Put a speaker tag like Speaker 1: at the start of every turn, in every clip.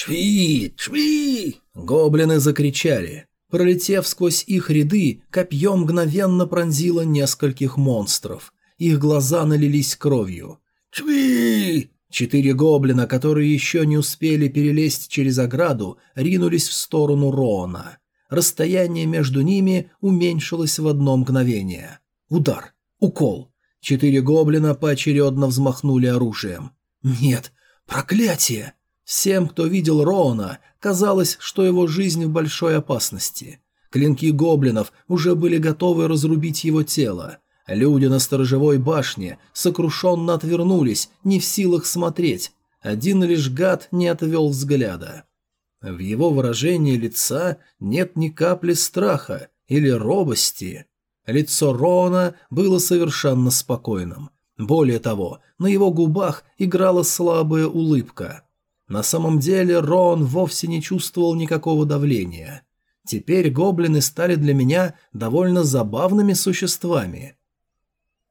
Speaker 1: «Шви! Шви!» Гоблины закричали. Пролетев сквозь их ряды, копье мгновенно пронзило нескольких монстров. Их глаза налились кровью. «Шви!» Четыре гоблина, которые еще не успели перелезть через ограду, ринулись в сторону Роона. Расстояние между ними уменьшилось в одно мгновение. Удар. Укол. Четыре гоблина поочередно взмахнули оружием. «Нет! Проклятие!» Всем, кто видел Роона, казалось, что его жизнь в большой опасности. Клинки гоблинов уже были готовы разрубить его тело. Люди на сторожевой башне сокрушенно отвернулись, не в силах смотреть. Один лишь гад не отвел взгляда. В его выражении лица нет ни капли страха или робости. Лицо Рона было совершенно спокойным. Более того, на его губах играла слабая улыбка. На самом деле Рон вовсе не чувствовал никакого давления. Теперь гоблины стали для меня довольно забавными существами.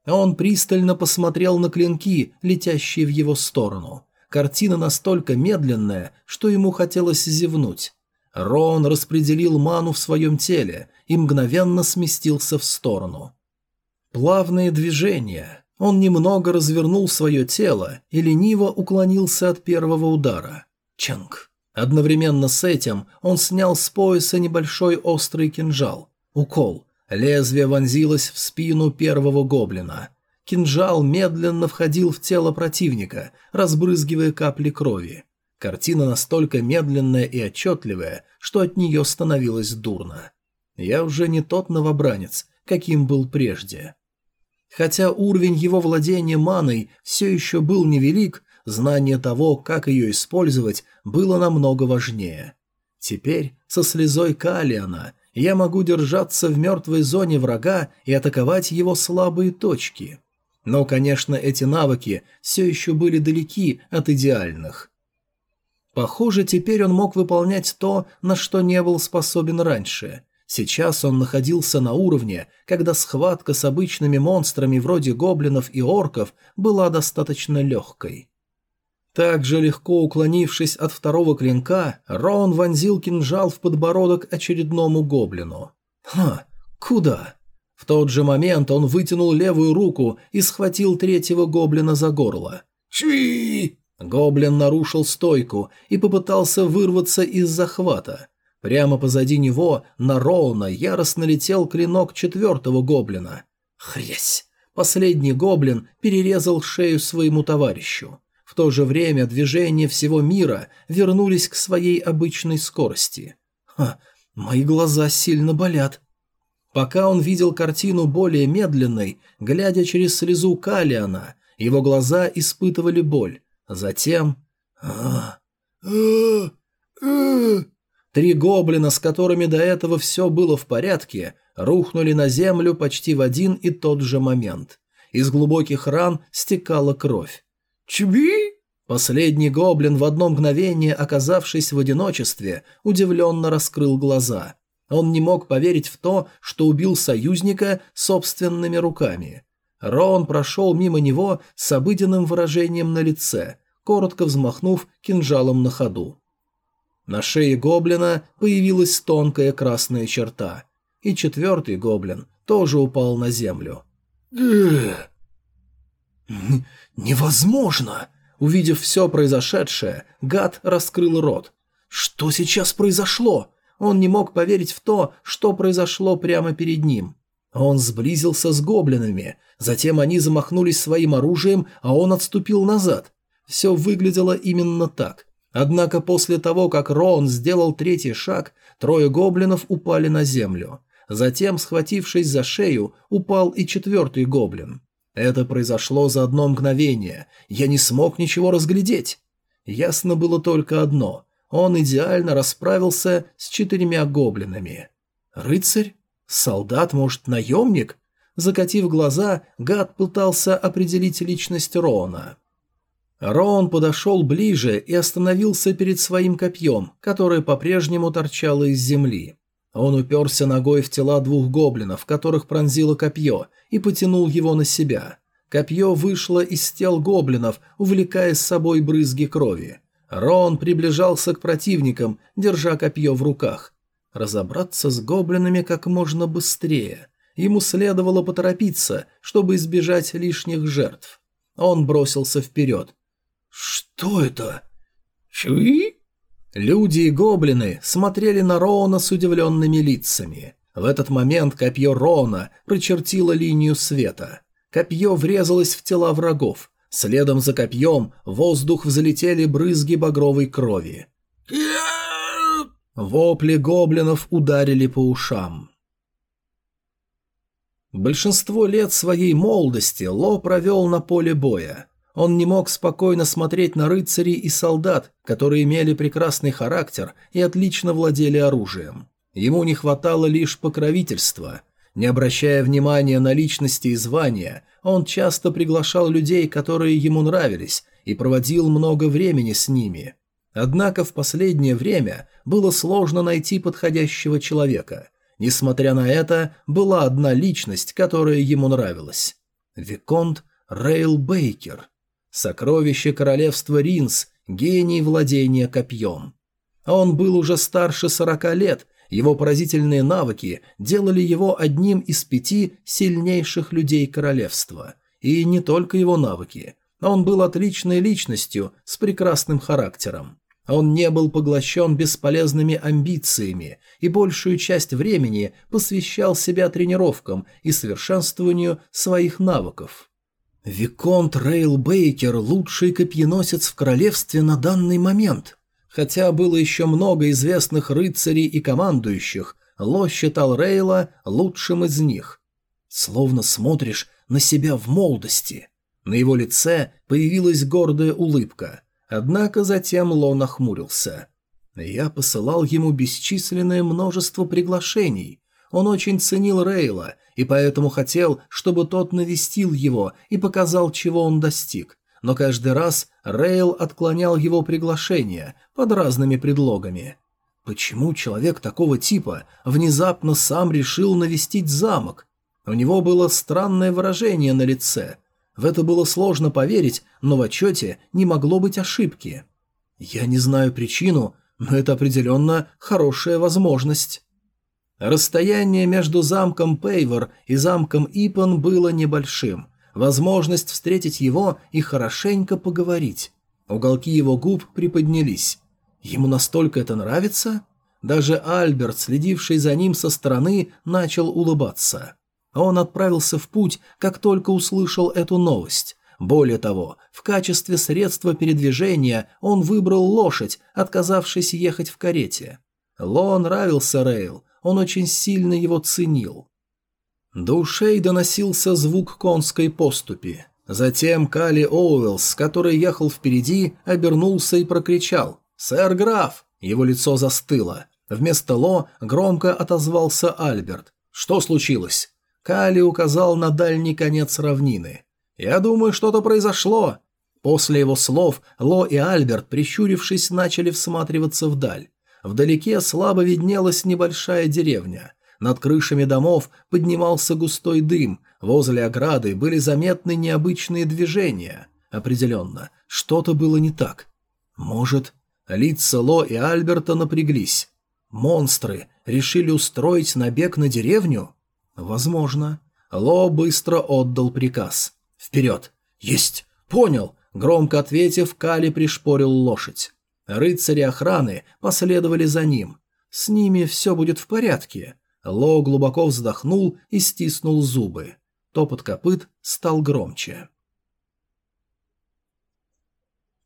Speaker 1: Он пристально посмотрел на клинки, летящие в его сторону. Картина настолько медленная, что ему хотелось зевнуть. Рон распределил ману в своем теле и мгновенно сместился в сторону. Плавные движения. Он немного развернул свое тело и лениво уклонился от первого удара. Чанг. Одновременно с этим он снял с пояса небольшой острый кинжал. Укол. Лезвие вонзилось в спину первого гоблина. Кинжал медленно входил в тело противника, разбрызгивая капли крови. Картина настолько медленная и отчетливая, что от нее становилось дурно. Я уже не тот новобранец, каким был прежде. Хотя уровень его владения маной все еще был невелик, знание того, как ее использовать, было намного важнее. Теперь, со слезой Калиана, я могу держаться в мертвой зоне врага и атаковать его слабые точки. Но, конечно, эти навыки все еще были далеки от идеальных. Похоже, теперь он мог выполнять то, на что не был способен раньше. Сейчас он находился на уровне, когда схватка с обычными монстрами вроде гоблинов и орков была достаточно легкой. Также легко уклонившись от второго клинка, Рон вонзил кинжал в подбородок очередному гоблину. «Ха! Куда?» В тот же момент он вытянул левую руку и схватил третьего гоблина за горло. «Чи!» Гоблин нарушил стойку и попытался вырваться из захвата. Прямо позади него на Роуна яростно летел клинок четвертого гоблина. Хрясь! Последний гоблин перерезал шею своему товарищу. В то же время движения всего мира вернулись к своей обычной скорости. Ха, мои глаза сильно болят. Пока он видел картину более медленной, глядя через слезу Калиана, его глаза испытывали боль. Затем... Три гоблина, с которыми до этого все было в порядке, рухнули на землю почти в один и тот же момент. Из глубоких ран стекала кровь. «Чби?» Последний гоблин в одно мгновение, оказавшись в одиночестве, удивленно раскрыл глаза. Он не мог поверить в то, что убил союзника собственными руками. Роун прошел мимо него с обыденным выражением на лице, коротко взмахнув кинжалом на ходу. На шее гоблина появилась тонкая красная черта, и четвертый гоблин тоже упал на землю. «Невозможно!» Увидев все произошедшее, гад раскрыл рот. «Что сейчас произошло?» Он не мог поверить в то, что произошло прямо перед ним. Он сблизился с гоблинами, затем они замахнулись своим оружием, а он отступил назад. Все выглядело именно так. Однако после того, как Роун сделал третий шаг, трое гоблинов упали на землю. Затем, схватившись за шею, упал и четвертый гоблин. Это произошло за одно мгновение. Я не смог ничего разглядеть. Ясно было только одно. Он идеально расправился с четырьмя гоблинами. Рыцарь? Солдат, может, наемник? Закатив глаза, гад пытался определить личность Роона. Роон подошел ближе и остановился перед своим копьем, которое по-прежнему торчало из земли. Он уперся ногой в тела двух гоблинов, которых пронзило копье, и потянул его на себя. Копье вышло из тел гоблинов, увлекая с собой брызги крови. Рон приближался к противникам, держа копье в руках. Разобраться с гоблинами как можно быстрее. Ему следовало поторопиться, чтобы избежать лишних жертв. Он бросился вперед. «Что это?» «Чуи?» Люди и гоблины смотрели на Роуна с удивленными лицами. В этот момент копье Рона прочертило линию света. Копье врезалось в тела врагов. Следом за копьем в воздух взлетели брызги багровой крови. Вопли гоблинов ударили по ушам. Большинство лет своей молодости Ло провел на поле боя. Он не мог спокойно смотреть на рыцарей и солдат, которые имели прекрасный характер и отлично владели оружием. Ему не хватало лишь покровительства. Не обращая внимания на личности и звания, он часто приглашал людей, которые ему нравились, и проводил много времени с ними. Однако в последнее время было сложно найти подходящего человека. Несмотря на это, была одна личность, которая ему нравилась. Виконт Рейл Бейкер. Сокровище королевства Ринс, гений владения копьем. Он был уже старше сорока лет, его поразительные навыки делали его одним из пяти сильнейших людей королевства. И не только его навыки. Он был отличной личностью с прекрасным характером. Он не был поглощен бесполезными амбициями и большую часть времени посвящал себя тренировкам и совершенствованию своих навыков. Виконт Рейл Бейкер – лучший копьеносец в королевстве на данный момент. Хотя было еще много известных рыцарей и командующих, Ло считал Рейла лучшим из них. Словно смотришь на себя в молодости. На его лице появилась гордая улыбка. Однако затем Ло нахмурился. Я посылал ему бесчисленное множество приглашений. Он очень ценил Рейла и поэтому хотел, чтобы тот навестил его и показал, чего он достиг. Но каждый раз Рейл отклонял его приглашение под разными предлогами. Почему человек такого типа внезапно сам решил навестить замок? У него было странное выражение на лице. В это было сложно поверить, но в отчете не могло быть ошибки. Я не знаю причину, но это определенно хорошая возможность. Расстояние между замком Пейвор и замком Ипан было небольшим. Возможность встретить его и хорошенько поговорить. Уголки его губ приподнялись. Ему настолько это нравится? Даже Альберт, следивший за ним со стороны, начал улыбаться. Он отправился в путь, как только услышал эту новость. Более того, в качестве средства передвижения он выбрал лошадь, отказавшись ехать в карете. Ло нравился Рейл, он очень сильно его ценил. До ушей доносился звук конской поступи. Затем Кали Оуэллс, который ехал впереди, обернулся и прокричал «Сэр граф!» Его лицо застыло. Вместо Ло громко отозвался Альберт. «Что случилось?» Кали указал на дальний конец равнины. «Я думаю, что-то произошло». После его слов Ло и Альберт, прищурившись, начали всматриваться вдаль. Вдалеке слабо виднелась небольшая деревня. Над крышами домов поднимался густой дым, возле ограды были заметны необычные движения. Определенно, что-то было не так. Может, лица Ло и Альберта напряглись. Монстры решили устроить набег на деревню? Возможно. Ло быстро отдал приказ. «Вперед!» «Есть! Понял!» Громко ответив, Кали пришпорил лошадь. Рыцари охраны последовали за ним. С ними все будет в порядке. Ло глубоко вздохнул и стиснул зубы. Топот копыт стал громче.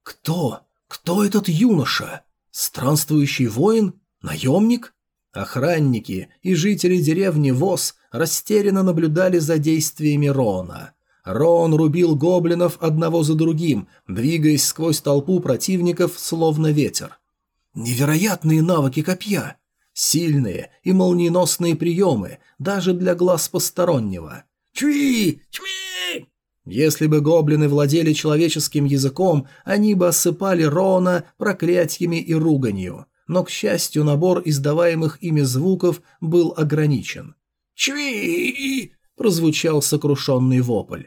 Speaker 1: «Кто? Кто этот юноша? Странствующий воин? Наемник?» Охранники и жители деревни Вос растерянно наблюдали за действиями Рона. Рон рубил гоблинов одного за другим, двигаясь сквозь толпу противников, словно ветер. Невероятные навыки копья! Сильные и молниеносные приемы, даже для глаз постороннего. Чуи! Чуи! Если бы гоблины владели человеческим языком, они бы осыпали Рона проклятиями и руганью. Но, к счастью, набор издаваемых ими звуков был ограничен. «Чуи!» Прозвучал сокрушенный вопль.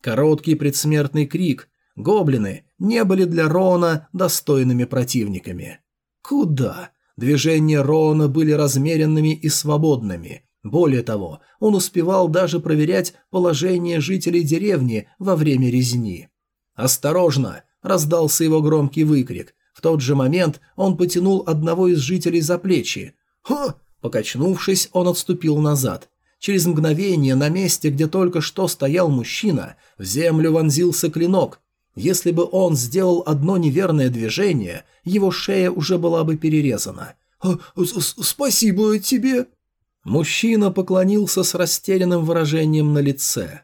Speaker 1: Короткий предсмертный крик. гоблины не были для Рона достойными противниками. Куда? Движения Рона были размеренными и свободными. Более того, он успевал даже проверять положение жителей деревни во время резни. «Осторожно!» – раздался его громкий выкрик. В тот же момент он потянул одного из жителей за плечи. «Ха!» Покачнувшись, он отступил назад. Через мгновение на месте, где только что стоял мужчина, в землю вонзился клинок. Если бы он сделал одно неверное движение, его шея уже была бы перерезана. «А, «Спасибо тебе!» Мужчина поклонился с растерянным выражением на лице.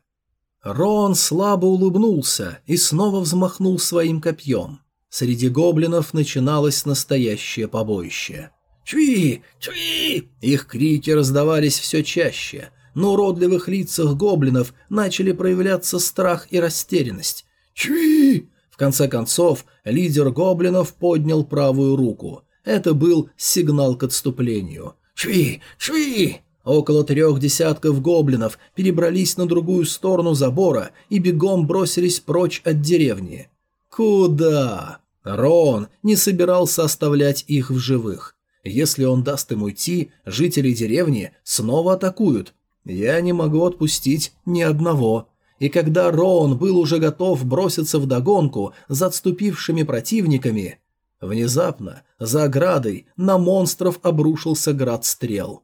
Speaker 1: Рон слабо улыбнулся и снова взмахнул своим копьем. Среди гоблинов начиналось настоящее побоище. «Чуи! Чуи!» Их крики раздавались все чаще. На уродливых лицах гоблинов начали проявляться страх и растерянность. «Чуи!» В конце концов, лидер гоблинов поднял правую руку. Это был сигнал к отступлению. «Чуи! Чуи!» Около трех десятков гоблинов перебрались на другую сторону забора и бегом бросились прочь от деревни. Куда? Рон не собирался оставлять их в живых. Если он даст им уйти, жители деревни снова атакуют. Я не могу отпустить ни одного. И когда Роун был уже готов броситься в догонку за отступившими противниками, внезапно за оградой на монстров обрушился град стрел.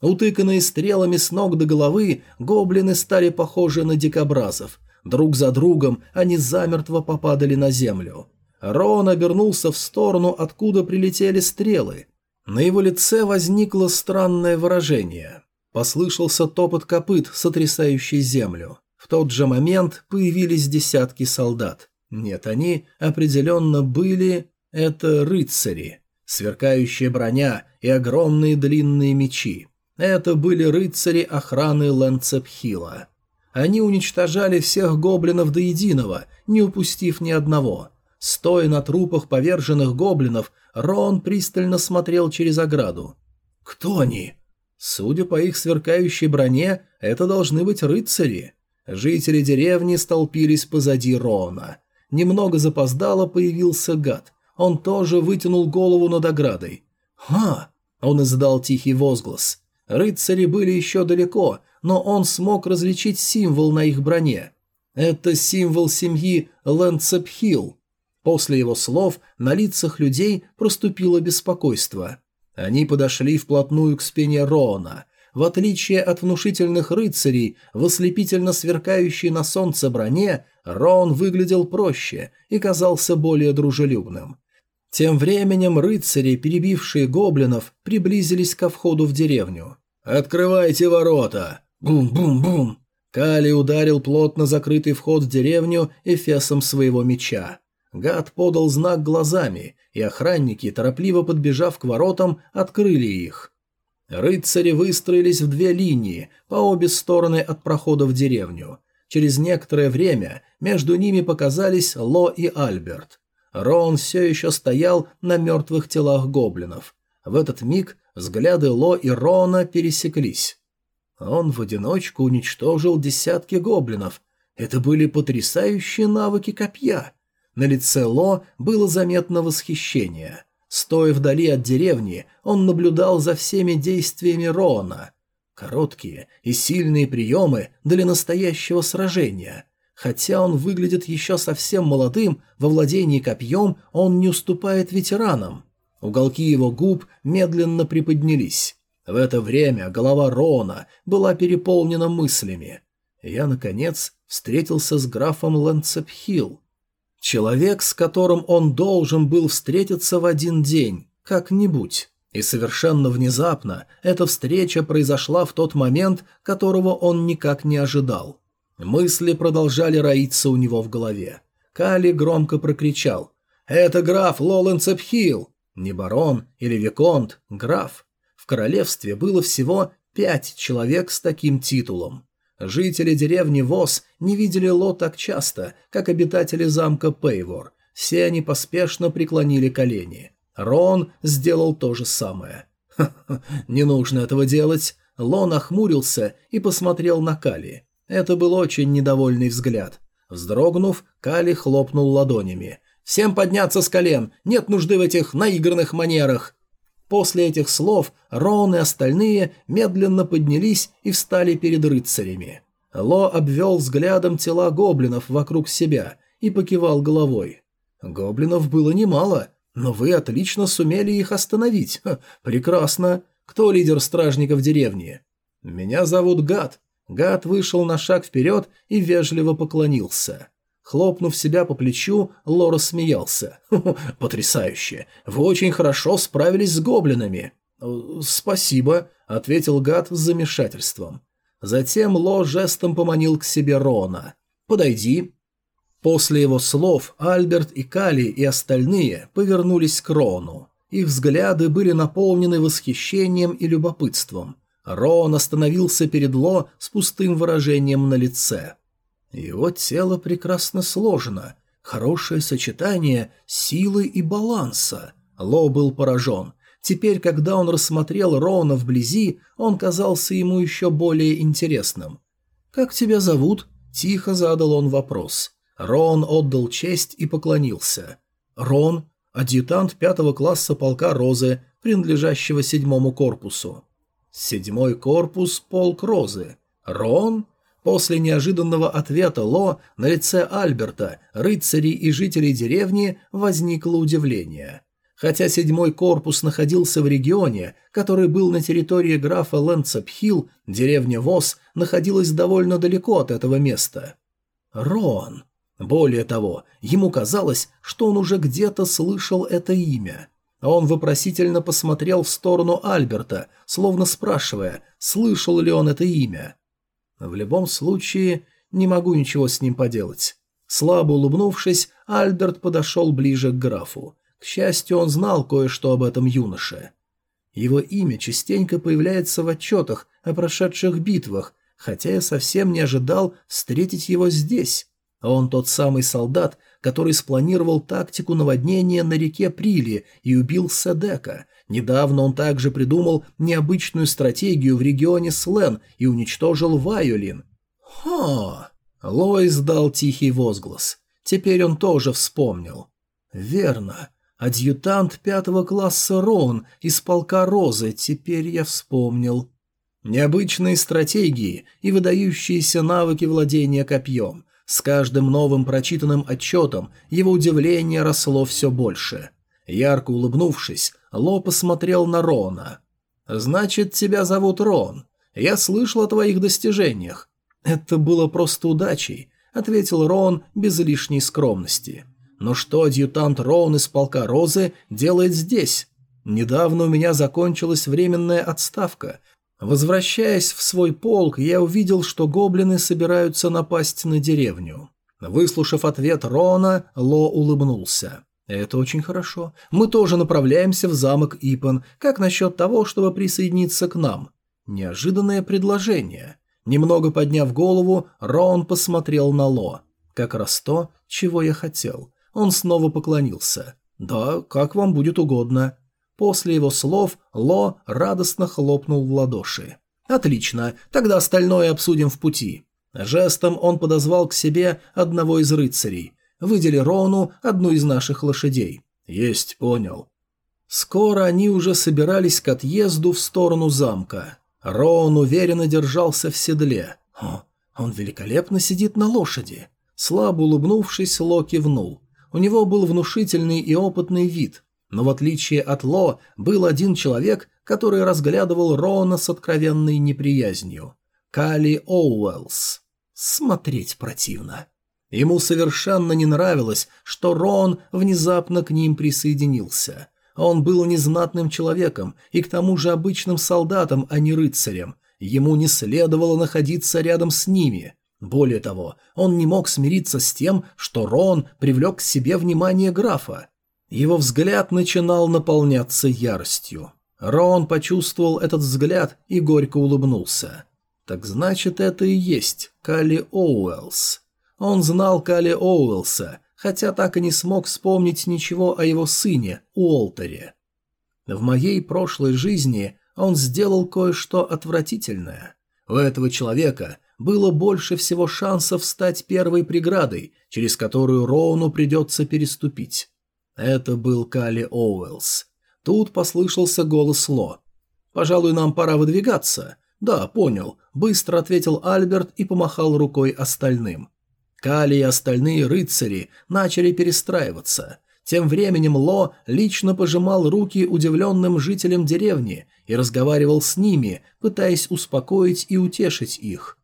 Speaker 1: Утыканные стрелами с ног до головы, гоблины стали похожи на дикобразов. Друг за другом они замертво попадали на землю. Рон обернулся в сторону, откуда прилетели стрелы, на его лице возникло странное выражение. Послышался топот копыт, сотрясающий землю. В тот же момент появились десятки солдат. Нет, они определенно были... Это рыцари. Сверкающая броня и огромные длинные мечи. Это были рыцари охраны Лэнцепхила. Они уничтожали всех гоблинов до единого, не упустив ни одного. Стоя на трупах поверженных гоблинов, Рон пристально смотрел через ограду. «Кто они?» Судя по их сверкающей броне, это должны быть рыцари. Жители деревни столпились позади Рона. Немного запоздало появился гад. Он тоже вытянул голову над оградой. «Ха!» Он издал тихий возглас. Рыцари были еще далеко, но он смог различить символ на их броне. Это символ семьи Лэнцепхилл. После его слов на лицах людей проступило беспокойство. Они подошли вплотную к спине Роона. В отличие от внушительных рыцарей, в ослепительно сверкающей на солнце броне, Роон выглядел проще и казался более дружелюбным. Тем временем рыцари, перебившие гоблинов, приблизились ко входу в деревню. «Открывайте ворота!» Бум-бум-бум! Кали ударил плотно закрытый вход в деревню эфесом своего меча. Гад подал знак глазами, и охранники, торопливо подбежав к воротам, открыли их. Рыцари выстроились в две линии, по обе стороны от прохода в деревню. Через некоторое время между ними показались Ло и Альберт. Рон все еще стоял на мертвых телах гоблинов. В этот миг взгляды Ло и Рона пересеклись. Он в одиночку уничтожил десятки гоблинов. Это были потрясающие навыки копья. На лице Ло было заметно восхищение. Стоя вдали от деревни, он наблюдал за всеми действиями Роана. Короткие и сильные приемы для настоящего сражения. Хотя он выглядит еще совсем молодым, во владении копьем он не уступает ветеранам. Уголки его губ медленно приподнялись. В это время голова Роана была переполнена мыслями. Я, наконец, встретился с графом Лэнцепхилл. Человек, с которым он должен был встретиться в один день, как-нибудь. И совершенно внезапно эта встреча произошла в тот момент, которого он никак не ожидал. Мысли продолжали роиться у него в голове. Кали громко прокричал «Это граф Лоленцепхилл!» Не барон или виконт, граф. В королевстве было всего пять человек с таким титулом. Жители деревни Вос не видели Ло так часто, как обитатели замка Пейвор. Все они поспешно преклонили колени. Рон сделал то же самое. «Ха -ха, не нужно этого делать». Ло нахмурился и посмотрел на Кали. Это был очень недовольный взгляд. Вздрогнув, Кали хлопнул ладонями. «Всем подняться с колен! Нет нужды в этих наигранных манерах!» После этих слов Рон и остальные медленно поднялись и встали перед рыцарями. Ло обвел взглядом тела гоблинов вокруг себя и покивал головой. «Гоблинов было немало, но вы отлично сумели их остановить. Ха, прекрасно. Кто лидер стражников деревни?» «Меня зовут Гад. Гад вышел на шаг вперед и вежливо поклонился. Хлопнув себя по плечу, Лора смеялся. «Потрясающе! Вы очень хорошо справились с гоблинами!» «Э, «Спасибо», — ответил Гад с замешательством. Затем Ло жестом поманил к себе Рона. «Подойди». После его слов Альберт и Кали и остальные повернулись к Рону. Их взгляды были наполнены восхищением и любопытством. Рон остановился перед Ло с пустым выражением на лице. Его тело прекрасно сложено, хорошее сочетание силы и баланса. Ло был поражен. Теперь, когда он рассмотрел Рона вблизи, он казался ему еще более интересным. «Как тебя зовут?» – тихо задал он вопрос. Рон отдал честь и поклонился. «Рон, адъютант пятого класса полка Розы, принадлежащего седьмому корпусу». Седьмой корпус полк Розы. Рон? После неожиданного ответа Ло на лице Альберта, рыцарей и жителей деревни возникло удивление. Хотя седьмой корпус находился в регионе, который был на территории графа Лэнцепхилл, деревня Вос находилась довольно далеко от этого места. Рон. Более того, ему казалось, что он уже где-то слышал это имя. Он вопросительно посмотрел в сторону Альберта, словно спрашивая, слышал ли он это имя. В любом случае, не могу ничего с ним поделать. Слабо улыбнувшись, Альберт подошел ближе к графу. К счастью, он знал кое-что об этом юноше. Его имя частенько появляется в отчетах о прошедших битвах, хотя я совсем не ожидал встретить его здесь. Он тот самый солдат, который спланировал тактику наводнения на реке Прили и убил Седека. Недавно он также придумал необычную стратегию в регионе Слен и уничтожил Вайолин. Ха! Лоис дал тихий возглас. Теперь он тоже вспомнил. Верно. Адъютант пятого класса Рон из полка Розы, теперь я вспомнил. Необычные стратегии и выдающиеся навыки владения копьем – с каждым новым прочитанным отчетом его удивление росло все больше. Ярко улыбнувшись, Ло посмотрел на Рона. «Значит, тебя зовут Рон. Я слышал о твоих достижениях». «Это было просто удачей», — ответил Рон без лишней скромности. «Но что адъютант Рон из полка Розы делает здесь? Недавно у меня закончилась временная отставка, Возвращаясь в свой полк, я увидел, что гоблины собираются напасть на деревню. Выслушав ответ Рона, Ло улыбнулся. «Это очень хорошо. Мы тоже направляемся в замок Ипан. Как насчет того, чтобы присоединиться к нам?» Неожиданное предложение. Немного подняв голову, Рон посмотрел на Ло. Как раз то, чего я хотел. Он снова поклонился. «Да, как вам будет угодно». После его слов Ло радостно хлопнул в ладоши. «Отлично, тогда остальное обсудим в пути». Жестом он подозвал к себе одного из рыцарей. «Выдели Рону одну из наших лошадей». «Есть, понял». Скоро они уже собирались к отъезду в сторону замка. Рон уверенно держался в седле. «О, он великолепно сидит на лошади». Слабо улыбнувшись, Ло кивнул. У него был внушительный и опытный вид, но в отличие от Ло, был один человек, который разглядывал Рона с откровенной неприязнью. Кали Оуэллс. Смотреть противно. Ему совершенно не нравилось, что Рон внезапно к ним присоединился. Он был незнатным человеком и к тому же обычным солдатом, а не рыцарем. Ему не следовало находиться рядом с ними. Более того, он не мог смириться с тем, что Рон привлек к себе внимание графа. Его взгляд начинал наполняться яростью. Рон почувствовал этот взгляд и горько улыбнулся. Так значит, это и есть Кали Оуэллс. Он знал Кали Оуэлса, хотя так и не смог вспомнить ничего о его сыне, Уолтере. В моей прошлой жизни он сделал кое-что отвратительное. У этого человека было больше всего шансов стать первой преградой, через которую Роуну придется переступить. Это был Кали Оуэллс. Тут послышался голос Ло. «Пожалуй, нам пора выдвигаться». «Да, понял», – быстро ответил Альберт и помахал рукой остальным. Кали и остальные рыцари начали перестраиваться. Тем временем Ло лично пожимал руки удивленным жителям деревни и разговаривал с ними, пытаясь успокоить и утешить их.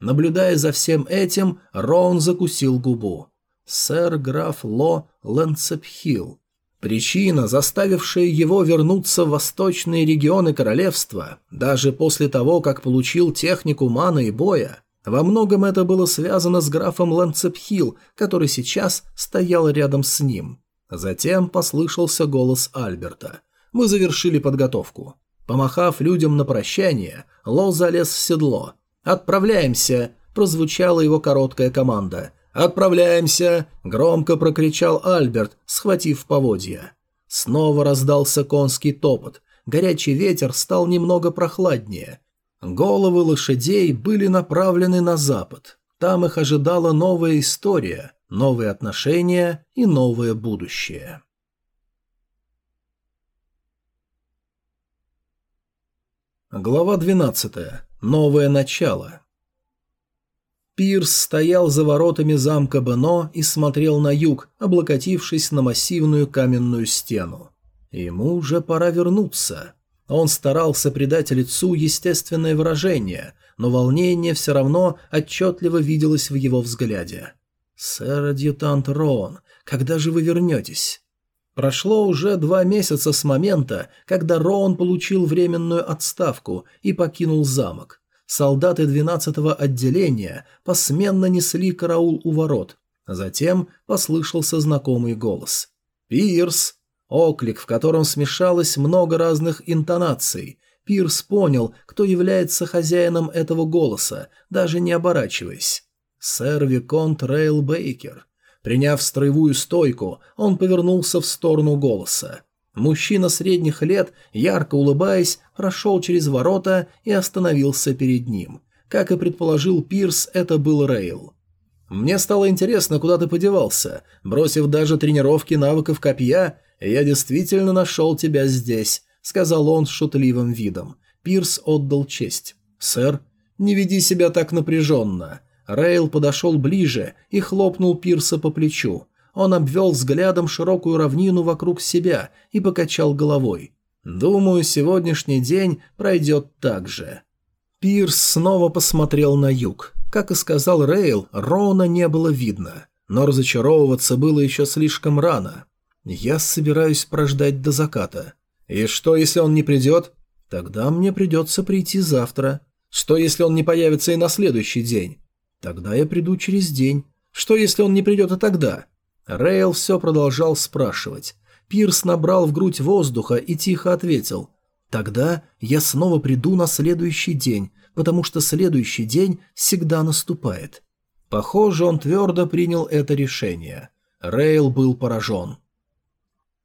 Speaker 1: Наблюдая за всем этим, Рон закусил губу. Сэр граф Ло Лэнцепхилл. Причина, заставившая его вернуться в восточные регионы королевства, даже после того, как получил технику мана и боя, во многом это было связано с графом Лэнцепхилл, который сейчас стоял рядом с ним. Затем послышался голос Альберта. Мы завершили подготовку. Помахав людям на прощание, Ло залез в седло. «Отправляемся!» – прозвучала его короткая команда. «Отправляемся!» – громко прокричал Альберт, схватив поводья. Снова раздался конский топот. Горячий ветер стал немного прохладнее. Головы лошадей были направлены на запад. Там их ожидала новая история, новые отношения и новое будущее. Глава 12. Новое начало. Пирс стоял за воротами замка Бено и смотрел на юг, облокотившись на массивную каменную стену. Ему уже пора вернуться. Он старался придать лицу естественное выражение, но волнение все равно отчетливо виделось в его взгляде. «Сэр-адъютант Роун, когда же вы вернетесь?» Прошло уже два месяца с момента, когда Роун получил временную отставку и покинул замок. Солдаты 12-го отделения посменно несли караул у ворот. Затем послышался знакомый голос. «Пирс!» Оклик, в котором смешалось много разных интонаций. Пирс понял, кто является хозяином этого голоса, даже не оборачиваясь. Сэр Виконт Рейл Бейкер. Приняв строевую стойку, он повернулся в сторону голоса. Мужчина средних лет, ярко улыбаясь, прошел через ворота и остановился перед ним. Как и предположил Пирс, это был Рейл. «Мне стало интересно, куда ты подевался. Бросив даже тренировки навыков копья, я действительно нашел тебя здесь», — сказал он с шутливым видом. Пирс отдал честь. «Сэр, не веди себя так напряженно». Рейл подошел ближе и хлопнул Пирса по плечу. Он обвел взглядом широкую равнину вокруг себя и покачал головой. «Думаю, сегодняшний день пройдет так же». Пирс снова посмотрел на юг. Как и сказал Рейл, Рона не было видно. Но разочаровываться было еще слишком рано. «Я собираюсь прождать до заката». «И что, если он не придет?» «Тогда мне придется прийти завтра». «Что, если он не появится и на следующий день?» «Тогда я приду через день». «Что, если он не придет и тогда?» Рейл все продолжал спрашивать. Пирс набрал в грудь воздуха и тихо ответил. «Тогда я снова приду на следующий день, потому что следующий день всегда наступает». Похоже, он твердо принял это решение. Рейл был поражен.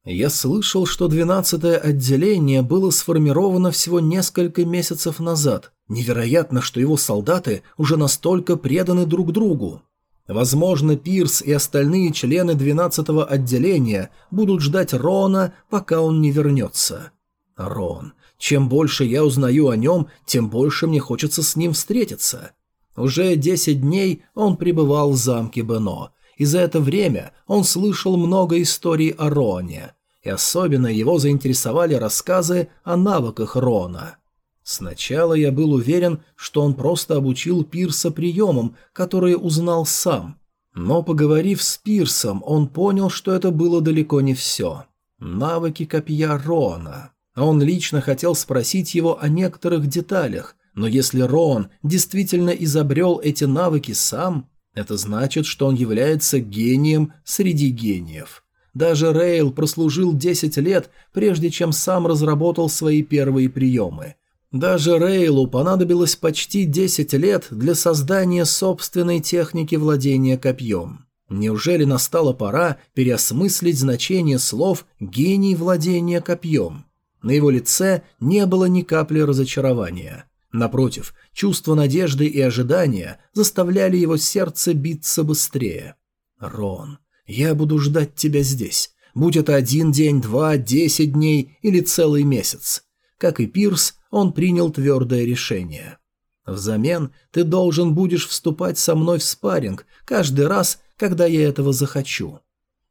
Speaker 1: Я слышал, что двенадцатое отделение было сформировано всего несколько месяцев назад. Невероятно, что его солдаты уже настолько преданы друг другу. Возможно, Пирс и остальные члены 12-го отделения будут ждать Рона, пока он не вернется. Рон. Чем больше я узнаю о нем, тем больше мне хочется с ним встретиться. Уже 10 дней он пребывал в замке Бено, и за это время он слышал много историй о Роне, и особенно его заинтересовали рассказы о навыках Рона. Сначала я был уверен, что он просто обучил Пирса приемам, которые узнал сам. Но поговорив с Пирсом, он понял, что это было далеко не все. Навыки копья Рона. Он лично хотел спросить его о некоторых деталях, но если Рон действительно изобрел эти навыки сам, это значит, что он является гением среди гениев. Даже Рейл прослужил 10 лет, прежде чем сам разработал свои первые приемы. Даже Рейлу понадобилось почти 10 лет для создания собственной техники владения копьем. Неужели настала пора переосмыслить значение слов «гений владения копьем»? На его лице не было ни капли разочарования. Напротив, чувство надежды и ожидания заставляли его сердце биться быстрее. «Рон, я буду ждать тебя здесь, будь это один день, два, десять дней или целый месяц». Как и Пирс, он принял твердое решение. Взамен ты должен будешь вступать со мной в спарринг каждый раз, когда я этого захочу».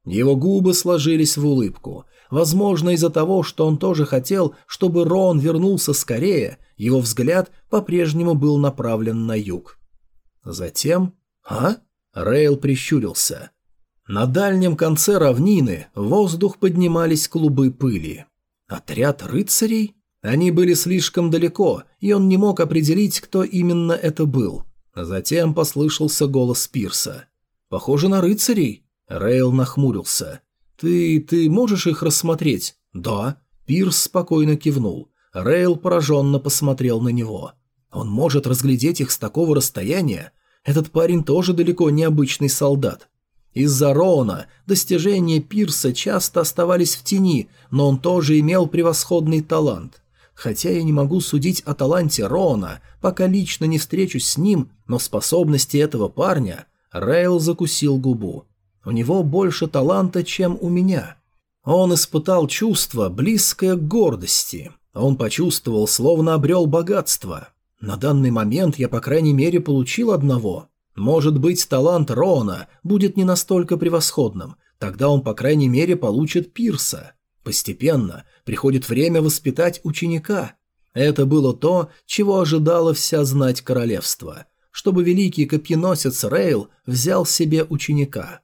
Speaker 1: Его губы сложились в улыбку. Возможно, из-за того, что он тоже хотел, чтобы Рон вернулся скорее, его взгляд по-прежнему был направлен на юг. Затем... «А?» Рейл прищурился. На дальнем конце равнины в воздух поднимались клубы пыли. «Отряд рыцарей?» Они были слишком далеко, и он не мог определить, кто именно это был. Затем послышался голос Пирса. «Похоже на рыцарей». Рейл нахмурился. «Ты... ты можешь их рассмотреть?» «Да». Пирс спокойно кивнул. Рейл пораженно посмотрел на него. «Он может разглядеть их с такого расстояния? Этот парень тоже далеко не обычный солдат». Из-за Роуна достижения Пирса часто оставались в тени, но он тоже имел превосходный талант. Хотя я не могу судить о таланте Рона, пока лично не встречусь с ним, но способности этого парня... Рейл закусил губу. У него больше таланта, чем у меня. Он испытал чувство, близкое к гордости. Он почувствовал, словно обрел богатство. На данный момент я, по крайней мере, получил одного. Может быть, талант Рона будет не настолько превосходным, тогда он, по крайней мере, получит Пирса. Постепенно приходит время воспитать ученика. Это было то, чего ожидала вся знать королевства, чтобы великий копьеносец Рейл взял себе ученика.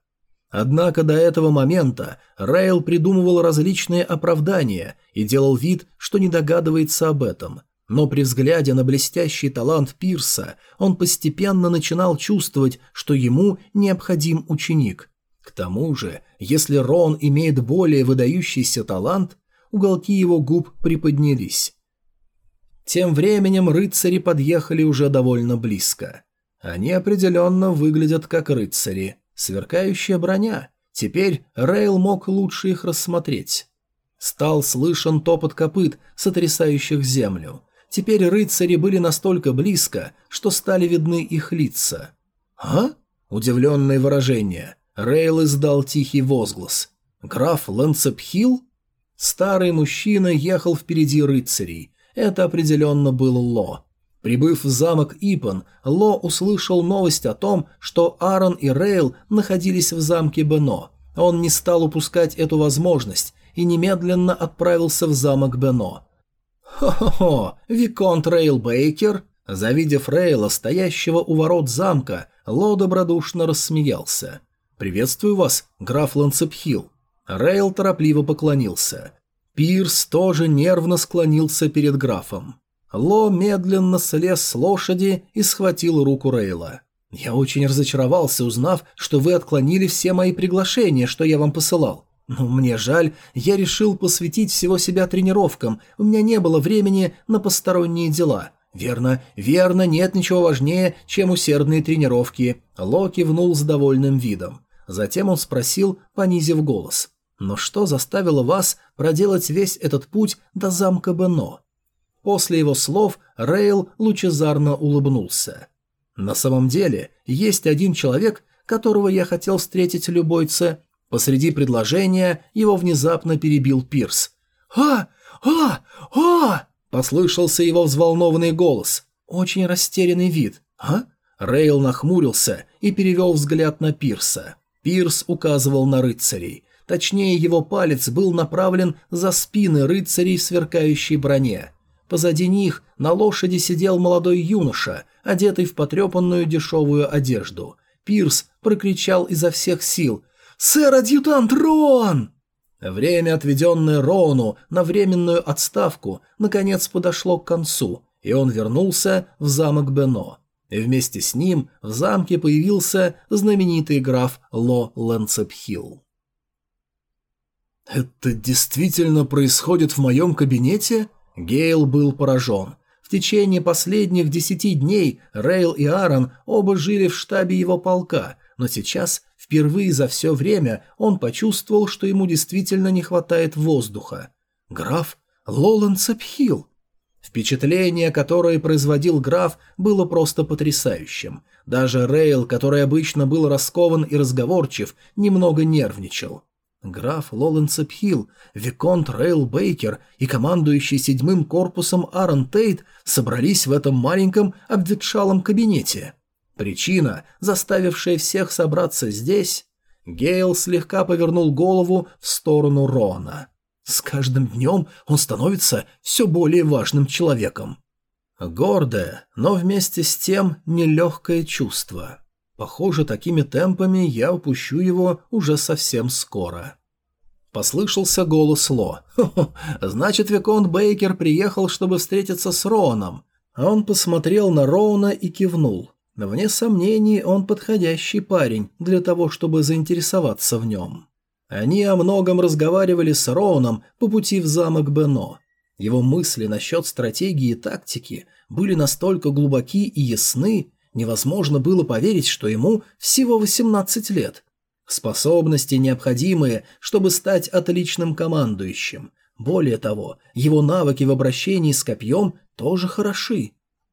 Speaker 1: Однако до этого момента Рейл придумывал различные оправдания и делал вид, что не догадывается об этом. Но при взгляде на блестящий талант Пирса он постепенно начинал чувствовать, что ему необходим ученик – к тому же, если Рон имеет более выдающийся талант, уголки его губ приподнялись. Тем временем рыцари подъехали уже довольно близко. Они определенно выглядят как рыцари. Сверкающая броня. Теперь Рейл мог лучше их рассмотреть. Стал слышен топот копыт, сотрясающих землю. Теперь рыцари были настолько близко, что стали видны их лица. «А?» – удивленное выражение – Рейл издал тихий возглас. «Граф Лэнцепхилл?» Старый мужчина ехал впереди рыцарей. Это определенно был Ло. Прибыв в замок Ипан, Ло услышал новость о том, что Аарон и Рейл находились в замке Бено. Он не стал упускать эту возможность и немедленно отправился в замок Бено. «Хо-хо-хо, Виконт Рейл Бейкер!» Завидев Рейла, стоящего у ворот замка, Ло добродушно рассмеялся. «Приветствую вас, граф Лансепхилл». Рейл торопливо поклонился. Пирс тоже нервно склонился перед графом. Ло медленно слез с лошади и схватил руку Рейла. «Я очень разочаровался, узнав, что вы отклонили все мои приглашения, что я вам посылал. Но мне жаль, я решил посвятить всего себя тренировкам, у меня не было времени на посторонние дела. «Верно, верно, нет ничего важнее, чем усердные тренировки», — Ло кивнул с довольным видом. Затем он спросил, понизив голос. «Но что заставило вас проделать весь этот путь до замка Бено?» После его слов Рейл лучезарно улыбнулся. «На самом деле, есть один человек, которого я хотел встретить любой ц...» Посреди предложения его внезапно перебил Пирс. «А! А! А!» – послышался его взволнованный голос. Очень растерянный вид. «А?» Рейл нахмурился и перевел взгляд на Пирса. Пирс указывал на рыцарей. Точнее, его палец был направлен за спины рыцарей в сверкающей броне. Позади них на лошади сидел молодой юноша, одетый в потрепанную дешевую одежду. Пирс прокричал изо всех сил «Сэр-адъютант Рон!» Время, отведенное Рону на временную отставку, наконец подошло к концу, и он вернулся в замок Бено. И вместе с ним в замке появился знаменитый граф Ло Лэнцепхилл. «Это действительно происходит в моем кабинете?» Гейл был поражен. В течение последних десяти дней Рейл и Аарон оба жили в штабе его полка, но сейчас, впервые за все время, он почувствовал, что ему действительно не хватает воздуха. «Граф Лолан Цепхилл!» Впечатление, которое производил граф, было просто потрясающим. Даже Рейл, который обычно был раскован и разговорчив, немного нервничал. Граф Лоланцеп Хилл, Виконт Рейл Бейкер и командующий седьмым корпусом Аарон Тейт собрались в этом маленьком обветшалом кабинете. Причина, заставившая всех собраться здесь... Рейл слегка повернул голову в сторону Аарона. С каждым днем он становится все более важным человеком. Гордое, но вместе с тем нелегкое чувство. Похоже, такими темпами я упущу его уже совсем скоро. Послышался голос Ло. «Хо -хо, значит, Виконт Бейкер приехал, чтобы встретиться с Роуном». Он посмотрел на Роуна и кивнул. Вне сомнений, он подходящий парень для того, чтобы заинтересоваться в нем. Они о многом разговаривали с Роуном по пути в замок Бено. Его мысли насчет стратегии и тактики были настолько глубоки и ясны, невозможно было поверить, что ему всего 18 лет. Способности необходимые, чтобы стать отличным командующим. Более того, его навыки в обращении с копьем тоже хороши.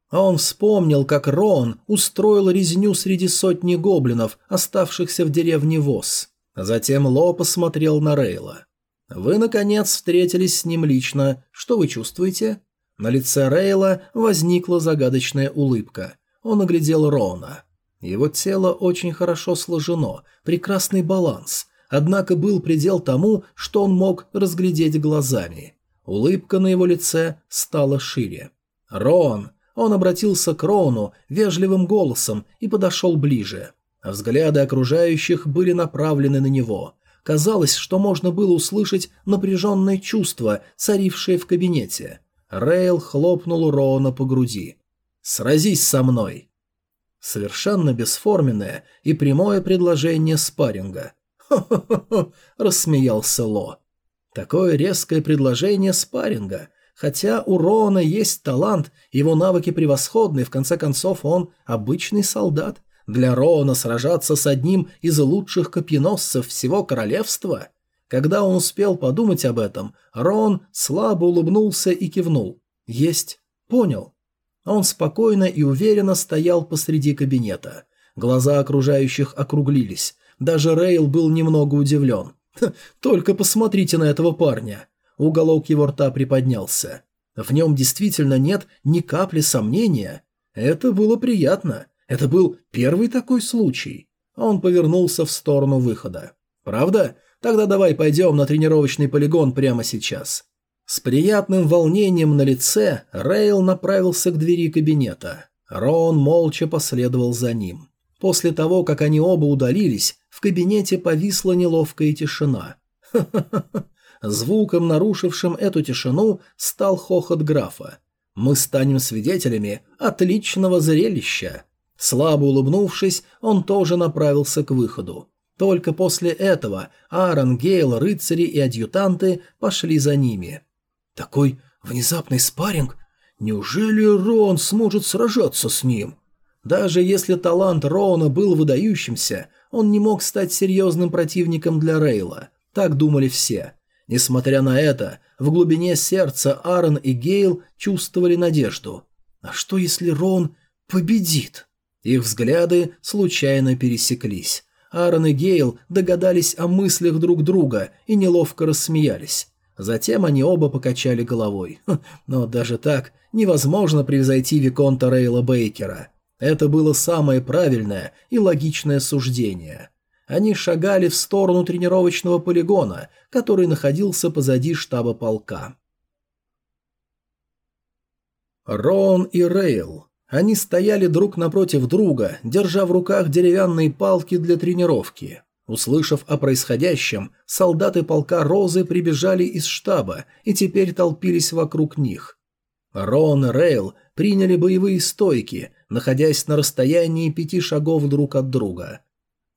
Speaker 1: А он вспомнил, как Рон устроил резню среди сотни гоблинов, оставшихся в деревне Вос. Затем Ло посмотрел на Рейла. «Вы, наконец, встретились с ним лично. Что вы чувствуете?» На лице Рейла возникла загадочная улыбка. Он оглядел Рона. Его тело очень хорошо сложено, прекрасный баланс, однако был предел тому, что он мог разглядеть глазами. Улыбка на его лице стала шире. «Рон!» Он обратился к Рону вежливым голосом и подошел ближе. Взгляды окружающих были направлены на него. Казалось, что можно было услышать напряженное чувство, царившее в кабинете. Рейл хлопнул Роуна по груди. «Сразись со мной!» Совершенно бесформенное и прямое предложение спарринга. «Хо-хо-хо!» – рассмеялся Ло. Такое резкое предложение спарринга. Хотя у Роуна есть талант, его навыки превосходны, в конце концов он обычный солдат – для Роуна сражаться с одним из лучших копьеносцев всего королевства? Когда он успел подумать об этом, Рон слабо улыбнулся и кивнул. «Есть. Понял». Он спокойно и уверенно стоял посреди кабинета. Глаза окружающих округлились. Даже Рейл был немного удивлен. «Только посмотрите на этого парня!» Уголок его рта приподнялся. В нем действительно нет ни капли сомнения. Это было приятно. Это был первый такой случай. Он повернулся в сторону выхода. «Правда? Тогда давай пойдем на тренировочный полигон прямо сейчас». С приятным волнением на лице Рейл направился к двери кабинета. Рон молча последовал за ним. После того, как они оба удалились, в кабинете повисла неловкая тишина. Звуком, нарушившим эту тишину, стал хохот графа. «Мы станем свидетелями отличного зрелища!» Слабо улыбнувшись, он тоже направился к выходу. Только после этого Аарон, Гейл, рыцари и адъютанты пошли за ними. Такой внезапный спарринг? Неужели Рон сможет сражаться с ним? Даже если талант Рона был выдающимся, он не мог стать серьезным противником для Рейла. Так думали все. Несмотря на это, в глубине сердца Аарон и Гейл чувствовали надежду. А что если Рон победит? Их взгляды случайно пересеклись. Аарон и Гейл догадались о мыслях друг друга и неловко рассмеялись. Затем они оба покачали головой. Хм, но даже так невозможно превзойти Виконта Рейла Бейкера. Это было самое правильное и логичное суждение. Они шагали в сторону тренировочного полигона, который находился позади штаба полка. Рон и Рейл они стояли друг напротив друга, держа в руках деревянные палки для тренировки. Услышав о происходящем, солдаты полка Розы прибежали из штаба и теперь толпились вокруг них. Рон и Рейл приняли боевые стойки, находясь на расстоянии пяти шагов друг от друга.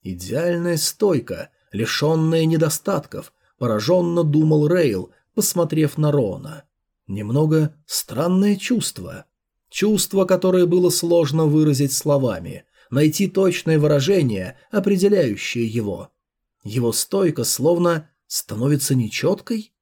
Speaker 1: Идеальная стойка, лишенная недостатков, пораженно думал Рейл, посмотрев на Рона. Немного странное чувство. Чувство, которое было сложно выразить словами, найти точное выражение, определяющее его. Его стойка словно становится нечеткой?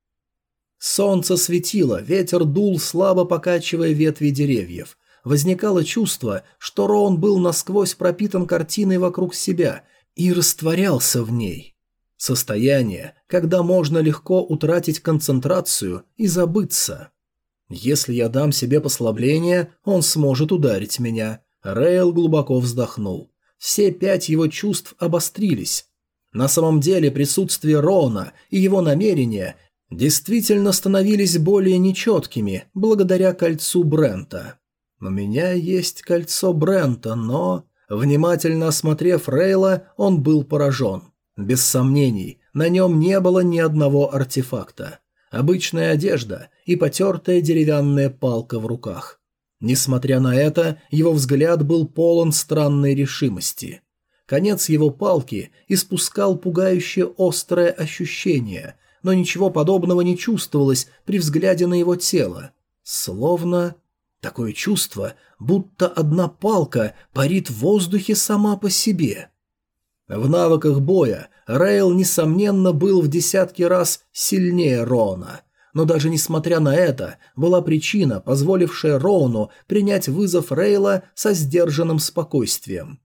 Speaker 1: Солнце светило, ветер дул, слабо покачивая ветви деревьев. Возникало чувство, что Рон был насквозь пропитан картиной вокруг себя и растворялся в ней. Состояние, когда можно легко утратить концентрацию и забыться. Если я дам себе послабление, он сможет ударить меня. Рейл глубоко вздохнул. Все пять его чувств обострились. На самом деле присутствие Рона и его намерения действительно становились более нечеткими благодаря кольцу Брента. У меня есть кольцо Брента, но... Внимательно осмотрев Рейла, он был поражен. Без сомнений, на нем не было ни одного артефакта. Обычная одежда и потертая деревянная палка в руках. Несмотря на это, его взгляд был полон странной решимости. Конец его палки испускал пугающе острое ощущение, но ничего подобного не чувствовалось при взгляде на его тело. Словно... Такое чувство, будто одна палка парит в воздухе сама по себе. В навыках боя Рейл, несомненно, был в десятки раз сильнее Рона. Но даже несмотря на это, была причина, позволившая Роуну принять вызов Рейла со сдержанным спокойствием.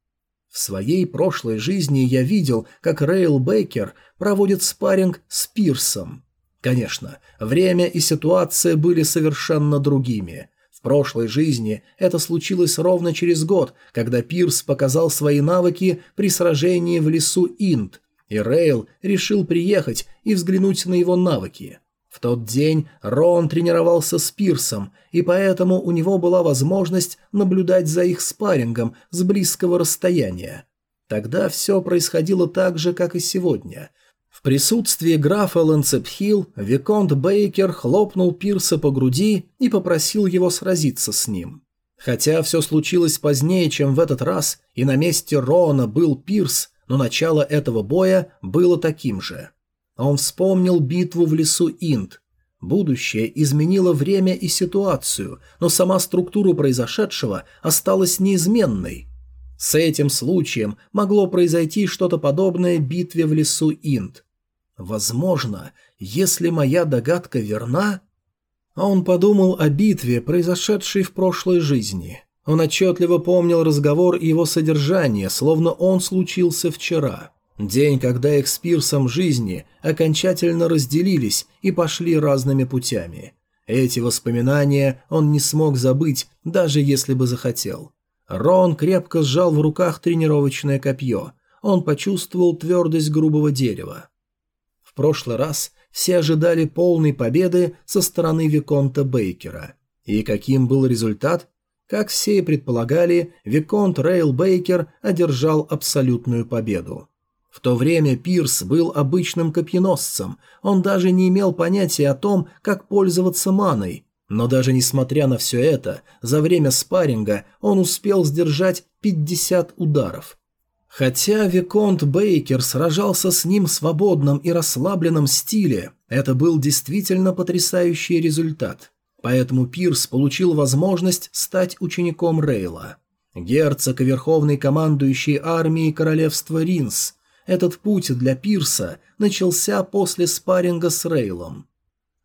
Speaker 1: В своей прошлой жизни я видел, как Рейл Бейкер проводит спарринг с Пирсом. Конечно, время и ситуация были совершенно другими. В прошлой жизни это случилось ровно через год, когда Пирс показал свои навыки при сражении в лесу Инд, и Рейл решил приехать и взглянуть на его навыки. В тот день Рон тренировался с Пирсом, и поэтому у него была возможность наблюдать за их спаррингом с близкого расстояния. Тогда все происходило так же, как и сегодня. В присутствии графа Ланцепхилл Виконт Бейкер хлопнул Пирса по груди и попросил его сразиться с ним. Хотя все случилось позднее, чем в этот раз, и на месте Рона был Пирс, но начало этого боя было таким же – он вспомнил битву в лесу Инд. Будущее изменило время и ситуацию, но сама структура произошедшего осталась неизменной. С этим случаем могло произойти что-то подобное битве в лесу Инд. Возможно, если моя догадка верна... Он подумал о битве, произошедшей в прошлой жизни. Он отчетливо помнил разговор и его содержание, словно он случился вчера. День, когда их с Пирсом жизни окончательно разделились и пошли разными путями. Эти воспоминания он не смог забыть, даже если бы захотел. Рон крепко сжал в руках тренировочное копье. Он почувствовал твердость грубого дерева. В прошлый раз все ожидали полной победы со стороны Виконта Бейкера. И каким был результат? Как все и предполагали, Виконт Рейл Бейкер одержал абсолютную победу. В то время Пирс был обычным копьеносцем, он даже не имел понятия о том, как пользоваться маной. Но даже несмотря на все это, за время спарринга он успел сдержать 50 ударов. Хотя Виконт Бейкер сражался с ним в свободном и расслабленном стиле, это был действительно потрясающий результат. Поэтому Пирс получил возможность стать учеником Рейла. Герцог и верховный командующий армией королевства Ринс этот путь для Пирса начался после спарринга с Рейлом.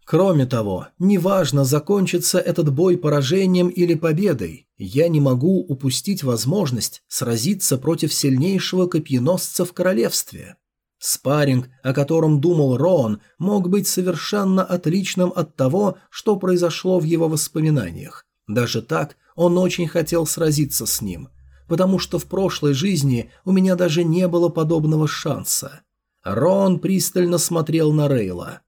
Speaker 1: Кроме того, неважно, закончится этот бой поражением или победой, я не могу упустить возможность сразиться против сильнейшего копьеносца в королевстве. Спарринг, о котором думал Рон, мог быть совершенно отличным от того, что произошло в его воспоминаниях. Даже так он очень хотел сразиться с ним – потому что в прошлой жизни у меня даже не было подобного шанса. Рон пристально смотрел на Рейла.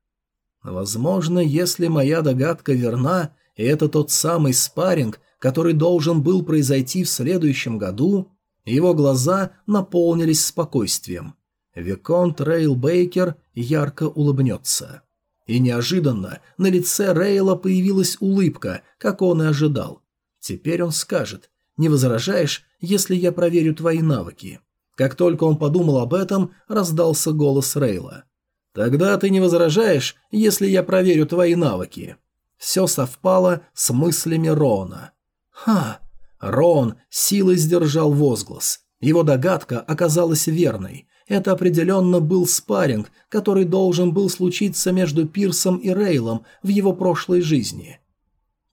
Speaker 1: Возможно, если моя догадка верна, и это тот самый спарринг, который должен был произойти в следующем году, его глаза наполнились спокойствием. Виконт Рейл Бейкер ярко улыбнется. И неожиданно на лице Рейла появилась улыбка, как он и ожидал. Теперь он скажет «Не возражаешь, если я проверю твои навыки?» Как только он подумал об этом, раздался голос Рейла. «Тогда ты не возражаешь, если я проверю твои навыки?» Все совпало с мыслями Рона. «Ха!» Рон силой сдержал возглас. Его догадка оказалась верной. это определенно был спарринг, который должен был случиться между Пирсом и Рейлом в его прошлой жизни.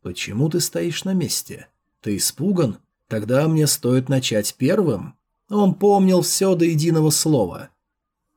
Speaker 1: «Почему ты стоишь на месте? Ты испуган? Тогда мне стоит начать первым?» Он помнил все до единого слова.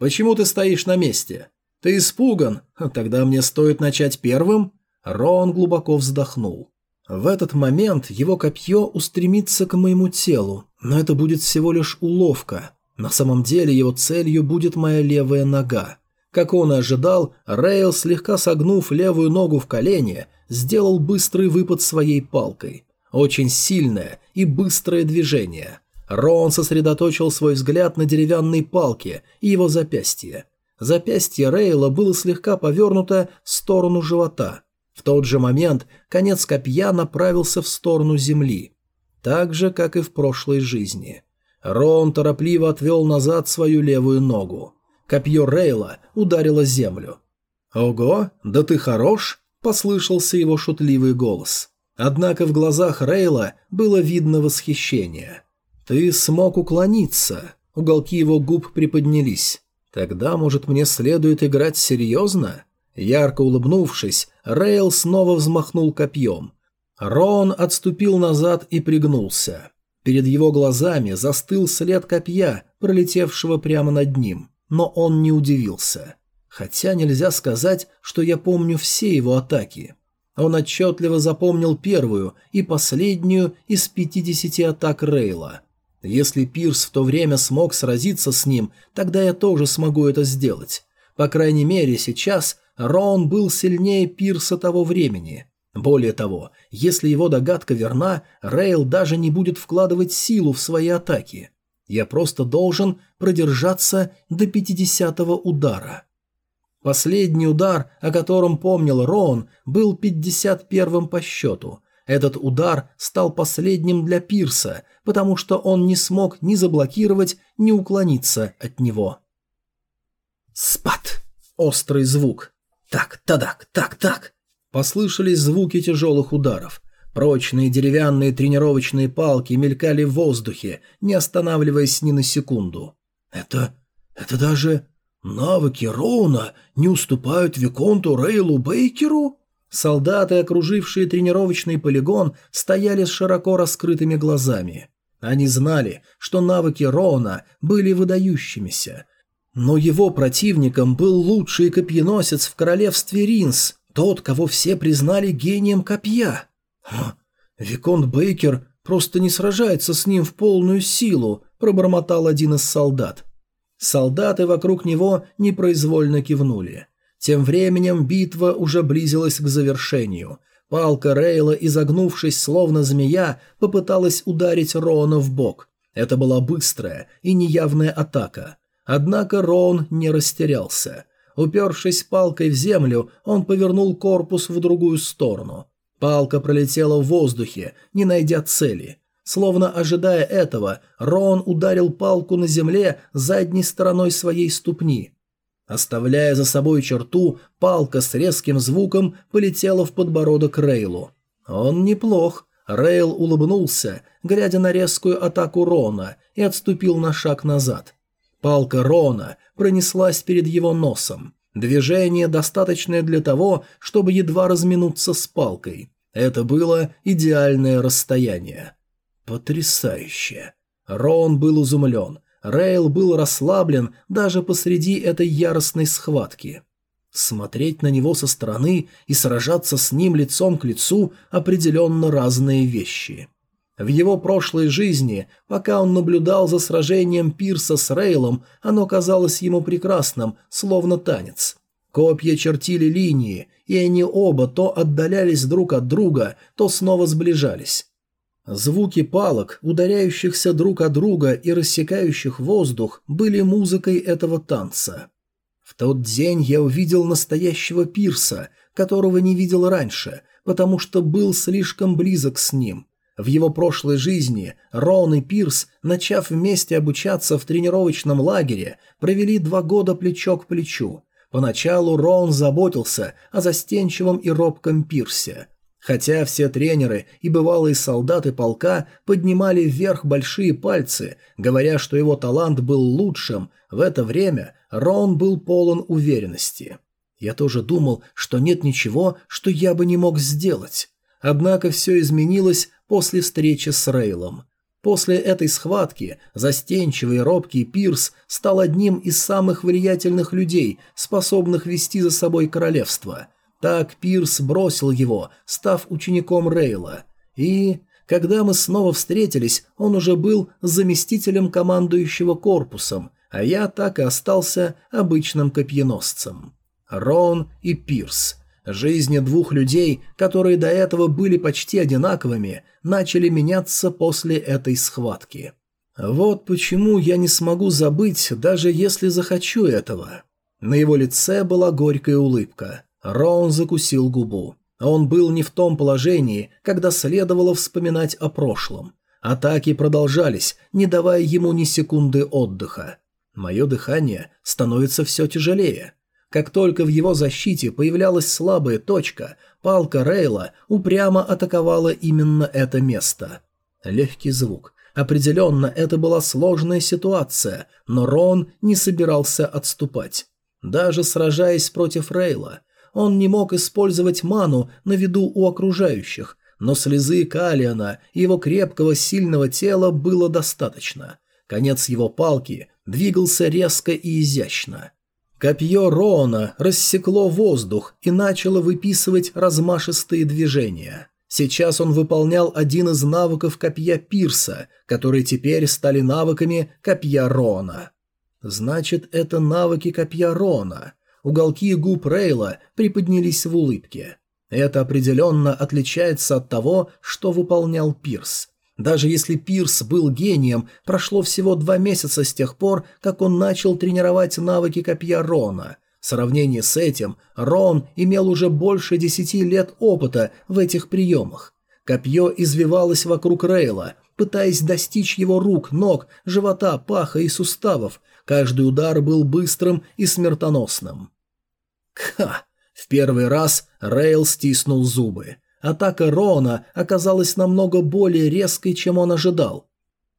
Speaker 1: «Почему ты стоишь на месте? Ты испуган? Тогда мне стоит начать первым?» Рон глубоко вздохнул. В этот момент его копье устремится к моему телу, но это будет всего лишь уловка. На самом деле его целью будет моя левая нога. Как он и ожидал, Рейл, слегка согнув левую ногу в колени, сделал быстрый выпад своей палкой. Очень сильное и быстрое движение. Рон сосредоточил свой взгляд на деревянной палке и его запястье. Запястье Рейла было слегка повернуто в сторону живота. В тот же момент конец копья направился в сторону земли. Так же, как и в прошлой жизни. Рон торопливо отвел назад свою левую ногу. Копье Рейла ударило землю. «Ого, да ты хорош!» – послышался его шутливый голос. Однако в глазах Рейла было видно восхищение. «Ты смог уклониться». Уголки его губ приподнялись. «Тогда, может, мне следует играть серьезно?» Ярко улыбнувшись, Рейл снова взмахнул копьем. Рон отступил назад и пригнулся. Перед его глазами застыл след копья, пролетевшего прямо над ним, но он не удивился. Хотя нельзя сказать, что я помню все его атаки. Он отчетливо запомнил первую и последнюю из 50 атак Рейла. Если Пирс в то время смог сразиться с ним, тогда я тоже смогу это сделать. По крайней мере, сейчас Рон был сильнее Пирса того времени. Более того, если его догадка верна, Рейл даже не будет вкладывать силу в свои атаки. Я просто должен продержаться до 50-го удара. Последний удар, о котором помнил Рон, был 51-м по счету. Этот удар стал последним для Пирса, потому что он не смог ни заблокировать, ни уклониться от него. Спад! Острый звук. Так, тадак, так, так. Послышались звуки тяжелых ударов. Прочные деревянные тренировочные палки мелькали в воздухе, не останавливаясь ни на секунду. Это... это даже... навыки Роуна не уступают Виконту Рейлу Бейкеру? Солдаты, окружившие тренировочный полигон, стояли с широко раскрытыми глазами. Они знали, что навыки Роуна были выдающимися. Но его противником был лучший копьеносец в королевстве Ринс, тот, кого все признали гением копья. Виконт Бейкер просто не сражается с ним в полную силу, пробормотал один из солдат. Солдаты вокруг него непроизвольно кивнули. Тем временем битва уже близилась к завершению. Палка Рейла, изогнувшись словно змея, попыталась ударить Рона в бок. Это была быстрая и неявная атака. Однако Рон не растерялся. Упершись палкой в землю, он повернул корпус в другую сторону. Палка пролетела в воздухе, не найдя цели. Словно ожидая этого, Рон ударил палку на земле задней стороной своей ступни. Оставляя за собой черту, палка с резким звуком полетела в подбородок Рейлу. Он неплох. Рейл улыбнулся, глядя на резкую атаку Рона, и отступил на шаг назад. Палка Рона пронеслась перед его носом. Движение, достаточное для того, чтобы едва разминуться с палкой. Это было идеальное расстояние. Потрясающе. Рон был изумлен. Рейл был расслаблен даже посреди этой яростной схватки. Смотреть на него со стороны и сражаться с ним лицом к лицу определенно разные вещи. В его прошлой жизни, пока он наблюдал за сражением Пирса с Рейлом, оно казалось ему прекрасным, словно танец. Копья чертили линии, и они оба то отдалялись друг от друга, то снова сближались. Звуки палок, ударяющихся друг от друга и рассекающих воздух, были музыкой этого танца. В тот день я увидел настоящего пирса, которого не видел раньше, потому что был слишком близок с ним. В его прошлой жизни Рон и Пирс, начав вместе обучаться в тренировочном лагере, провели два года плечо к плечу. Поначалу Рон заботился о застенчивом и робком Пирсе – Хотя все тренеры и бывалые солдаты полка поднимали вверх большие пальцы, говоря, что его талант был лучшим, в это время Рон был полон уверенности. Я тоже думал, что нет ничего, что я бы не мог сделать. Однако все изменилось после встречи с Рейлом. После этой схватки застенчивый робкий Пирс стал одним из самых влиятельных людей, способных вести за собой королевство – так Пирс бросил его, став учеником Рейла. И, когда мы снова встретились, он уже был заместителем командующего корпусом, а я так и остался обычным копьеносцем. Рон и Пирс. Жизни двух людей, которые до этого были почти одинаковыми, начали меняться после этой схватки. Вот почему я не смогу забыть, даже если захочу этого. На его лице была горькая улыбка. Роун закусил губу. Он был не в том положении, когда следовало вспоминать о прошлом. Атаки продолжались, не давая ему ни секунды отдыха. Мое дыхание становится все тяжелее. Как только в его защите появлялась слабая точка, палка Рейла упрямо атаковала именно это место. Легкий звук. Определенно, это была сложная ситуация, но Рон не собирался отступать. Даже сражаясь против Рейла, он не мог использовать ману на виду у окружающих, но слезы Калиана и его крепкого сильного тела было достаточно. Конец его палки двигался резко и изящно. Копье Роона рассекло воздух и начало выписывать размашистые движения. Сейчас он выполнял один из навыков копья Пирса, которые теперь стали навыками копья Рона. Значит, это навыки копья Рона – Уголки губ Рейла приподнялись в улыбке. Это определенно отличается от того, что выполнял Пирс. Даже если Пирс был гением, прошло всего два месяца с тех пор, как он начал тренировать навыки копья Рона. В сравнении с этим, Рон имел уже больше десяти лет опыта в этих приемах. Копье извивалось вокруг Рейла, пытаясь достичь его рук, ног, живота, паха и суставов. Каждый удар был быстрым и смертоносным. Ха! В первый раз Рейл стиснул зубы. Атака Рона оказалась намного более резкой, чем он ожидал.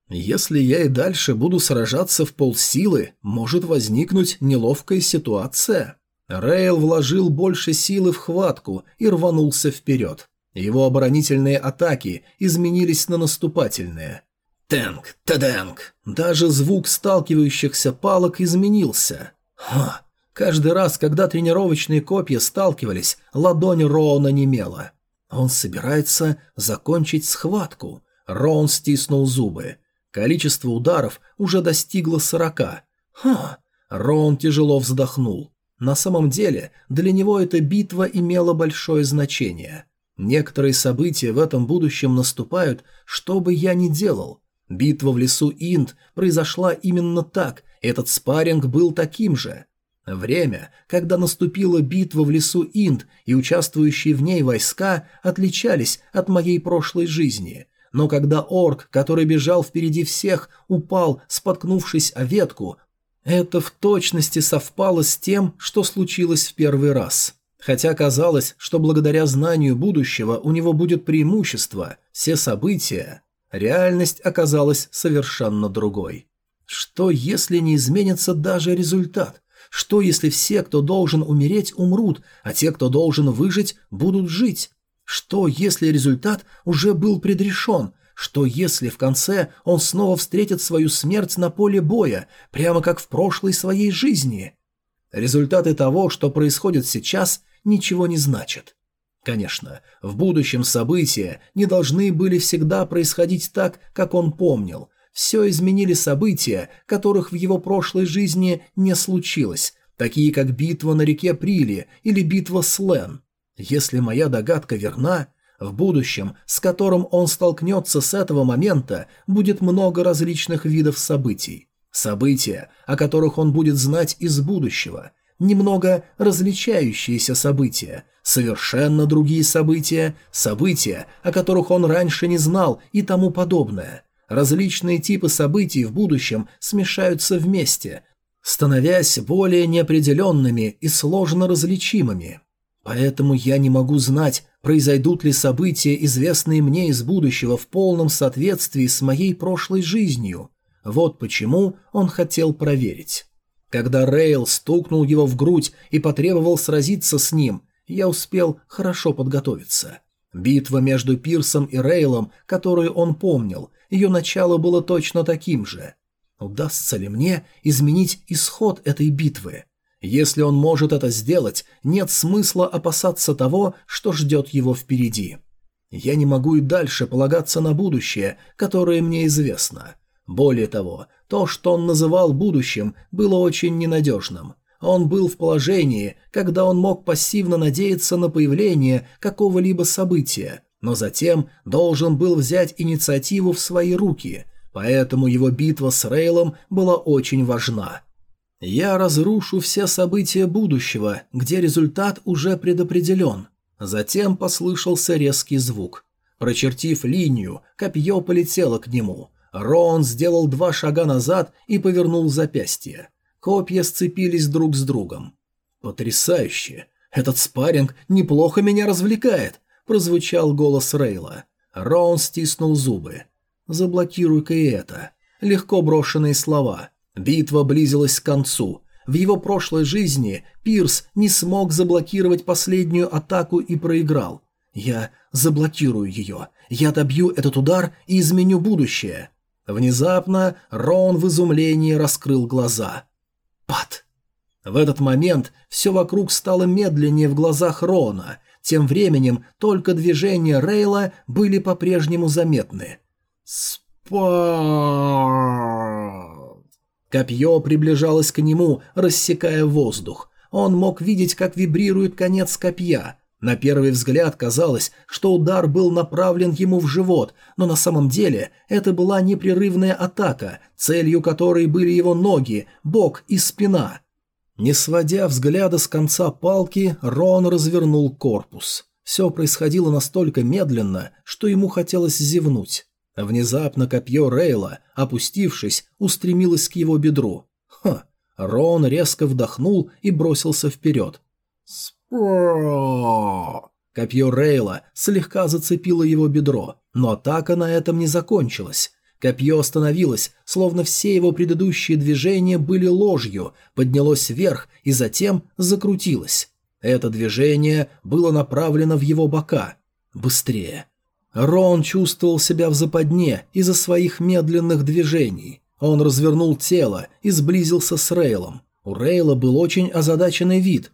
Speaker 1: Если я и дальше буду сражаться в полсилы, может возникнуть неловкая ситуация. Рейл вложил больше силы в хватку и рванулся вперед. Его оборонительные атаки изменились на наступательные. Тэнк, тадэнк. Даже звук сталкивающихся палок изменился. Ха, Каждый раз, когда тренировочные копья сталкивались, ладонь Роуна немела. Он собирается закончить схватку. Роун стиснул зубы. Количество ударов уже достигло сорока. Ха! Роун тяжело вздохнул. На самом деле, для него эта битва имела большое значение. Некоторые события в этом будущем наступают, что бы я ни делал. Битва в лесу Инд произошла именно так, этот спарринг был таким же. Время, когда наступила битва в лесу Инд и участвующие в ней войска отличались от моей прошлой жизни. Но когда орк, который бежал впереди всех, упал, споткнувшись о ветку, это в точности совпало с тем, что случилось в первый раз. Хотя казалось, что благодаря знанию будущего у него будет преимущество, все события, реальность оказалась совершенно другой. Что если не изменится даже результат? Что, если все, кто должен умереть, умрут, а те, кто должен выжить, будут жить? Что, если результат уже был предрешен? Что, если в конце он снова встретит свою смерть на поле боя, прямо как в прошлой своей жизни? Результаты того, что происходит сейчас, ничего не значат. Конечно, в будущем события не должны были всегда происходить так, как он помнил, все изменили события, которых в его прошлой жизни не случилось, такие как битва на реке Прили или битва с Лен. Если моя догадка верна, в будущем, с которым он столкнется с этого момента, будет много различных видов событий. События, о которых он будет знать из будущего. Немного различающиеся события, совершенно другие события, события, о которых он раньше не знал и тому подобное. Различные типы событий в будущем смешаются вместе, становясь более неопределенными и сложно различимыми. Поэтому я не могу знать, произойдут ли события, известные мне из будущего, в полном соответствии с моей прошлой жизнью. Вот почему он хотел проверить. Когда Рейл стукнул его в грудь и потребовал сразиться с ним, я успел хорошо подготовиться. Битва между Пирсом и Рейлом, которую он помнил, ее начало было точно таким же. Удастся ли мне изменить исход этой битвы? Если он может это сделать, нет смысла опасаться того, что ждет его впереди. Я не могу и дальше полагаться на будущее, которое мне известно. Более того, то, что он называл будущим, было очень ненадежным. Он был в положении, когда он мог пассивно надеяться на появление какого-либо события, но затем должен был взять инициативу в свои руки, поэтому его битва с Рейлом была очень важна. Я разрушу все события будущего, где результат уже предопределен. Затем послышался резкий звук. Прочертив линию, копье полетело к нему. Рон сделал два шага назад и повернул запястье. Копья сцепились друг с другом. «Потрясающе! Этот спарринг неплохо меня развлекает!» – прозвучал голос Рейла. Рон стиснул зубы. «Заблокируй-ка и это». Легко брошенные слова – Битва близилась к концу. В его прошлой жизни Пирс не смог заблокировать последнюю атаку и проиграл. Я заблокирую ее. Я добью этот удар и изменю будущее. Внезапно Рон в изумлении раскрыл глаза. Пат. В этот момент все вокруг стало медленнее в глазах Рона. Тем временем только движения Рейла были по-прежнему заметны. Спа. Копье приближалось к нему, рассекая воздух. Он мог видеть, как вибрирует конец копья. На первый взгляд казалось, что удар был направлен ему в живот, но на самом деле это была непрерывная атака, целью которой были его ноги, бок и спина. Не сводя взгляда с конца палки, Рон развернул корпус. Все происходило настолько медленно, что ему хотелось зевнуть. Внезапно копье Рейла, опустившись, устремилось к его бедру. Ха! Рон резко вдохнул и бросился вперед. Спро! Копье Рейла слегка зацепило его бедро, но атака на этом не закончилась. Копье остановилось, словно все его предыдущие движения были ложью, поднялось вверх и затем закрутилось. Это движение было направлено в его бока. Быстрее, Рон чувствовал себя в западне из-за своих медленных движений. Он развернул тело и сблизился с Рейлом. У Рейла был очень озадаченный вид.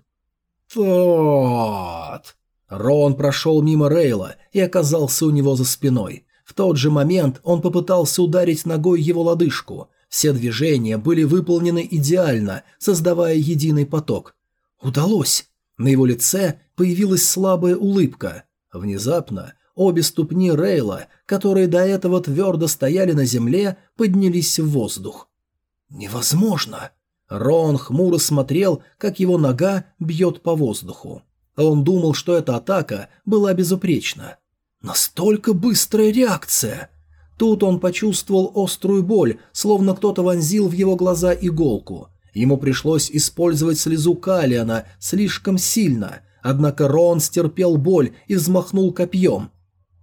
Speaker 1: «Вот!» Рон прошел мимо Рейла и оказался у него за спиной. В тот же момент он попытался ударить ногой его лодыжку. Все движения были выполнены идеально, создавая единый поток. Удалось! На его лице появилась слабая улыбка. Внезапно Обе ступни Рейла, которые до этого твердо стояли на земле, поднялись в воздух. «Невозможно!» Рон хмуро смотрел, как его нога бьет по воздуху. Он думал, что эта атака была безупречна. Настолько быстрая реакция! Тут он почувствовал острую боль, словно кто-то вонзил в его глаза иголку. Ему пришлось использовать слезу Калиана слишком сильно, однако Рон стерпел боль и взмахнул копьем.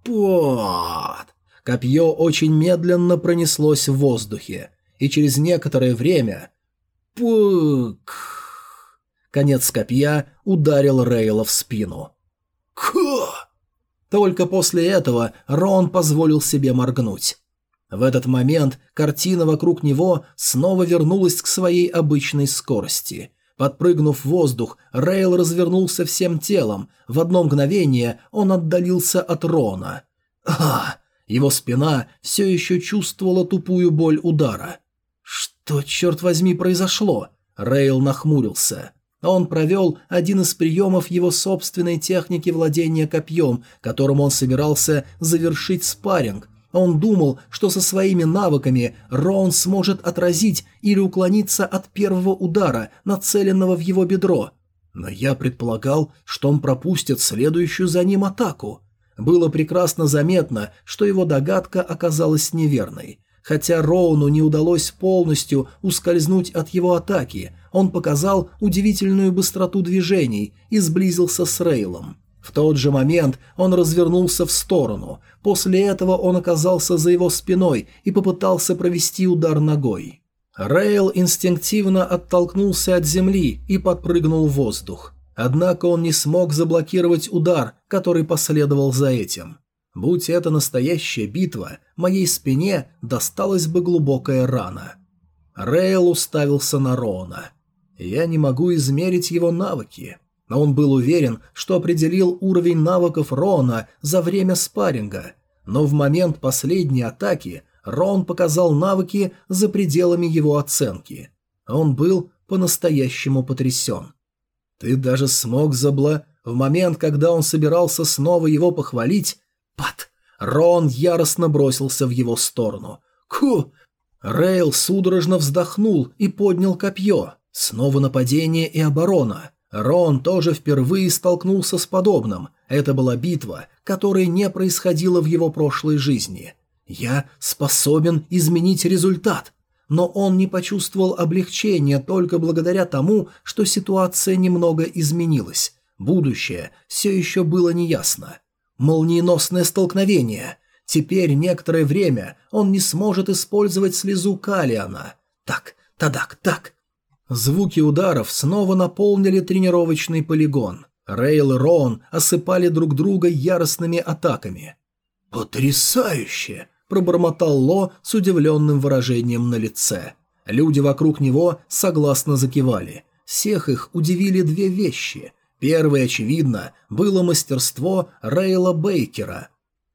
Speaker 1: Под! Копье очень медленно пронеслось в воздухе, и через некоторое время... Пук! Конец копья ударил Рейла в спину. Ка! Только после этого Рон позволил себе моргнуть. В этот момент картина вокруг него снова вернулась к своей обычной скорости. Подпрыгнув в воздух, Рейл развернулся всем телом. В одно мгновение он отдалился от Рона. А! Его спина все еще чувствовала тупую боль удара. Что, черт возьми, произошло? Рейл нахмурился. Он провел один из приемов его собственной техники владения копьем, которым он собирался завершить спарринг, он думал, что со своими навыками Рон сможет отразить или уклониться от первого удара, нацеленного в его бедро. Но я предполагал, что он пропустит следующую за ним атаку. Было прекрасно заметно, что его догадка оказалась неверной. Хотя Роуну не удалось полностью ускользнуть от его атаки, он показал удивительную быстроту движений и сблизился с Рейлом. В тот же момент он развернулся в сторону. После этого он оказался за его спиной и попытался провести удар ногой. Рейл инстинктивно оттолкнулся от земли и подпрыгнул в воздух. Однако он не смог заблокировать удар, который последовал за этим. Будь это настоящая битва, моей спине досталась бы глубокая рана. Рейл уставился на Роуна. Я не могу измерить его навыки, но он был уверен, что определил уровень навыков Рона за время спарринга, но в момент последней атаки Рон показал навыки за пределами его оценки. Он был по-настоящему потрясен. Ты даже смог забла... В момент, когда он собирался снова его похвалить... Пат! Рон яростно бросился в его сторону. Ку! Рейл судорожно вздохнул и поднял копье. Снова нападение и оборона. Рон тоже впервые столкнулся с подобным. Это была битва, которая не происходила в его прошлой жизни. Я способен изменить результат но он не почувствовал облегчения только благодаря тому, что ситуация немного изменилась. Будущее все еще было неясно. Молниеносное столкновение. Теперь некоторое время он не сможет использовать слезу Калиана. Так, тадак, так. Звуки ударов снова наполнили тренировочный полигон. Рейл и Роун осыпали друг друга яростными атаками. «Потрясающе!» пробормотал Ло с удивленным выражением на лице. Люди вокруг него согласно закивали. Всех их удивили две вещи. Первое, очевидно, было мастерство Рейла Бейкера.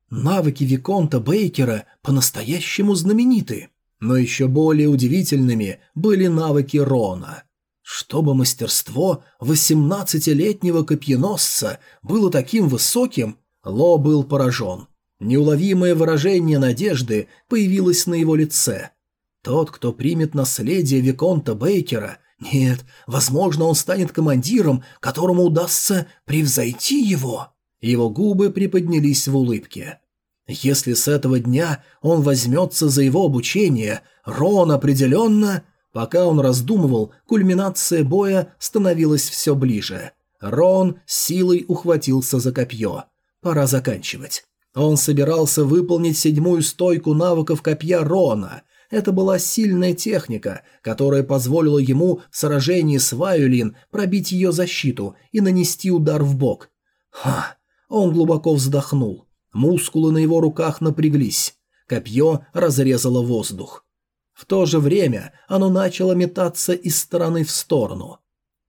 Speaker 1: Навыки Виконта Бейкера по-настоящему знамениты. Но еще более удивительными были навыки Рона. Чтобы мастерство 18-летнего копьеносца было таким высоким, Ло был поражен – Неуловимое выражение надежды появилось на его лице. Тот, кто примет наследие Виконта Бейкера, нет, возможно, он станет командиром, которому удастся превзойти его. Его губы приподнялись в улыбке. Если с этого дня он возьмется за его обучение, Рон определенно... Пока он раздумывал, кульминация боя становилась все ближе. Рон силой ухватился за копье. Пора заканчивать. Он собирался выполнить седьмую стойку навыков копья Рона. Это была сильная техника, которая позволила ему в сражении с Вайолин пробить ее защиту и нанести удар в бок. Ха! Он глубоко вздохнул. Мускулы на его руках напряглись. Копье разрезало воздух. В то же время оно начало метаться из стороны в сторону.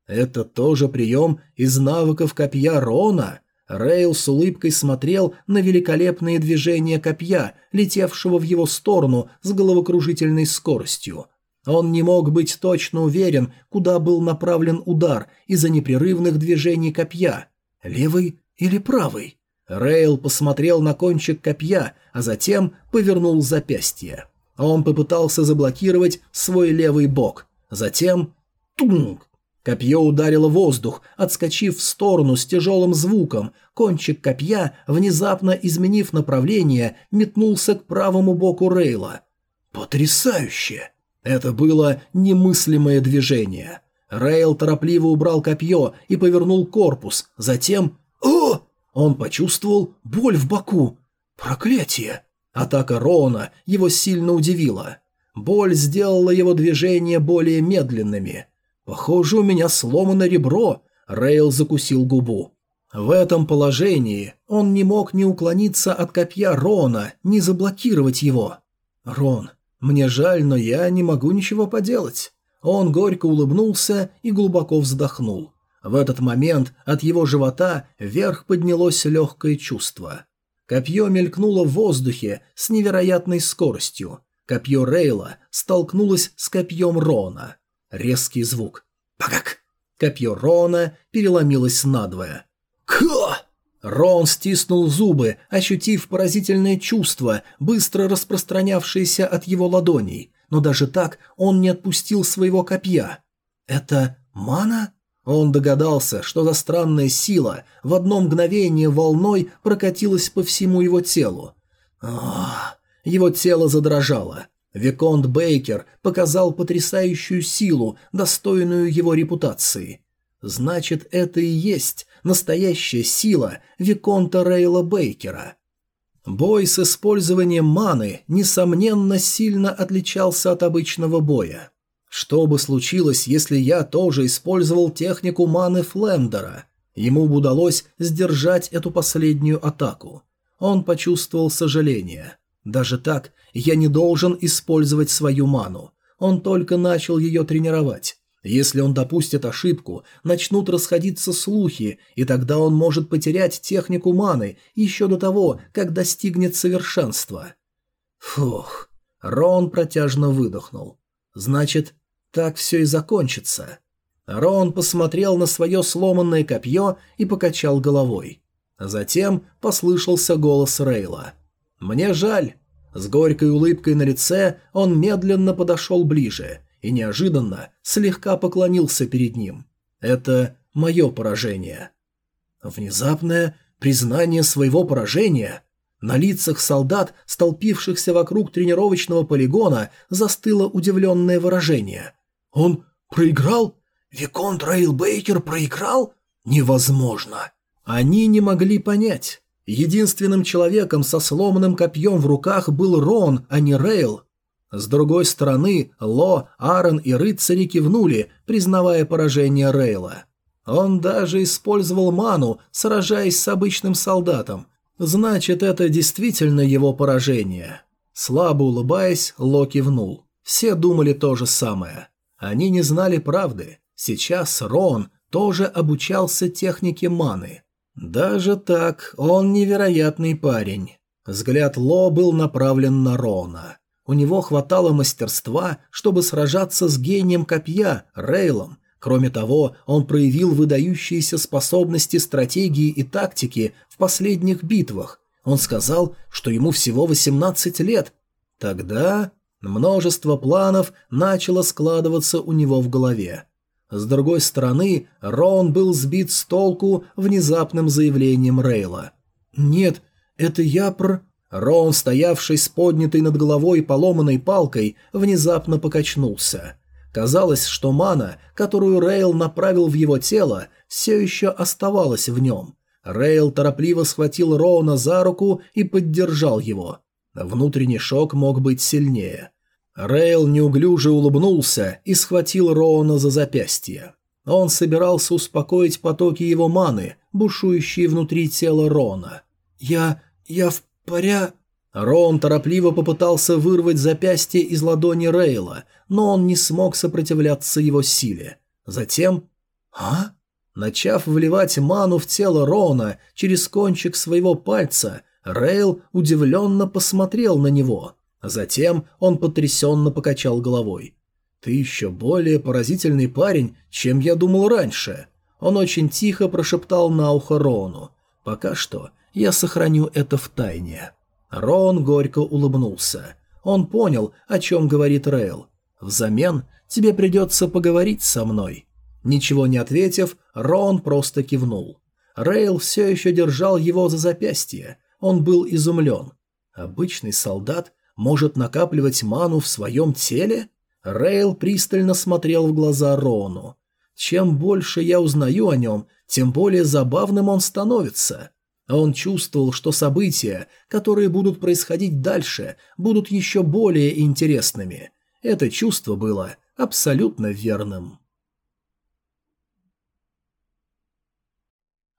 Speaker 1: Это тоже прием из навыков копья Рона? Рейл с улыбкой смотрел на великолепные движения копья, летевшего в его сторону с головокружительной скоростью. Он не мог быть точно уверен, куда был направлен удар из-за непрерывных движений копья. Левый или правый? Рейл посмотрел на кончик копья, а затем повернул запястье. Он попытался заблокировать свой левый бок. Затем... Тунг! Копье ударило воздух, отскочив в сторону с тяжелым звуком. Кончик копья, внезапно изменив направление, метнулся к правому боку Рейла. Потрясающе! Это было немыслимое движение. Рейл торопливо убрал копье и повернул корпус. Затем... Он почувствовал боль в боку. Проклятие! Атака Рона его сильно удивила. Боль сделала его движения более медленными – «Похоже, у меня сломано ребро», — Рейл закусил губу. В этом положении он не мог ни уклониться от копья Рона, ни заблокировать его. «Рон, мне жаль, но я не могу ничего поделать». Он горько улыбнулся и глубоко вздохнул. В этот момент от его живота вверх поднялось легкое чувство. Копье мелькнуло в воздухе с невероятной скоростью. Копье Рейла столкнулось с копьем Рона. Резкий звук. Пакак! Копье Рона переломилось надвое. Ка! Рон стиснул зубы, ощутив поразительное чувство, быстро распространявшееся от его ладоней, но даже так он не отпустил своего копья. «Это мана?» Он догадался, что за странная сила в одно мгновение волной прокатилась по всему его телу. Ах, его тело задрожало. Виконт Бейкер показал потрясающую силу, достойную его репутации. Значит, это и есть настоящая сила Виконта Рейла Бейкера. Бой с использованием маны, несомненно, сильно отличался от обычного боя. Что бы случилось, если я тоже использовал технику маны Флендера? Ему удалось сдержать эту последнюю атаку. Он почувствовал сожаление. Даже так я не должен использовать свою ману. Он только начал ее тренировать. Если он допустит ошибку, начнут расходиться слухи, и тогда он может потерять технику маны еще до того, как достигнет совершенства. Фух. Рон протяжно выдохнул. Значит, так все и закончится. Рон посмотрел на свое сломанное копье и покачал головой. Затем послышался голос Рейла. «Мне жаль». С горькой улыбкой на лице он медленно подошел ближе и неожиданно слегка поклонился перед ним. «Это мое поражение». Внезапное признание своего поражения. На лицах солдат, столпившихся вокруг тренировочного полигона, застыло удивленное выражение. «Он проиграл? Виконт Рейл Бейкер проиграл? Невозможно!» Они не могли понять. Единственным человеком со сломанным копьем в руках был Рон, а не Рейл. С другой стороны, Ло, Аарон и рыцари кивнули, признавая поражение Рейла. Он даже использовал ману, сражаясь с обычным солдатом. Значит, это действительно его поражение. Слабо улыбаясь, Ло кивнул. Все думали то же самое. Они не знали правды. Сейчас Рон тоже обучался технике маны. Даже так, он невероятный парень. Взгляд Ло был направлен на Рона. У него хватало мастерства, чтобы сражаться с гением копья, Рейлом. Кроме того, он проявил выдающиеся способности стратегии и тактики в последних битвах. Он сказал, что ему всего 18 лет. Тогда множество планов начало складываться у него в голове. С другой стороны, Рон был сбит с толку внезапным заявлением Рейла. «Нет, это я про...» Рон, стоявший с поднятой над головой поломанной палкой, внезапно покачнулся. Казалось, что мана, которую Рейл направил в его тело, все еще оставалась в нем. Рейл торопливо схватил Роуна за руку и поддержал его. Внутренний шок мог быть сильнее. Рейл неуклюже улыбнулся и схватил Роуна за запястье. Он собирался успокоить потоки его маны, бушующие внутри тела Рона. «Я... я в «Поря...» Рон торопливо попытался вырвать запястье из ладони Рейла, но он не смог сопротивляться его силе. Затем... «А?» Начав вливать ману в тело Рона через кончик своего пальца, Рейл удивленно посмотрел на него. Затем он потрясенно покачал головой. «Ты еще более поразительный парень, чем я думал раньше». Он очень тихо прошептал на ухо Рону. «Пока что я сохраню это в тайне». Рон горько улыбнулся. Он понял, о чем говорит Рейл. «Взамен тебе придется поговорить со мной». Ничего не ответив, Рон просто кивнул. Рейл все еще держал его за запястье. Он был изумлен. «Обычный солдат может накапливать ману в своем теле?» Рейл пристально смотрел в глаза Рону. «Чем больше я узнаю о нем, тем более забавным он становится. Он чувствовал, что события, которые будут происходить дальше, будут еще более интересными. Это чувство было абсолютно верным.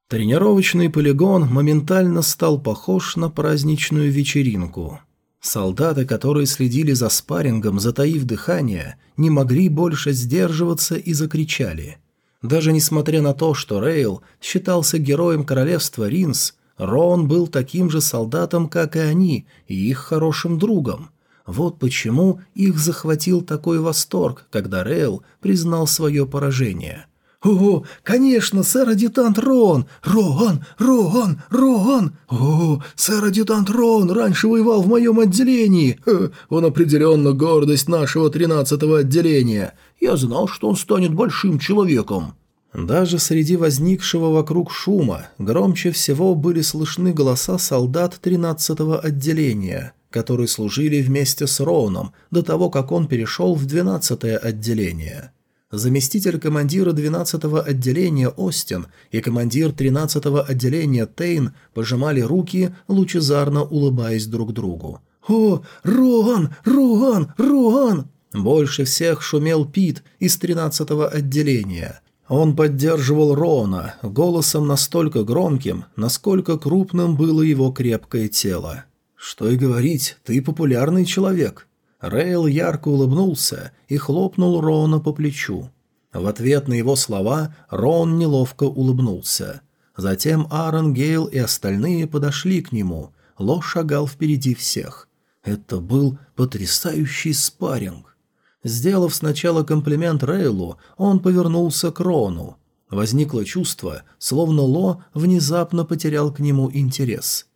Speaker 1: Тренировочный полигон моментально стал похож на праздничную вечеринку. Солдаты, которые следили за спаррингом, затаив дыхание, не могли больше сдерживаться и закричали – даже несмотря на то, что Рейл считался героем королевства Ринс, Рон был таким же солдатом, как и они, и их хорошим другом. Вот почему их захватил такой восторг, когда Рейл признал свое поражение. «О, конечно, сэр-адъютант Рон! Рон! Рон! Рон! О, сэр-адъютант Рон раньше воевал в моем отделении! Он определенно гордость нашего тринадцатого отделения! Я знал, что он станет большим человеком!» Даже среди возникшего вокруг шума громче всего были слышны голоса солдат тринадцатого отделения. которые служили вместе с Роуном до того, как он перешел в 12-е отделение. Заместитель командира 12-го отделения Остин и командир 13-го отделения Тейн пожимали руки, лучезарно улыбаясь друг другу. «О, Роан! Роан! Роан!» Больше всех шумел Пит из 13-го отделения. Он поддерживал Роана голосом настолько громким, насколько крупным было его крепкое тело. «Что и говорить, ты популярный человек». Рейл ярко улыбнулся и хлопнул Роана по плечу. В ответ на его слова Рон неловко улыбнулся. Затем Аарон Гейл и остальные подошли к нему. Ло шагал впереди всех. Это был потрясающий спарринг. Сделав сначала комплимент Рейлу, он повернулся к Рону. Возникло чувство, словно Ло внезапно потерял к нему интерес.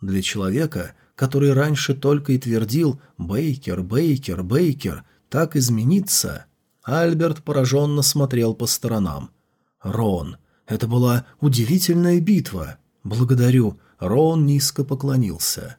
Speaker 1: Для человека, который раньше только и твердил «Бейкер, Бейкер, Бейкер», так измениться... Альберт пораженно смотрел по сторонам. «Рон, это была удивительная битва. Благодарю». Рон низко поклонился.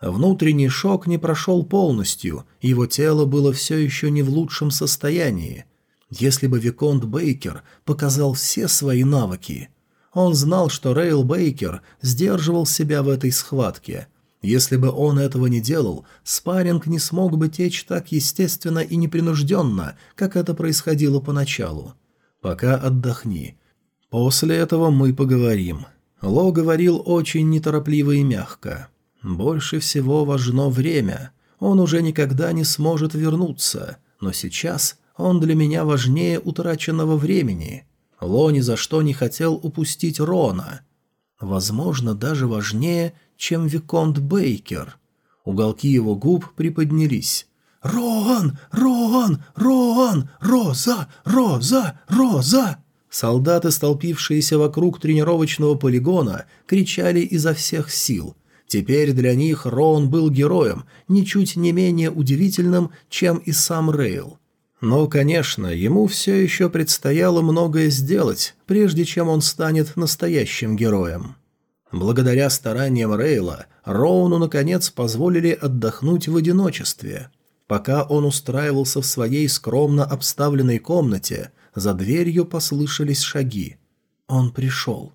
Speaker 1: Внутренний шок не прошел полностью, его тело было все еще не в лучшем состоянии. Если бы Виконт Бейкер показал все свои навыки... Он знал, что Рейл Бейкер сдерживал себя в этой схватке. Если бы он этого не делал, спарринг не смог бы течь так естественно и непринужденно, как это происходило поначалу. Пока отдохни. После этого мы поговорим. Ло говорил очень неторопливо и мягко. Больше всего важно время. Он уже никогда не сможет вернуться, но сейчас он для меня важнее утраченного времени. Ло ни за что не хотел упустить Рона. Возможно, даже важнее, чем Виконт Бейкер. Уголки его губ приподнялись. «Рон! Рон! Рон! Роза! Роза! Роза!» Солдаты, столпившиеся вокруг тренировочного полигона, кричали изо всех сил – Теперь для них Роун был героем, ничуть не менее удивительным, чем и сам Рейл. Но, конечно, ему все еще предстояло многое сделать, прежде чем он станет настоящим героем. Благодаря стараниям Рейла, Роуну, наконец, позволили отдохнуть в одиночестве. Пока он устраивался в своей скромно обставленной комнате, за дверью послышались шаги. Он пришел.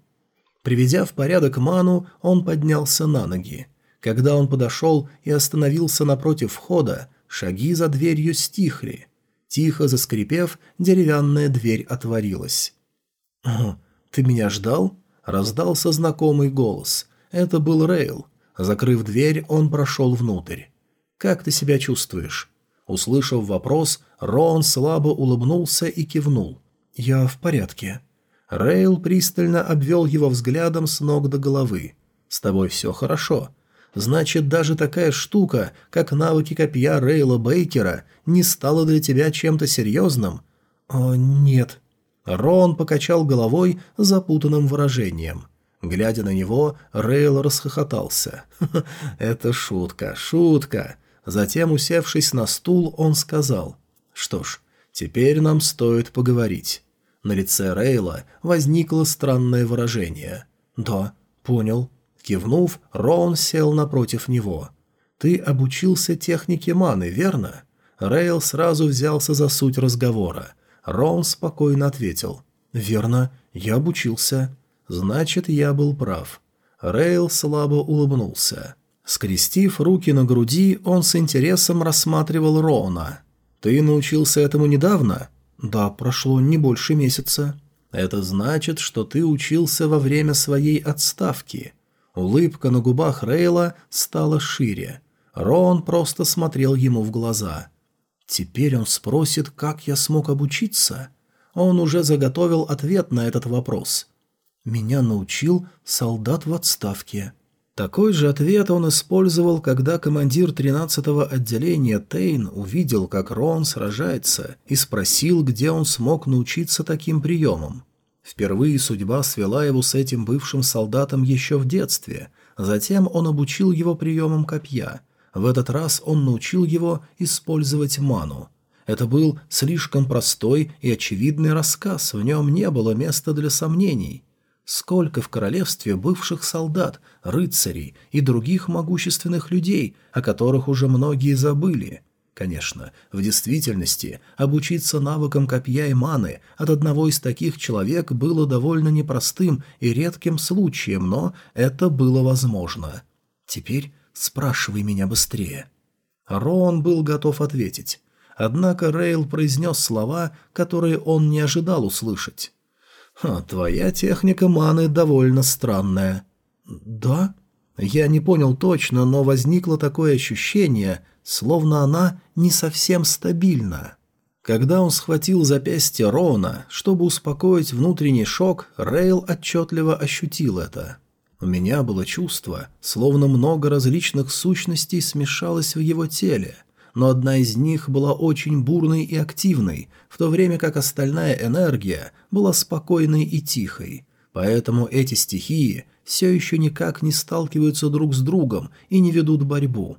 Speaker 1: Приведя в порядок ману, он поднялся на ноги. Когда он подошел и остановился напротив входа, шаги за дверью стихли. Тихо заскрипев, деревянная дверь отворилась. ты меня ждал?» — раздался знакомый голос. Это был Рейл. Закрыв дверь, он прошел внутрь. «Как ты себя чувствуешь?» Услышав вопрос, Рон слабо улыбнулся и кивнул. «Я в порядке». Рейл пристально обвел его взглядом с ног до головы. «С тобой все хорошо. Значит, даже такая штука, как навыки копья Рейла Бейкера, не стала для тебя чем-то серьезным?» «О, нет». Рон покачал головой запутанным выражением. Глядя на него, Рейл расхохотался. «Это шутка, шутка». Затем, усевшись на стул, он сказал. «Что ж, теперь нам стоит поговорить». На лице Рейла возникло странное выражение. «Да, понял». Кивнув, Роун сел напротив него. «Ты обучился технике маны, верно?» Рейл сразу взялся за суть разговора. Роун спокойно ответил. «Верно, я обучился». «Значит, я был прав». Рейл слабо улыбнулся. Скрестив руки на груди, он с интересом рассматривал Роуна. «Ты научился этому недавно?» «Да, прошло не больше месяца». «Это значит, что ты учился во время своей отставки». Улыбка на губах Рейла стала шире. Рон просто смотрел ему в глаза. «Теперь он спросит, как я смог обучиться?» Он уже заготовил ответ на этот вопрос. «Меня научил солдат в отставке». Такой же ответ он использовал, когда командир 13-го отделения Тейн увидел, как Рон сражается, и спросил, где он смог научиться таким приемам. Впервые судьба свела его с этим бывшим солдатом еще в детстве, затем он обучил его приемам копья. В этот раз он научил его использовать ману. Это был слишком простой и очевидный рассказ, в нем не было места для сомнений – Сколько в королевстве бывших солдат, рыцарей и других могущественных людей, о которых уже многие забыли. Конечно, в действительности обучиться навыкам копья и маны от одного из таких человек было довольно непростым и редким случаем, но это было возможно. Теперь спрашивай меня быстрее. Роан был готов ответить. Однако Рейл произнес слова, которые он не ожидал услышать. «Ха, твоя техника маны довольно странная». «Да?» Я не понял точно, но возникло такое ощущение, словно она не совсем стабильна. Когда он схватил запястье Роуна, чтобы успокоить внутренний шок, Рейл отчетливо ощутил это. У меня было чувство, словно много различных сущностей смешалось в его теле – но одна из них была очень бурной и активной, в то время как остальная энергия была спокойной и тихой. Поэтому эти стихии все еще никак не сталкиваются друг с другом и не ведут борьбу.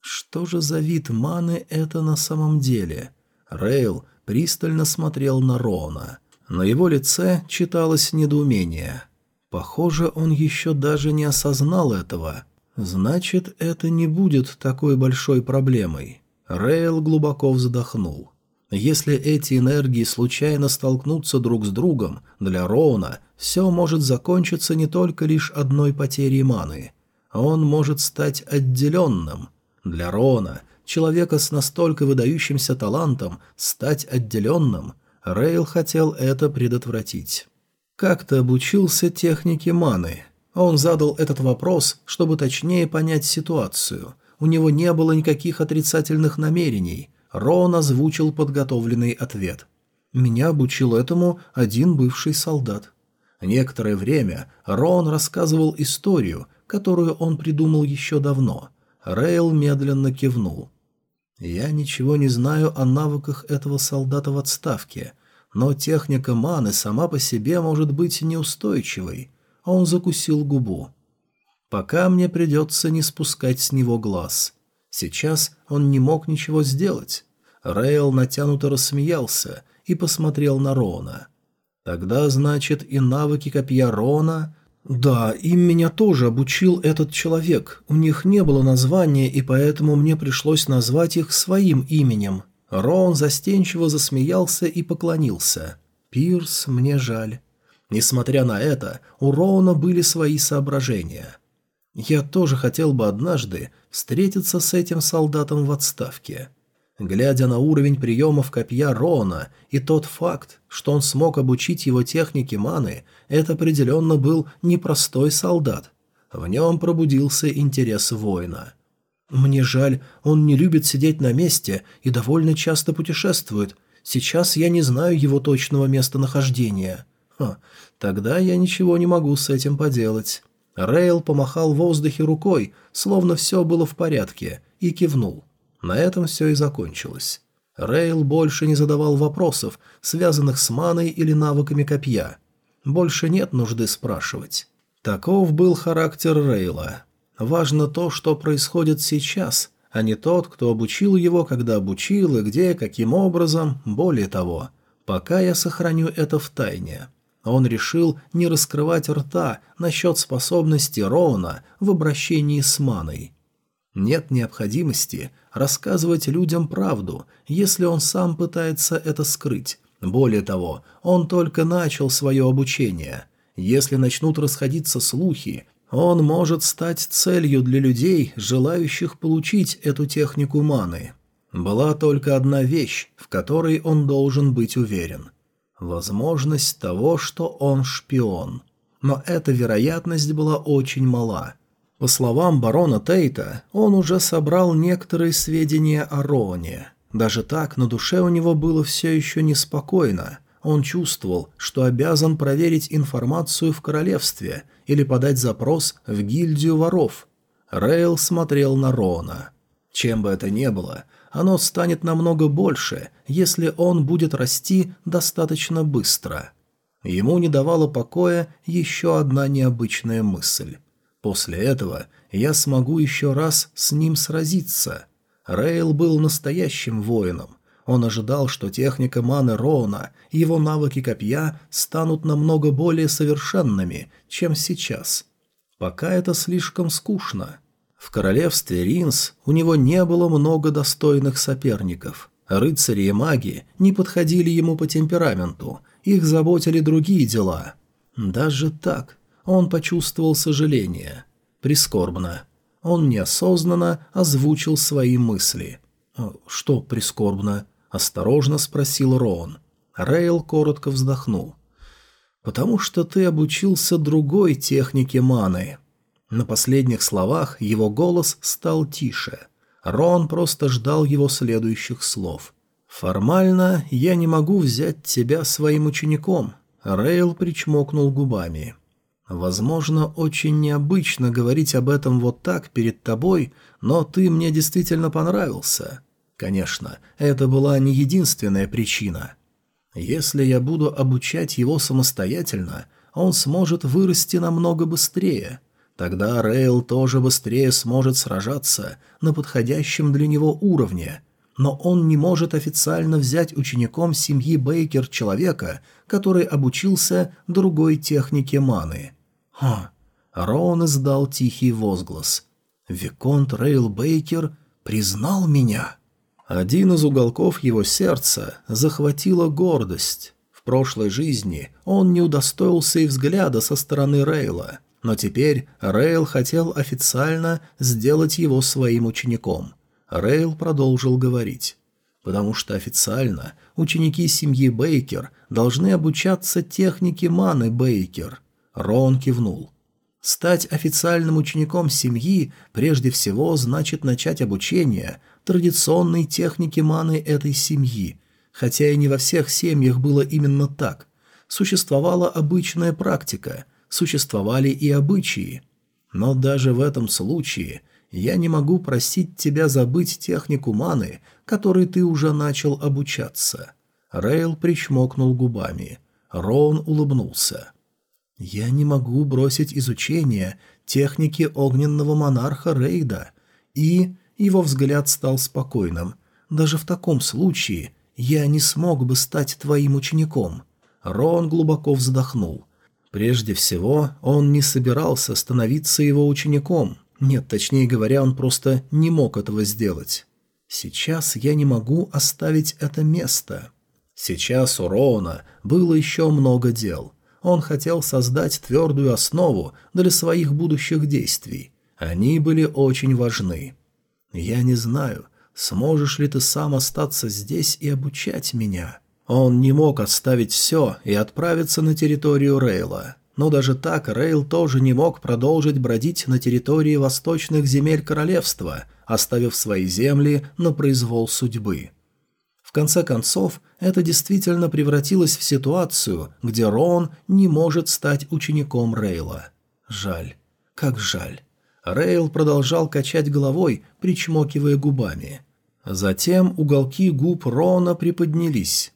Speaker 1: Что же за вид маны это на самом деле? Рейл пристально смотрел на Рона. На его лице читалось недоумение. Похоже, он еще даже не осознал этого. Значит, это не будет такой большой проблемой. Рейл глубоко вздохнул. Если эти энергии случайно столкнутся друг с другом, для Роуна все может закончиться не только лишь одной потерей маны. Он может стать отделенным. Для Роуна, человека с настолько выдающимся талантом, стать отделенным, Рейл хотел это предотвратить. Как ты обучился технике маны? Он задал этот вопрос, чтобы точнее понять ситуацию – у него не было никаких отрицательных намерений. Рон озвучил подготовленный ответ. «Меня обучил этому один бывший солдат». Некоторое время Рон рассказывал историю, которую он придумал еще давно. Рейл медленно кивнул. «Я ничего не знаю о навыках этого солдата в отставке, но техника маны сама по себе может быть неустойчивой». Он закусил губу. Пока мне придется не спускать с него глаз. Сейчас он не мог ничего сделать. Рейл натянуто рассмеялся и посмотрел на Рона. Тогда, значит, и навыки копья Рона... Да, им меня тоже обучил этот человек. У них не было названия, и поэтому мне пришлось назвать их своим именем. Рон застенчиво засмеялся и поклонился. «Пирс, мне жаль». Несмотря на это, у Роуна были свои соображения. Я тоже хотел бы однажды встретиться с этим солдатом в отставке. Глядя на уровень приемов копья Рона и тот факт, что он смог обучить его технике маны, это определенно был непростой солдат. В нем пробудился интерес воина. «Мне жаль, он не любит сидеть на месте и довольно часто путешествует. Сейчас я не знаю его точного местонахождения». Ха, тогда я ничего не могу с этим поделать. Рейл помахал в воздухе рукой, словно все было в порядке, и кивнул. На этом все и закончилось. Рейл больше не задавал вопросов, связанных с маной или навыками копья. Больше нет нужды спрашивать. Таков был характер Рейла. Важно то, что происходит сейчас, а не тот, кто обучил его, когда обучил и где, каким образом, более того. Пока я сохраню это в тайне. Он решил не раскрывать рта насчет способности Роуна в обращении с маной. Нет необходимости рассказывать людям правду, если он сам пытается это скрыть. Более того, он только начал свое обучение. Если начнут расходиться слухи, он может стать целью для людей, желающих получить эту технику маны. Была только одна вещь, в которой он должен быть уверен – Возможность того, что он шпион. Но эта вероятность была очень мала. По словам барона Тейта, он уже собрал некоторые сведения о Роне. Даже так на душе у него было все еще неспокойно. Он чувствовал, что обязан проверить информацию в королевстве или подать запрос в гильдию воров. Рейл смотрел на Рона. Чем бы это ни было, оно станет намного больше, если он будет расти достаточно быстро. Ему не давала покоя еще одна необычная мысль. После этого я смогу еще раз с ним сразиться. Рейл был настоящим воином. Он ожидал, что техника маны Роуна и его навыки копья станут намного более совершенными, чем сейчас. Пока это слишком скучно. В королевстве Ринс у него не было много достойных соперников. Рыцари и маги не подходили ему по темпераменту, их заботили другие дела. Даже так он почувствовал сожаление. Прискорбно. Он неосознанно озвучил свои мысли. «Что прискорбно?» – осторожно спросил Роун. Рейл коротко вздохнул. «Потому что ты обучился другой технике маны». На последних словах его голос стал тише. Рон просто ждал его следующих слов. «Формально я не могу взять тебя своим учеником», — Рейл причмокнул губами. «Возможно, очень необычно говорить об этом вот так перед тобой, но ты мне действительно понравился. Конечно, это была не единственная причина. Если я буду обучать его самостоятельно, он сможет вырасти намного быстрее. Тогда Рейл тоже быстрее сможет сражаться на подходящем для него уровне. Но он не может официально взять учеником семьи Бейкер человека, который обучился другой технике маны. Ха! Роун издал тихий возглас. Виконт Рейл Бейкер признал меня. Один из уголков его сердца захватила гордость. В прошлой жизни он не удостоился и взгляда со стороны Рейла, но теперь Рейл хотел официально сделать его своим учеником. Рейл продолжил говорить. Потому что официально ученики семьи Бейкер должны обучаться технике маны Бейкер. Рон кивнул. Стать официальным учеником семьи прежде всего значит начать обучение традиционной технике маны этой семьи, хотя и не во всех семьях было именно так. Существовала обычная практика, существовали и обычаи. Но даже в этом случае я не могу просить тебя забыть технику маны, которой ты уже начал обучаться». Рейл причмокнул губами. Роун улыбнулся. «Я не могу бросить изучение техники огненного монарха Рейда». И его взгляд стал спокойным. «Даже в таком случае я не смог бы стать твоим учеником». Рон глубоко вздохнул. Прежде всего, он не собирался становиться его учеником. Нет, точнее говоря, он просто не мог этого сделать. Сейчас я не могу оставить это место. Сейчас у Роуна было еще много дел. Он хотел создать твердую основу для своих будущих действий. Они были очень важны. «Я не знаю, сможешь ли ты сам остаться здесь и обучать меня?» Он не мог оставить все и отправиться на территорию Рейла. Но даже так Рейл тоже не мог продолжить бродить на территории восточных земель королевства, оставив свои земли на произвол судьбы. В конце концов, это действительно превратилось в ситуацию, где Рон не может стать учеником Рейла. Жаль. Как жаль. Рейл продолжал качать головой, причмокивая губами. Затем уголки губ Рона приподнялись.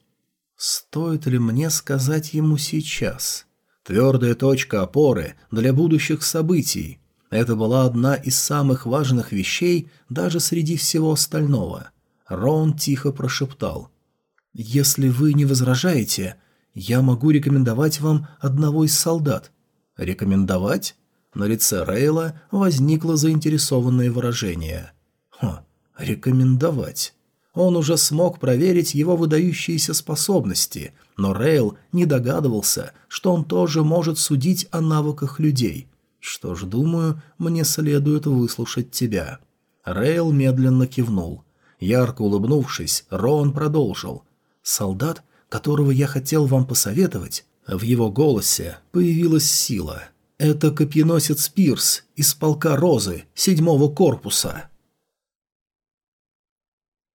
Speaker 1: «Стоит ли мне сказать ему сейчас?» Твердая точка опоры для будущих событий. Это была одна из самых важных вещей даже среди всего остального. Рон тихо прошептал. «Если вы не возражаете, я могу рекомендовать вам одного из солдат». «Рекомендовать?» На лице Рейла возникло заинтересованное выражение. «Хм, рекомендовать». Он уже смог проверить его выдающиеся способности, но Рейл не догадывался, что он тоже может судить о навыках людей. Что ж, думаю, мне следует выслушать тебя. Рейл медленно кивнул. Ярко улыбнувшись, Роан продолжил. «Солдат, которого я хотел вам посоветовать...» В его голосе появилась сила – это копьеносец Пирс из полка Розы, седьмого корпуса.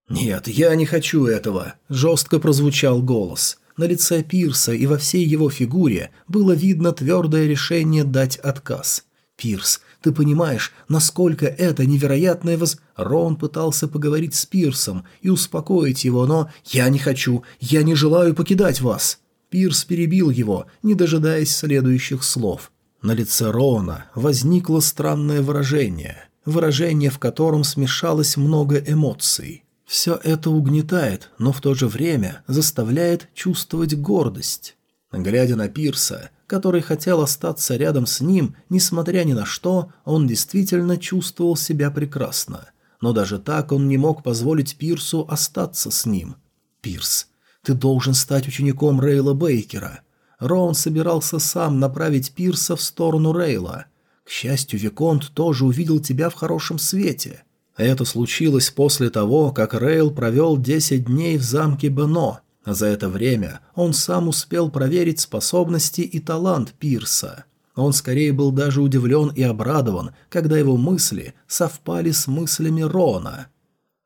Speaker 1: «Нет, я не хочу этого», – жестко прозвучал голос. На лице Пирса и во всей его фигуре было видно твердое решение дать отказ. «Пирс, ты понимаешь, насколько это невероятное воз...» Рон пытался поговорить с Пирсом и успокоить его, но «Я не хочу, я не желаю покидать вас». Пирс перебил его, не дожидаясь следующих слов. На лице Роуна возникло странное выражение, выражение, в котором смешалось много эмоций. Все это угнетает, но в то же время заставляет чувствовать гордость. Глядя на Пирса, который хотел остаться рядом с ним, несмотря ни на что, он действительно чувствовал себя прекрасно. Но даже так он не мог позволить Пирсу остаться с ним. «Пирс, ты должен стать учеником Рейла Бейкера». Роун собирался сам направить Пирса в сторону Рейла. К счастью, Виконт тоже увидел тебя в хорошем свете. Это случилось после того, как Рейл провел 10 дней в замке Бено. За это время он сам успел проверить способности и талант Пирса. Он скорее был даже удивлен и обрадован, когда его мысли совпали с мыслями Рона.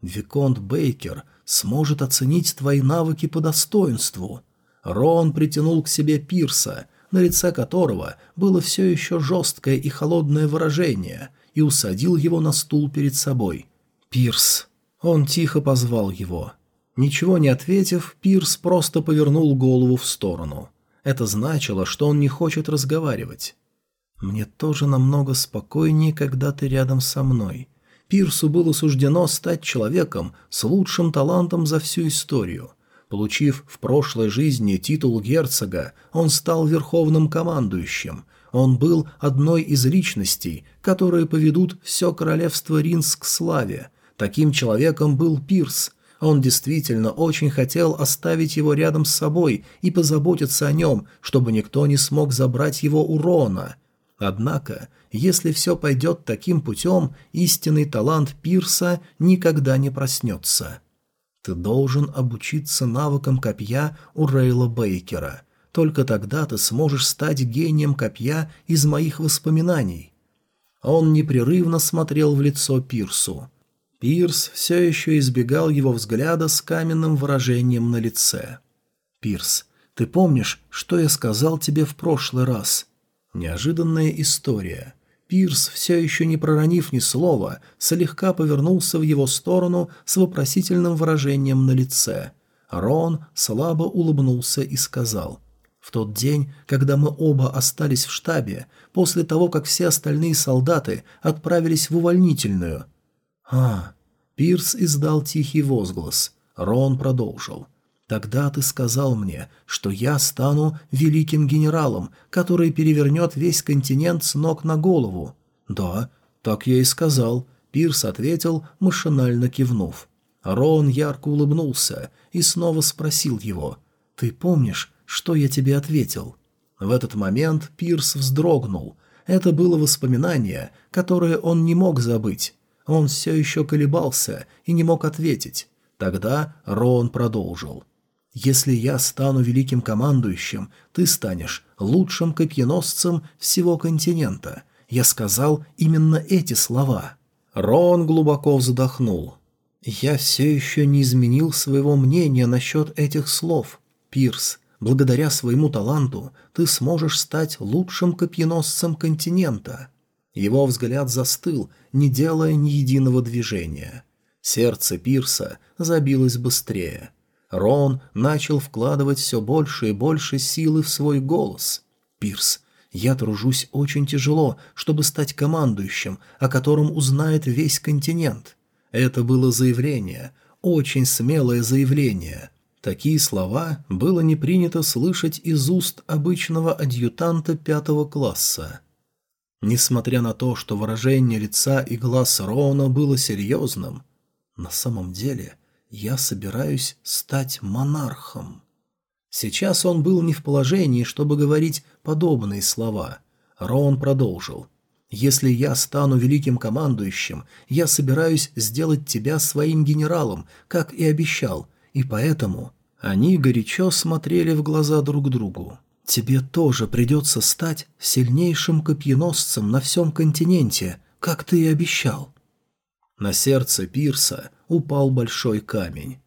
Speaker 1: «Виконт Бейкер сможет оценить твои навыки по достоинству». Рон притянул к себе Пирса, на лице которого было все еще жесткое и холодное выражение, и усадил его на стул перед собой. «Пирс». Он тихо позвал его. Ничего не ответив, Пирс просто повернул голову в сторону. Это значило, что он не хочет разговаривать. «Мне тоже намного спокойнее, когда ты рядом со мной». Пирсу было суждено стать человеком с лучшим талантом за всю историю. Получив в прошлой жизни титул герцога, он стал верховным командующим. Он был одной из личностей, которые поведут все королевство Ринск к славе. Таким человеком был Пирс – он действительно очень хотел оставить его рядом с собой и позаботиться о нем, чтобы никто не смог забрать его урона. Однако, если все пойдет таким путем, истинный талант Пирса никогда не проснется. Ты должен обучиться навыкам копья у Рейла Бейкера. Только тогда ты сможешь стать гением копья из моих воспоминаний. Он непрерывно смотрел в лицо Пирсу. Пирс все еще избегал его взгляда с каменным выражением на лице. «Пирс, ты помнишь, что я сказал тебе в прошлый раз?» Неожиданная история. Пирс, все еще не проронив ни слова, слегка повернулся в его сторону с вопросительным выражением на лице. Рон слабо улыбнулся и сказал – в тот день, когда мы оба остались в штабе, после того, как все остальные солдаты отправились в увольнительную. А, Пирс издал тихий возглас. Рон продолжил. «Тогда ты сказал мне, что я стану великим генералом, который перевернет весь континент с ног на голову». «Да, так я и сказал», — Пирс ответил, машинально кивнув. Рон ярко улыбнулся и снова спросил его. «Ты помнишь, что я тебе ответил?» В этот момент Пирс вздрогнул. Это было воспоминание, которое он не мог забыть. Он все еще колебался и не мог ответить. Тогда Роун продолжил. «Если я стану великим командующим, ты станешь лучшим копьеносцем всего континента». Я сказал именно эти слова. Рон глубоко вздохнул. «Я все еще не изменил своего мнения насчет этих слов. Пирс, благодаря своему таланту ты сможешь стать лучшим копьеносцем континента». Его взгляд застыл, не делая ни единого движения. Сердце Пирса забилось быстрее. Рон начал вкладывать все больше и больше силы в свой голос. «Пирс, я тружусь очень тяжело, чтобы стать командующим, о котором узнает весь континент». Это было заявление, очень смелое заявление. Такие слова было не принято слышать из уст обычного адъютанта пятого класса. Несмотря на то, что выражение лица и глаз Роуна было серьезным, на самом деле я собираюсь стать монархом. Сейчас он был не в положении, чтобы говорить подобные слова. Роун продолжил. «Если я стану великим командующим, я собираюсь сделать тебя своим генералом, как и обещал, и поэтому...» Они горячо смотрели в глаза друг другу. Тебе тоже придется стать сильнейшим копьеносцем на всем континенте, как ты и обещал». На сердце Пирса упал большой камень.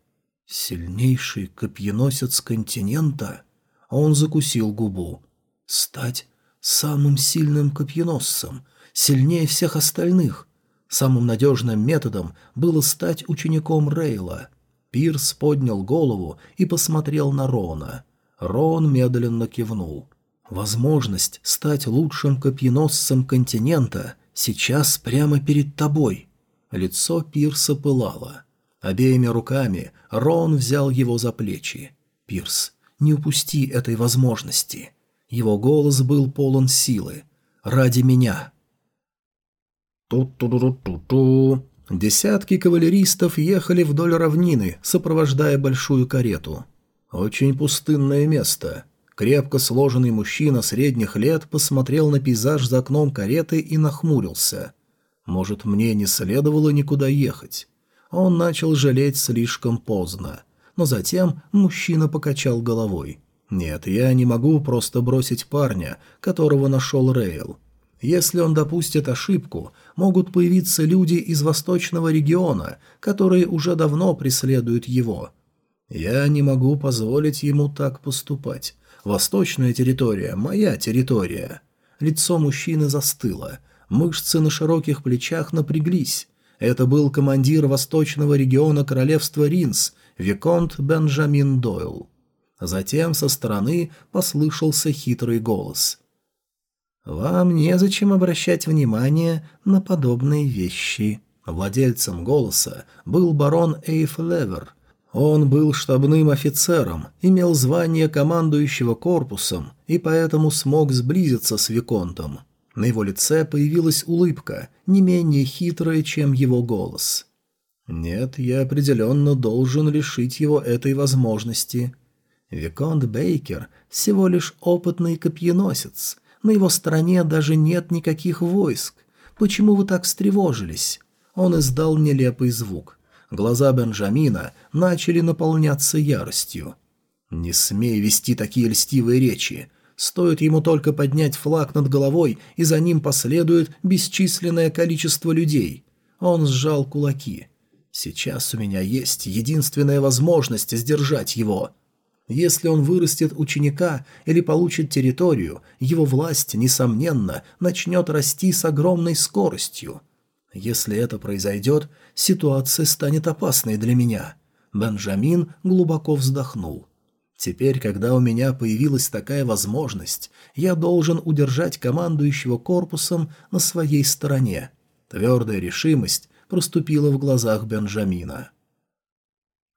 Speaker 1: «Сильнейший копьеносец континента?» Он закусил губу. «Стать самым сильным копьеносцем, сильнее всех остальных. Самым надежным методом было стать учеником Рейла». Пирс поднял голову и посмотрел на Рона. Рон медленно кивнул. «Возможность стать лучшим копьеносцем континента сейчас прямо перед тобой». Лицо Пирса пылало. Обеими руками Рон взял его за плечи. «Пирс, не упусти этой возможности». Его голос был полон силы. «Ради меня». Ту-ту-ту-ту-ту. Десятки кавалеристов ехали вдоль равнины, сопровождая большую карету. Очень пустынное место. Крепко сложенный мужчина средних лет посмотрел на пейзаж за окном кареты и нахмурился. Может, мне не следовало никуда ехать? Он начал жалеть слишком поздно. Но затем мужчина покачал головой. «Нет, я не могу просто бросить парня, которого нашел Рейл. Если он допустит ошибку, могут появиться люди из восточного региона, которые уже давно преследуют его. Я не могу позволить ему так поступать. Восточная территория – моя территория. Лицо мужчины застыло. Мышцы на широких плечах напряглись. Это был командир восточного региона королевства Ринс, Виконт Бенджамин Дойл. Затем со стороны послышался хитрый голос. «Вам незачем обращать внимание на подобные вещи». Владельцем голоса был барон Эйф Левер, он был штабным офицером, имел звание командующего корпусом и поэтому смог сблизиться с Виконтом. На его лице появилась улыбка, не менее хитрая, чем его голос. «Нет, я определенно должен лишить его этой возможности». Виконт Бейкер всего лишь опытный копьеносец. На его стороне даже нет никаких войск. Почему вы так встревожились?» Он издал нелепый звук. Глаза Бенджамина начали наполняться яростью. «Не смей вести такие льстивые речи. Стоит ему только поднять флаг над головой, и за ним последует бесчисленное количество людей». Он сжал кулаки. «Сейчас у меня есть единственная возможность сдержать его». Если он вырастет ученика или получит территорию, его власть, несомненно, начнет расти с огромной скоростью. Если это произойдет, ситуация станет опасной для меня. Бенджамин глубоко вздохнул. Теперь, когда у меня появилась такая возможность, я должен удержать командующего корпусом на своей стороне. Твердая решимость проступила в глазах Бенджамина.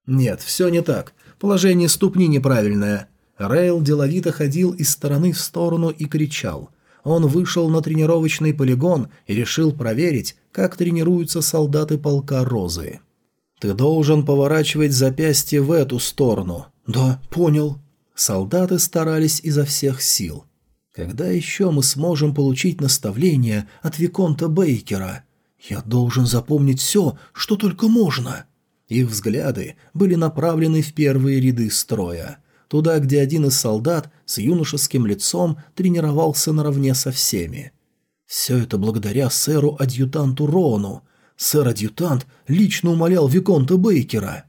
Speaker 1: Нет, все не так. Положение ступни неправильное. Рейл деловито ходил из стороны в сторону и кричал – он вышел на тренировочный полигон и решил проверить, как тренируются солдаты полка Розы. «Ты должен поворачивать запястье в эту сторону». «Да, понял». Солдаты старались изо всех сил. «Когда еще мы сможем получить наставление от Виконта Бейкера?» «Я должен запомнить все, что только можно». Их взгляды были направлены в первые ряды строя – туда, где один из солдат с юношеским лицом тренировался наравне со всеми. Все это благодаря сэру-адъютанту Рону. Сэр-адъютант лично умолял Виконта Бейкера.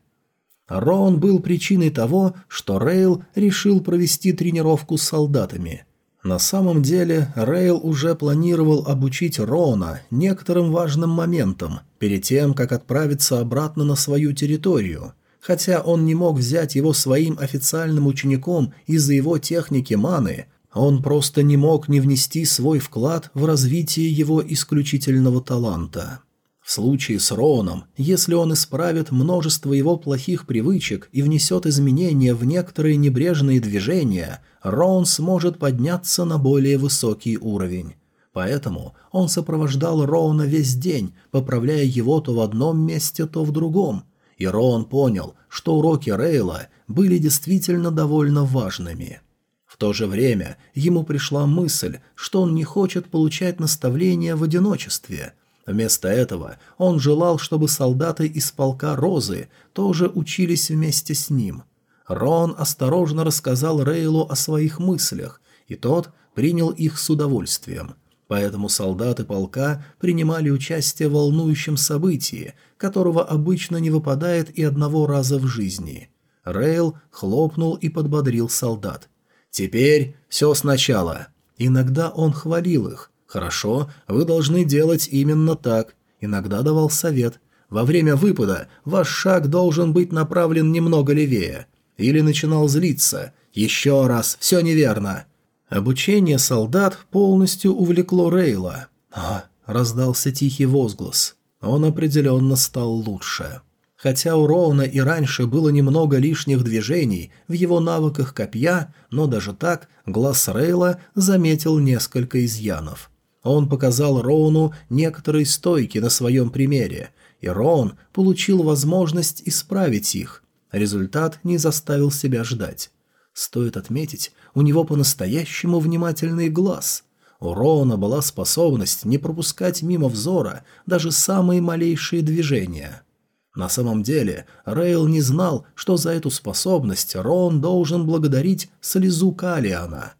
Speaker 1: Рон был причиной того, что Рейл решил провести тренировку с солдатами. На самом деле, Рейл уже планировал обучить Рона некоторым важным моментам перед тем, как отправиться обратно на свою территорию – Хотя он не мог взять его своим официальным учеником из-за его техники маны, он просто не мог не внести свой вклад в развитие его исключительного таланта. В случае с Роуном, если он исправит множество его плохих привычек и внесет изменения в некоторые небрежные движения, Роун сможет подняться на более высокий уровень. Поэтому он сопровождал Роуна весь день, поправляя его то в одном месте, то в другом, и Роун понял, что уроки Рейла были действительно довольно важными. В то же время ему пришла мысль, что он не хочет получать наставления в одиночестве. Вместо этого он желал, чтобы солдаты из полка Розы тоже учились вместе с ним. Рон осторожно рассказал Рейлу о своих мыслях, и тот принял их с удовольствием – Поэтому солдаты полка принимали участие в волнующем событии, которого обычно не выпадает и одного раза в жизни. Рейл хлопнул и подбодрил солдат. «Теперь все сначала». Иногда он хвалил их. «Хорошо, вы должны делать именно так». Иногда давал совет. «Во время выпада ваш шаг должен быть направлен немного левее». Или начинал злиться. «Еще раз, все неверно». Обучение солдат полностью увлекло Рейла. «А!» – раздался тихий возглас. Он определенно стал лучше. Хотя у Роуна и раньше было немного лишних движений в его навыках копья, но даже так глаз Рейла заметил несколько изъянов. Он показал Роуну некоторые стойки на своем примере, и Роун получил возможность исправить их. Результат не заставил себя ждать. Стоит отметить, у него по-настоящему внимательный глаз. У Роуна была способность не пропускать мимо взора даже самые малейшие движения – на самом деле, Рейл не знал, что за эту способность Рон должен благодарить слезу Калиана.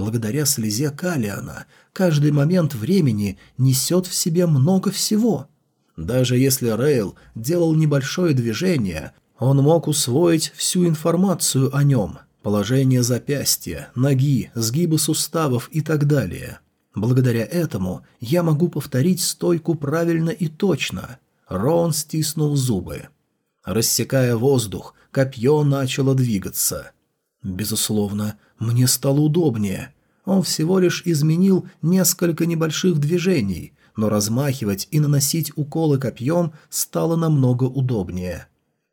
Speaker 1: Благодаря слезе Калиана каждый момент времени несет в себе много всего. Даже если Рейл делал небольшое движение, он мог усвоить всю информацию о нем – положение запястья, ноги, сгибы суставов и так далее. Благодаря этому я могу повторить стойку правильно и точно – Рон стиснул зубы. Рассекая воздух, копье начало двигаться. Безусловно, мне стало удобнее. Он всего лишь изменил несколько небольших движений, но размахивать и наносить уколы копьем стало намного удобнее.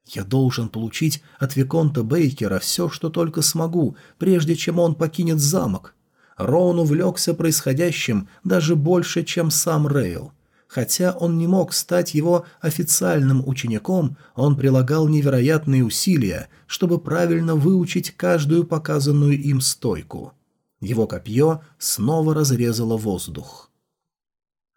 Speaker 1: Я должен получить от Виконта Бейкера все, что только смогу, прежде чем он покинет замок. Роун увлекся происходящим даже больше, чем сам Рейл. Хотя он не мог стать его официальным учеником, он прилагал невероятные усилия, чтобы правильно выучить каждую показанную им стойку. Его копье снова разрезало воздух.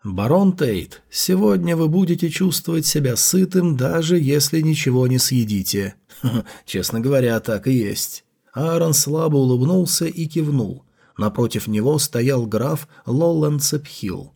Speaker 1: «Барон Тейт, сегодня вы будете чувствовать себя сытым, даже если ничего не съедите». Честно говоря, так и есть. Аарон слабо улыбнулся и кивнул. Напротив него стоял граф Лоландсепхилл.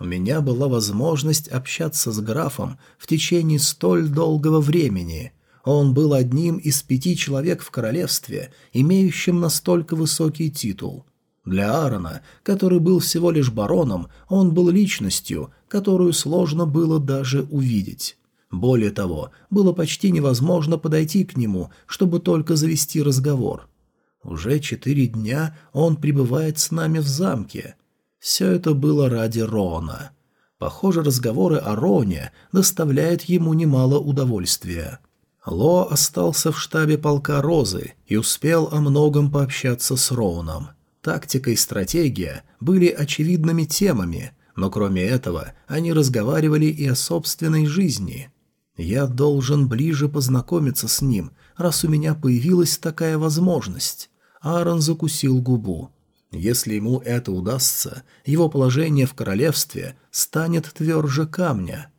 Speaker 1: У меня была возможность общаться с графом в течение столь долгого времени. Он был одним из пяти человек в королевстве, имеющим настолько высокий титул. Для Аарона, который был всего лишь бароном, он был личностью, которую сложно было даже увидеть. Более того, было почти невозможно подойти к нему, чтобы только завести разговор. Уже четыре дня он пребывает с нами в замке – все это было ради Рона. Похоже, разговоры о Роне доставляют ему немало удовольствия. Ло остался в штабе полка Розы и успел о многом пообщаться с Роуном. Тактика и стратегия были очевидными темами, но кроме этого они разговаривали и о собственной жизни. Я должен ближе познакомиться с ним, раз у меня появилась такая возможность. Аарон закусил губу. Если ему это удастся, его положение в королевстве станет тверже камня.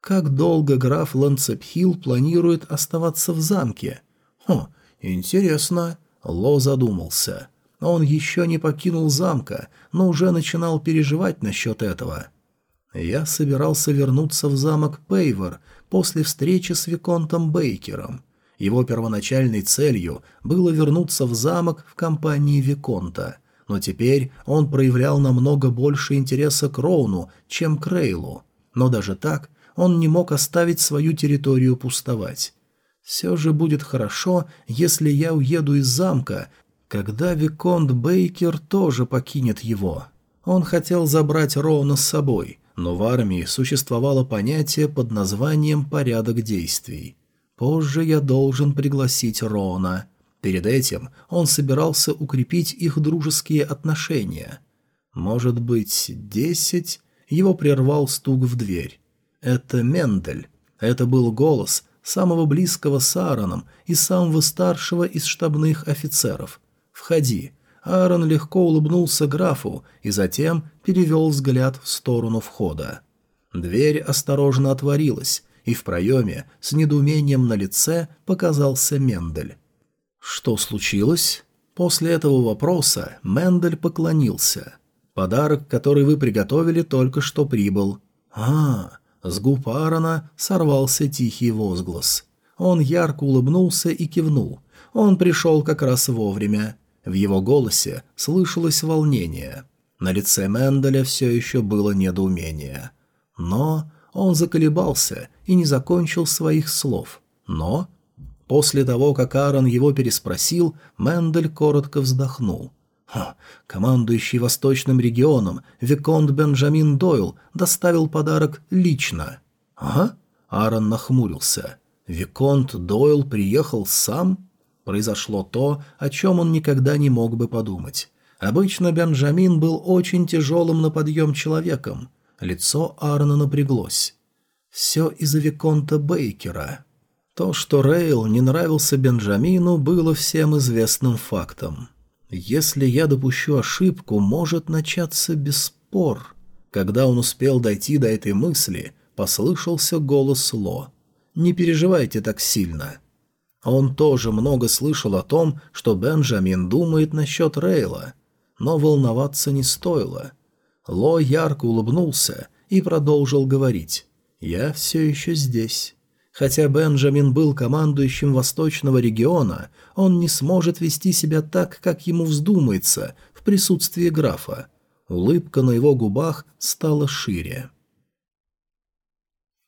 Speaker 1: Как долго граф Ланцепхилл планирует оставаться в замке? Хм, интересно. Ло задумался. Он еще не покинул замка, но уже начинал переживать насчет этого. Я собирался вернуться в замок Пейвор после встречи с Виконтом Бейкером. Его первоначальной целью было вернуться в замок в компании Виконта – но теперь он проявлял намного больше интереса к Роуну, чем к Рейлу. Но даже так он не мог оставить свою территорию пустовать. Все же будет хорошо, если я уеду из замка, когда Виконт Бейкер тоже покинет его. Он хотел забрать Роуна с собой, но в армии существовало понятие под названием «порядок действий». Позже я должен пригласить Роуна. Перед этим он собирался укрепить их дружеские отношения. Может быть, десять? Его прервал стук в дверь. Это Мендель. Это был голос самого близкого с Аароном и самого старшего из штабных офицеров. «Входи». Аарон легко улыбнулся графу и затем перевел взгляд в сторону входа. Дверь осторожно отворилась, и в проеме с недоумением на лице показался Мендель. «Что случилось?» После этого вопроса Мендель поклонился. «Подарок, который вы приготовили, только что прибыл». «А, с губ Аарона сорвался тихий возглас. Он ярко улыбнулся и кивнул. Он пришел как раз вовремя. В его голосе слышалось волнение. На лице Менделя все еще было недоумение. Но он заколебался и не закончил своих слов. Но После того, как Аарон его переспросил, Мендель коротко вздохнул. Ха, командующий Восточным регионом Виконт Бенджамин Дойл доставил подарок лично. «Ага?» Аарон нахмурился. Виконт Дойл приехал сам? Произошло то, о чем он никогда не мог бы подумать. Обычно Бенджамин был очень тяжелым на подъем человеком. Лицо Арна напряглось. Все из-за Виконта Бейкера. То, что Рейл не нравился Бенджамину, было всем известным фактом. Если я допущу ошибку, может начаться бесспор. Когда он успел дойти до этой мысли, послышался голос Ло. «Не переживайте так сильно». Он тоже много слышал о том, что Бенджамин думает насчет Рейла, но волноваться не стоило. Ло ярко улыбнулся и продолжил говорить. «Я все еще здесь». Хотя Бенджамин был командующим Восточного региона, он не сможет вести себя так, как ему вздумается, в присутствии графа. Улыбка на его губах стала шире.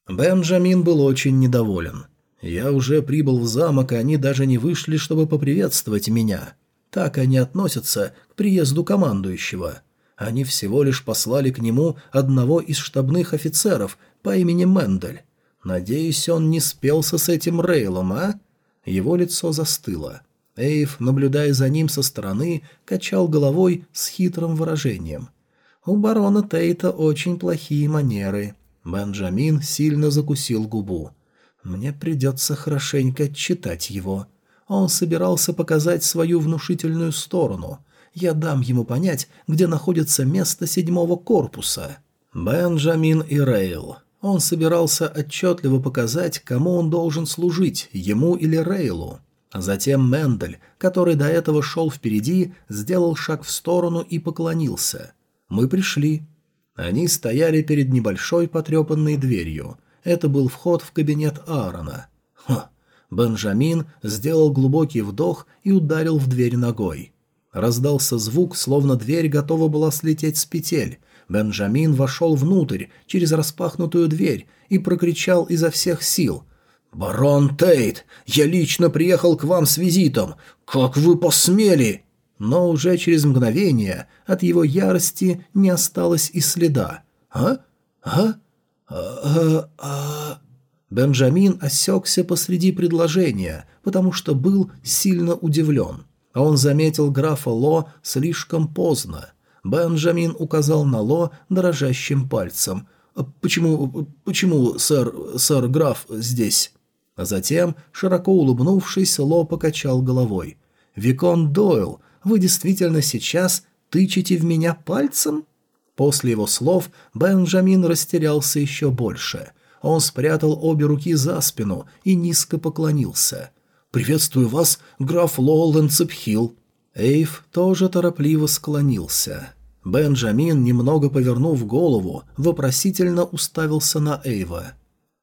Speaker 1: Бенджамин был очень недоволен. «Я уже прибыл в замок, и они даже не вышли, чтобы поприветствовать меня. Так они относятся к приезду командующего. Они всего лишь послали к нему одного из штабных офицеров по имени Мендель. Надеюсь, он не спелся с этим Рейлом, а?» Его лицо застыло. Эйв, наблюдая за ним со стороны, качал головой с хитрым выражением. «У барона Тейта очень плохие манеры». Бенджамин сильно закусил губу. «Мне придется хорошенько читать его». Он собирался показать свою внушительную сторону. Я дам ему понять, где находится место седьмого корпуса. Бенджамин и Рейл. Он собирался отчетливо показать, кому он должен служить, ему или Рейлу. Затем Мендель, который до этого шел впереди, сделал шаг в сторону и поклонился. Мы пришли. Они стояли перед небольшой потрепанной дверью. Это был вход в кабинет Аарона. Ха! Бенджамин сделал глубокий вдох и ударил в дверь ногой. Раздался звук, словно дверь готова была слететь с петель, Бенджамин вошел внутрь, через распахнутую дверь, и прокричал изо всех сил. «Барон Тейт, я лично приехал к вам с визитом. Как вы посмели?» Но уже через мгновение от его ярости не осталось и следа. «А? А? А? А? а... Бенджамин осекся посреди предложения, потому что был сильно удивлен. А он заметил графа Ло слишком поздно. Бенджамин указал на Ло дрожащим пальцем. «А «Почему... почему сэр... сэр граф здесь?» А затем, широко улыбнувшись, Ло покачал головой. «Викон Дойл, вы действительно сейчас тычете в меня пальцем?» После его слов Бенджамин растерялся еще больше. Он спрятал обе руки за спину и низко поклонился. «Приветствую вас, граф Цепхилл». Эйв тоже торопливо склонился. Бенджамин, немного повернув голову, вопросительно уставился на Эйва.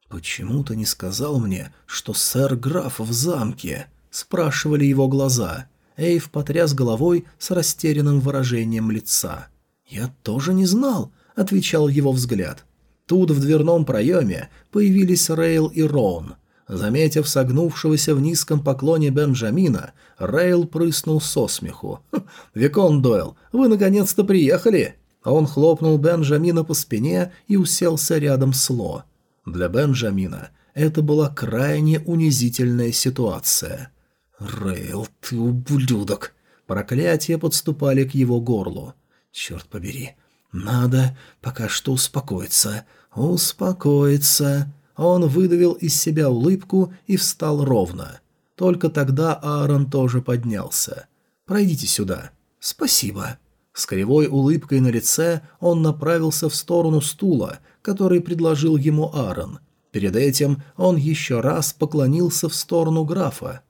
Speaker 1: «Почему ты не сказал мне, что сэр граф в замке?» – спрашивали его глаза. Эйв потряс головой с растерянным выражением лица. «Я тоже не знал», – отвечал его взгляд. Тут в дверном проеме появились Рейл и Роун. Заметив согнувшегося в низком поклоне Бенджамина, Рейл прыснул со смеху. «Хм, «Викон Дойл, вы наконец-то приехали!» Он хлопнул Бенджамина по спине и уселся рядом с Ло. Для Бенджамина это была крайне унизительная ситуация. «Рейл, ты ублюдок!» Проклятия подступали к его горлу. «Черт побери, надо пока что успокоиться. Успокоиться!» Он выдавил из себя улыбку и встал ровно. Только тогда Аарон тоже поднялся. «Пройдите сюда». «Спасибо». С кривой улыбкой на лице он направился в сторону стула, который предложил ему Аарон. Перед этим он еще раз поклонился в сторону графа.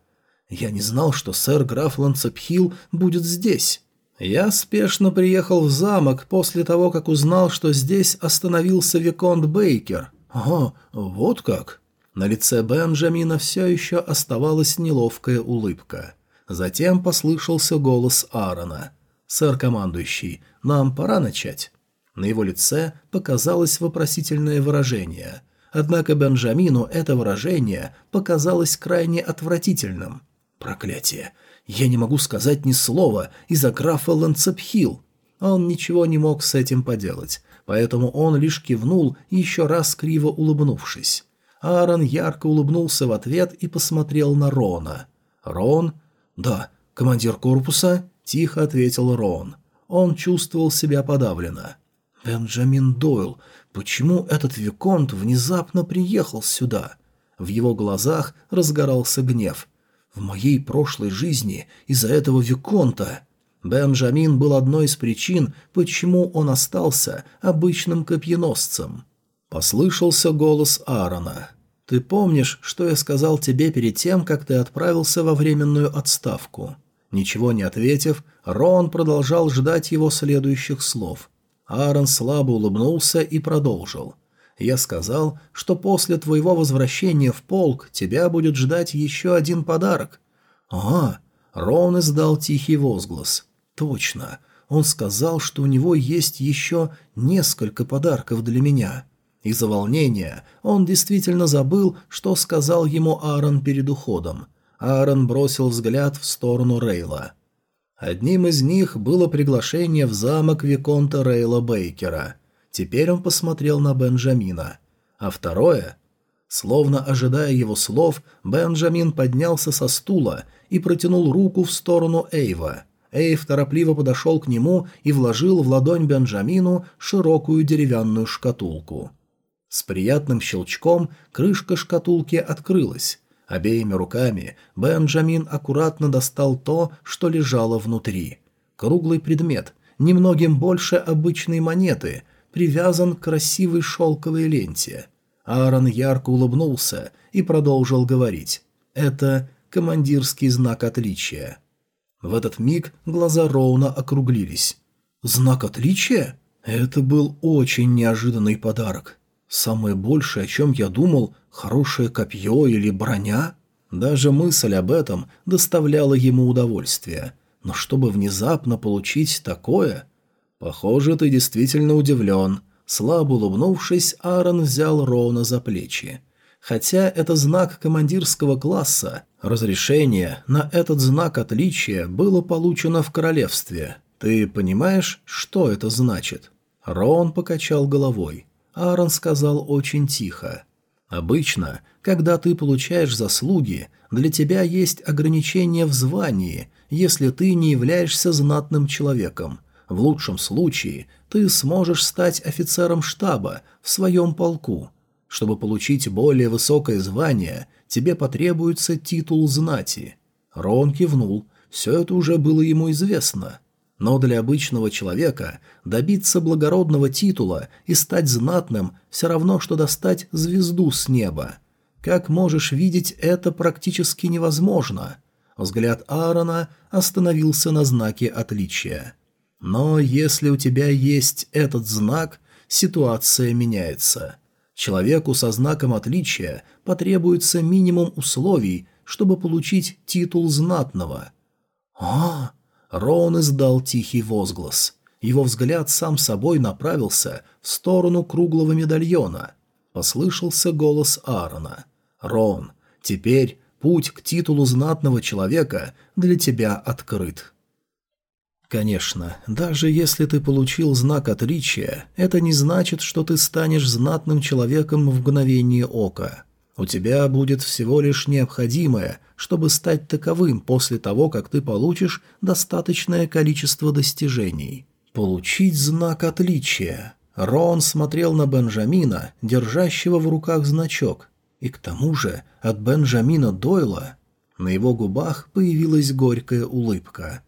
Speaker 1: «Я не знал, что сэр граф Ланцепхилл будет здесь». Я спешно приехал в замок после того, как узнал, что здесь остановился Виконт Бейкер. «Ага, вот как?» На лице Бенджамина все еще оставалась неловкая улыбка. Затем послышался голос Аарона. «Сэр командующий, нам пора начать». На его лице показалось вопросительное выражение. Однако Бенджамину это выражение показалось крайне отвратительным. «Проклятие! Я не могу сказать ни слова из-за графа Ланцепхилл!» Он ничего не мог с этим поделать поэтому он лишь кивнул, еще раз криво улыбнувшись. Аарон ярко улыбнулся в ответ и посмотрел на Рона. «Рон?» «Да, командир корпуса?» – тихо ответил Рон. Он чувствовал себя подавленно. «Бенджамин Дойл, почему этот Виконт внезапно приехал сюда?» В его глазах разгорался гнев. «В моей прошлой жизни из-за этого Виконта...» Бенджамин был одной из причин, почему он остался обычным копьеносцем. Послышался голос Аарона. «Ты помнишь, что я сказал тебе перед тем, как ты отправился во временную отставку?» Ничего не ответив, Рон продолжал ждать его следующих слов. Аарон слабо улыбнулся и продолжил. «Я сказал, что после твоего возвращения в полк тебя будет ждать еще один подарок». «А!» Рон издал тихий возглас. «Точно. Он сказал, что у него есть еще несколько подарков для меня». Из-за волнения он действительно забыл, что сказал ему Аарон перед уходом. Аарон бросил взгляд в сторону Рейла. Одним из них было приглашение в замок Виконта Рейла Бейкера. Теперь он посмотрел на Бенджамина. А второе... Словно ожидая его слов, Бенджамин поднялся со стула и протянул руку в сторону Эйва. Эйв торопливо подошел к нему и вложил в ладонь Бенджамину широкую деревянную шкатулку. С приятным щелчком крышка шкатулки открылась. Обеими руками Бенджамин аккуратно достал то, что лежало внутри. Круглый предмет, немногим больше обычной монеты, привязан к красивой шелковой ленте. Аарон ярко улыбнулся и продолжил говорить. «Это командирский знак отличия». В этот миг глаза Роуна округлились. «Знак отличия? Это был очень неожиданный подарок. Самое большее, о чем я думал, хорошее копье или броня? Даже мысль об этом доставляла ему удовольствие. Но чтобы внезапно получить такое... Похоже, ты действительно удивлен. Слабо улыбнувшись, Аарон взял Роуна за плечи. Хотя это знак командирского класса, разрешение на этот знак отличия было получено в королевстве. Ты понимаешь, что это значит? Роун покачал головой. Аарон сказал очень тихо. «Обычно, когда ты получаешь заслуги, для тебя есть ограничения в звании, если ты не являешься знатным человеком. В лучшем случае ты сможешь стать офицером штаба в своем полку. Чтобы получить более высокое звание, тебе потребуется титул знати». Рон кивнул, все это уже было ему известно. Но для обычного человека добиться благородного титула и стать знатным все равно, что достать звезду с неба. Как можешь видеть, это практически невозможно. Взгляд Аарона остановился на знаке отличия. Но если у тебя есть этот знак, ситуация меняется. Человеку со знаком отличия потребуется минимум условий, чтобы получить титул знатного. «А, Роун издал тихий возглас. Его взгляд сам собой направился в сторону круглого медальона. Послышался голос Аарона. «Рон, теперь путь к титулу знатного человека для тебя открыт». Конечно, даже если ты получил знак отличия, это не значит, что ты станешь знатным человеком в мгновение ока. У тебя будет всего лишь необходимое, чтобы стать таковым после того, как ты получишь достаточное количество достижений. Получить знак отличия. Рон смотрел на Бенджамина, держащего в руках значок. И к тому же от Бенджамина Дойла на его губах появилась горькая улыбка.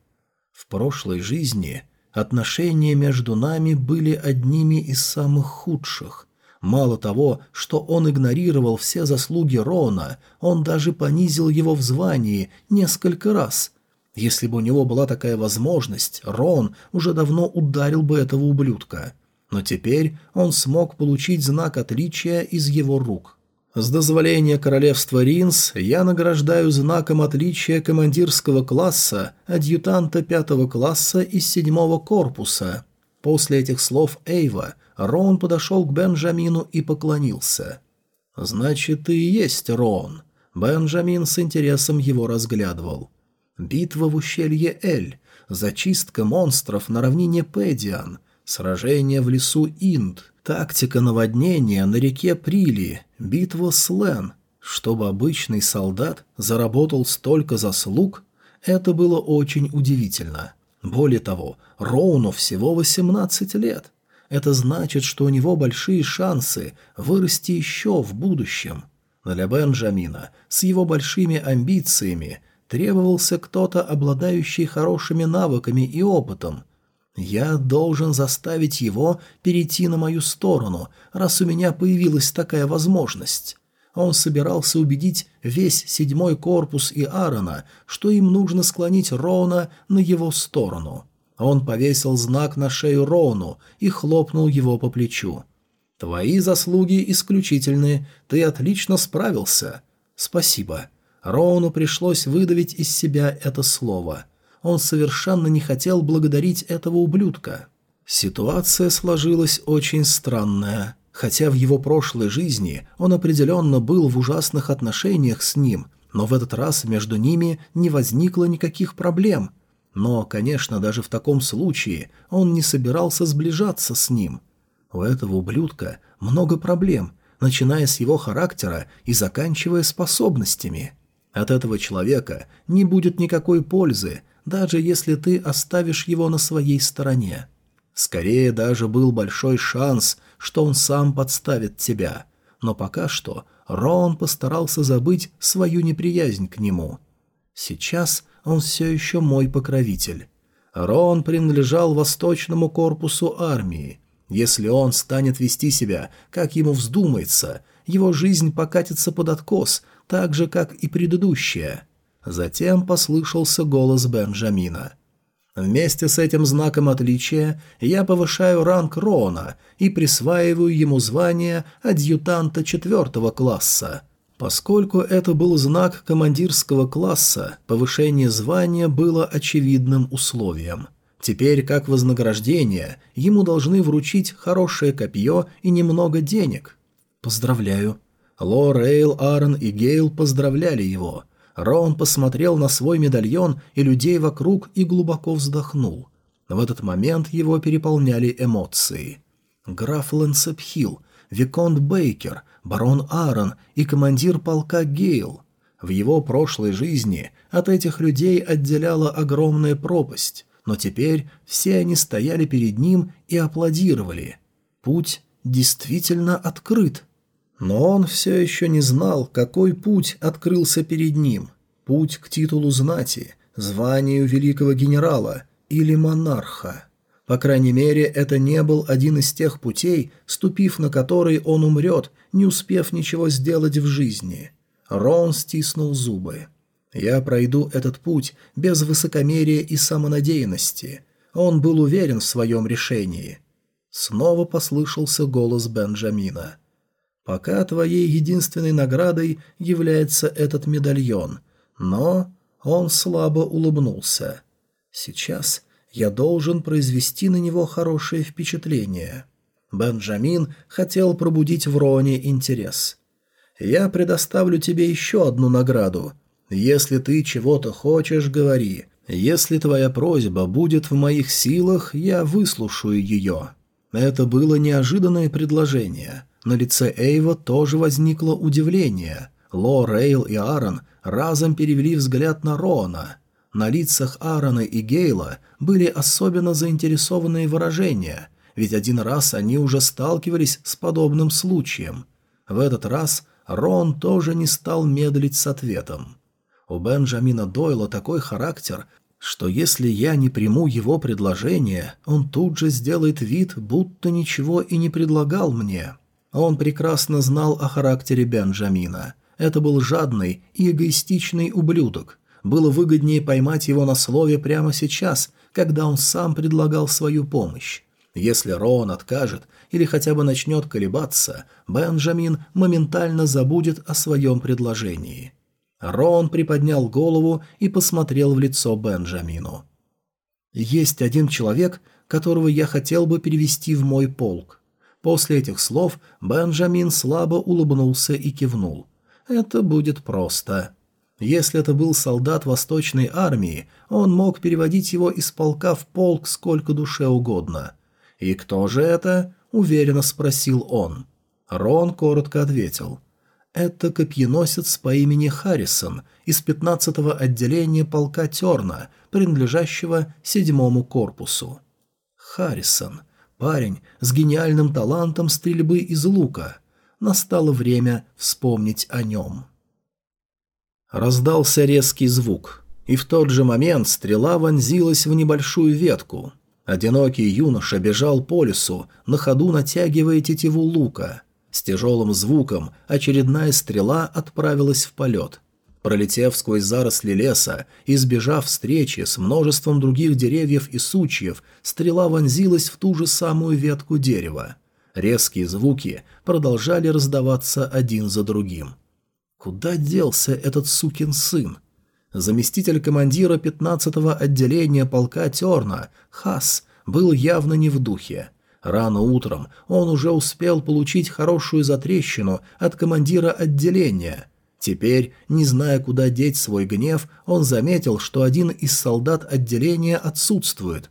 Speaker 1: В прошлой жизни отношения между нами были одними из самых худших – Мало того, что он игнорировал все заслуги Рона, он даже понизил его в звании несколько раз. Если бы у него была такая возможность, Рон уже давно ударил бы этого ублюдка. Но теперь он смог получить знак отличия из его рук. С дозволения королевства Ринс я награждаю знаком отличия командирского класса адъютанта пятого класса из седьмого корпуса. После этих слов Эйва – Роун подошел к Бенджамину и поклонился. «Значит, ты и есть Роун». Бенджамин с интересом его разглядывал. «Битва в ущелье Эль. Зачистка монстров на равнине Пэдиан. сражение в лесу Инд, тактика наводнения на реке Прили, битва с Лен. Чтобы обычный солдат заработал столько заслуг, это было очень удивительно. Более того, Роуну всего 18 лет. Это значит, что у него большие шансы вырасти еще в будущем. Для Бенджамина с его большими амбициями требовался кто-то, обладающий хорошими навыками и опытом. Я должен заставить его перейти на мою сторону, раз у меня появилась такая возможность. Он собирался убедить весь седьмой корпус и Аарона, что им нужно склонить Роуна на его сторону. Он повесил знак на шею Роуну и хлопнул его по плечу. «Твои заслуги исключительны, ты отлично справился. Спасибо». Роуну пришлось выдавить из себя это слово. Он совершенно не хотел благодарить этого ублюдка. Ситуация сложилась очень странная. Хотя в его прошлой жизни он определенно был в ужасных отношениях с ним, но в этот раз между ними не возникло никаких проблем. Но, конечно, даже в таком случае он не собирался сближаться с ним. У этого ублюдка много проблем, начиная с его характера и заканчивая способностями. От этого человека не будет никакой пользы, даже если ты оставишь его на своей стороне. Скорее даже был большой шанс, что он сам подставит тебя. Но пока что Рон постарался забыть свою неприязнь к нему. Сейчас он все еще мой покровитель. Рон принадлежал восточному корпусу армии. Если он станет вести себя, как ему вздумается, его жизнь покатится под откос, так же, как и предыдущая. Затем послышался голос Бенджамина — Вместе с этим знаком отличия я повышаю ранг Рона и присваиваю ему звание адъютанта четвертого класса. Поскольку это был знак командирского класса, повышение звания было очевидным условием. Теперь, как вознаграждение, ему должны вручить хорошее копье и немного денег. Поздравляю. Ло, Рейл, Аарон и Гейл поздравляли его – Рон посмотрел на свой медальон и людей вокруг и глубоко вздохнул. В этот момент его переполняли эмоции. Граф Лэнсепхилл, Виконт Бейкер, барон Аарон и командир полка Гейл. В его прошлой жизни от этих людей отделяла огромная пропасть, но теперь все они стояли перед ним и аплодировали. Путь действительно открыт. Но он все еще не знал, какой путь открылся перед ним. Путь к титулу знати, званию великого генерала или монарха. По крайней мере, это не был один из тех путей, ступив на который он умрет, не успев ничего сделать в жизни. Рон стиснул зубы. «Я пройду этот путь без высокомерия и самонадеянности». Он был уверен в своем решении. Снова послышался голос Бенджамина. Пока твоей единственной наградой является этот медальон. Но он слабо улыбнулся. Сейчас я должен произвести на него хорошее впечатление. Бенджамин хотел пробудить в Роне интерес. «Я предоставлю тебе еще одну награду. Если ты чего-то хочешь, говори. Если твоя просьба будет в моих силах, я выслушаю ее». Это было неожиданное предложение – на лице Эйва тоже возникло удивление. Ло, Рейл и Аарон разом перевели взгляд на Рона. На лицах Аарона и Гейла были особенно заинтересованные выражения, ведь один раз они уже сталкивались с подобным случаем. В этот раз Рон тоже не стал медлить с ответом. У Бенджамина Дойла такой характер, что если я не приму его предложение, он тут же сделает вид, будто ничего и не предлагал мне. Он прекрасно знал о характере Бенджамина. Это был жадный и эгоистичный ублюдок. Было выгоднее поймать его на слове прямо сейчас, когда он сам предлагал свою помощь. Если Роан откажет или хотя бы начнет колебаться, Бенджамин моментально забудет о своем предложении. Роан приподнял голову и посмотрел в лицо Бенджамину. «Есть один человек, которого я хотел бы перевести в мой полк. После этих слов Бенджамин слабо улыбнулся и кивнул. «Это будет просто». Если это был солдат Восточной армии, он мог переводить его из полка в полк сколько душе угодно. «И кто же это?» – уверенно спросил он. Рон коротко ответил. «Это копьеносец по имени Харрисон из 15-го отделения полка Терна, принадлежащего седьмому корпусу». Харрисон. Парень с гениальным талантом стрельбы из лука. Настало время вспомнить о нем. Раздался резкий звук, и в тот же момент стрела вонзилась в небольшую ветку. Одинокий юноша бежал по лесу, на ходу натягивая тетиву лука. С тяжелым звуком очередная стрела отправилась в полет. Пролетев сквозь заросли леса и сбежав встречи с множеством других деревьев и сучьев, стрела вонзилась в ту же самую ветку дерева. Резкие звуки продолжали раздаваться один за другим. Куда делся этот сукин сын? Заместитель командира 15-го отделения полка Терна, Хас, был явно не в духе. Рано утром он уже успел получить хорошую затрещину от командира отделения. Теперь, не зная, куда деть свой гнев, он заметил, что один из солдат отделения отсутствует.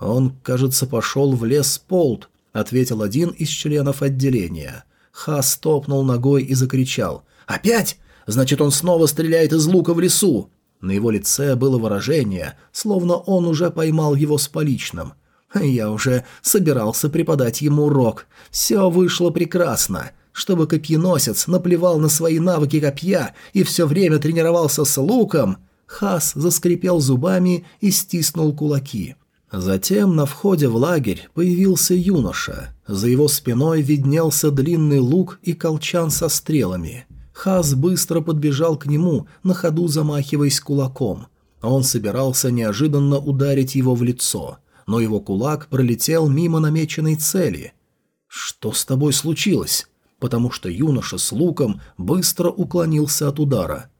Speaker 1: «Он, кажется, пошел в лес Полт», — ответил один из членов отделения. Хас топнул ногой и закричал. «Опять? Значит, он снова стреляет из лука в лесу!» На его лице было выражение, словно он уже поймал его с поличным. Я уже собирался преподать ему урок. Все вышло прекрасно. Чтобы копьеносец наплевал на свои навыки копья и все время тренировался с луком, Хас заскрипел зубами и стиснул кулаки. Затем на входе в лагерь появился юноша. За его спиной виднелся длинный лук и колчан со стрелами. Хас быстро подбежал к нему, на ходу замахиваясь кулаком. Он собирался неожиданно ударить его в лицо, но его кулак пролетел мимо намеченной цели. «Что с тобой случилось?» Потому что юноша с луком быстро уклонился от удара.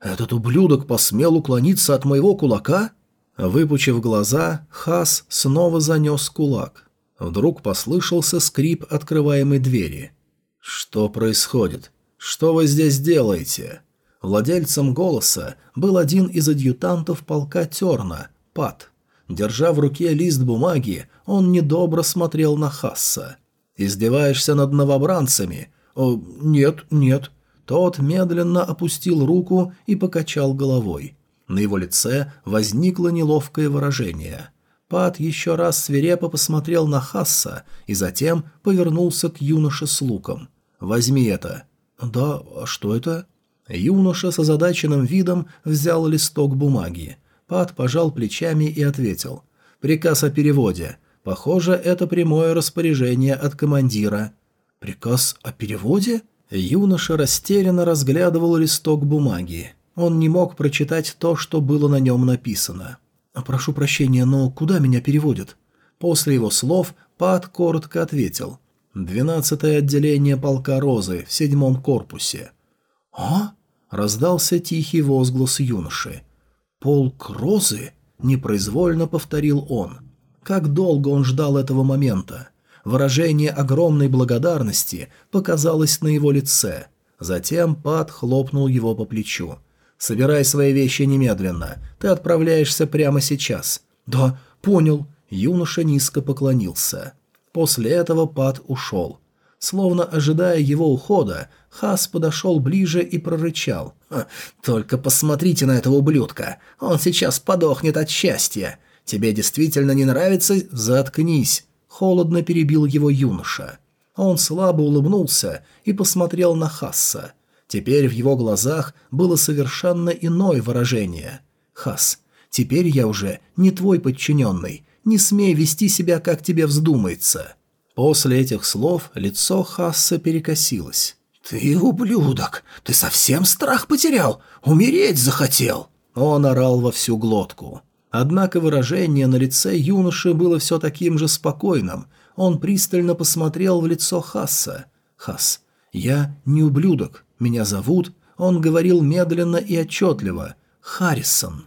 Speaker 1: «Этот ублюдок посмел уклониться от моего кулака?» Выпучив глаза, Хас снова занес кулак. Вдруг послышался скрип открываемой двери. «Что происходит?» «Что вы здесь делаете?» Владельцем голоса был один из адъютантов полка Терна, Пат. Держа в руке лист бумаги, он недобро смотрел на Хасса. «Издеваешься над новобранцами?» «О, нет, нет». Тот медленно опустил руку и покачал головой. На его лице возникло неловкое выражение. Пат еще раз свирепо посмотрел на Хасса и затем повернулся к юноше с луком. «Возьми это. «Да, а что это?» Юноша с озадаченным видом взял листок бумаги. Пат пожал плечами и ответил. «Приказ о переводе. Похоже, это прямое распоряжение от командира». «Приказ о переводе?» Юноша растерянно разглядывал листок бумаги. Он не мог прочитать то, что было на нем написано. «Прошу прощения, но куда меня переводят?» После его слов Пат коротко ответил. Двенадцатое отделение полка Розы в седьмом корпусе. «А?» – раздался тихий возглас юноши. «Полк Розы?» – непроизвольно повторил он. Как долго он ждал этого момента. Выражение огромной благодарности показалось на его лице. Затем Пат хлопнул его по плечу. «Собирай свои вещи немедленно. Ты отправляешься прямо сейчас». «Да, понял». Юноша низко поклонился. После этого Пат ушел. Словно ожидая его ухода, Хас подошел ближе и прорычал. «Только посмотрите на этого ублюдка. Он сейчас подохнет от счастья. Тебе действительно не нравится? Заткнись!» Холодно перебил его юноша. Он слабо улыбнулся и посмотрел на Хасса. Теперь в его глазах было совершенно иное выражение. «Хас, теперь я уже не твой подчиненный не смей вести себя, как тебе вздумается». После этих слов лицо Хасса перекосилось. «Ты ублюдок! Ты совсем страх потерял? Умереть захотел!» Он орал во всю глотку. Однако выражение на лице юноши было все таким же спокойным. Он пристально посмотрел в лицо Хасса. «Хасс, я не ублюдок. Меня зовут...» Он говорил медленно и отчетливо. «Харрисон».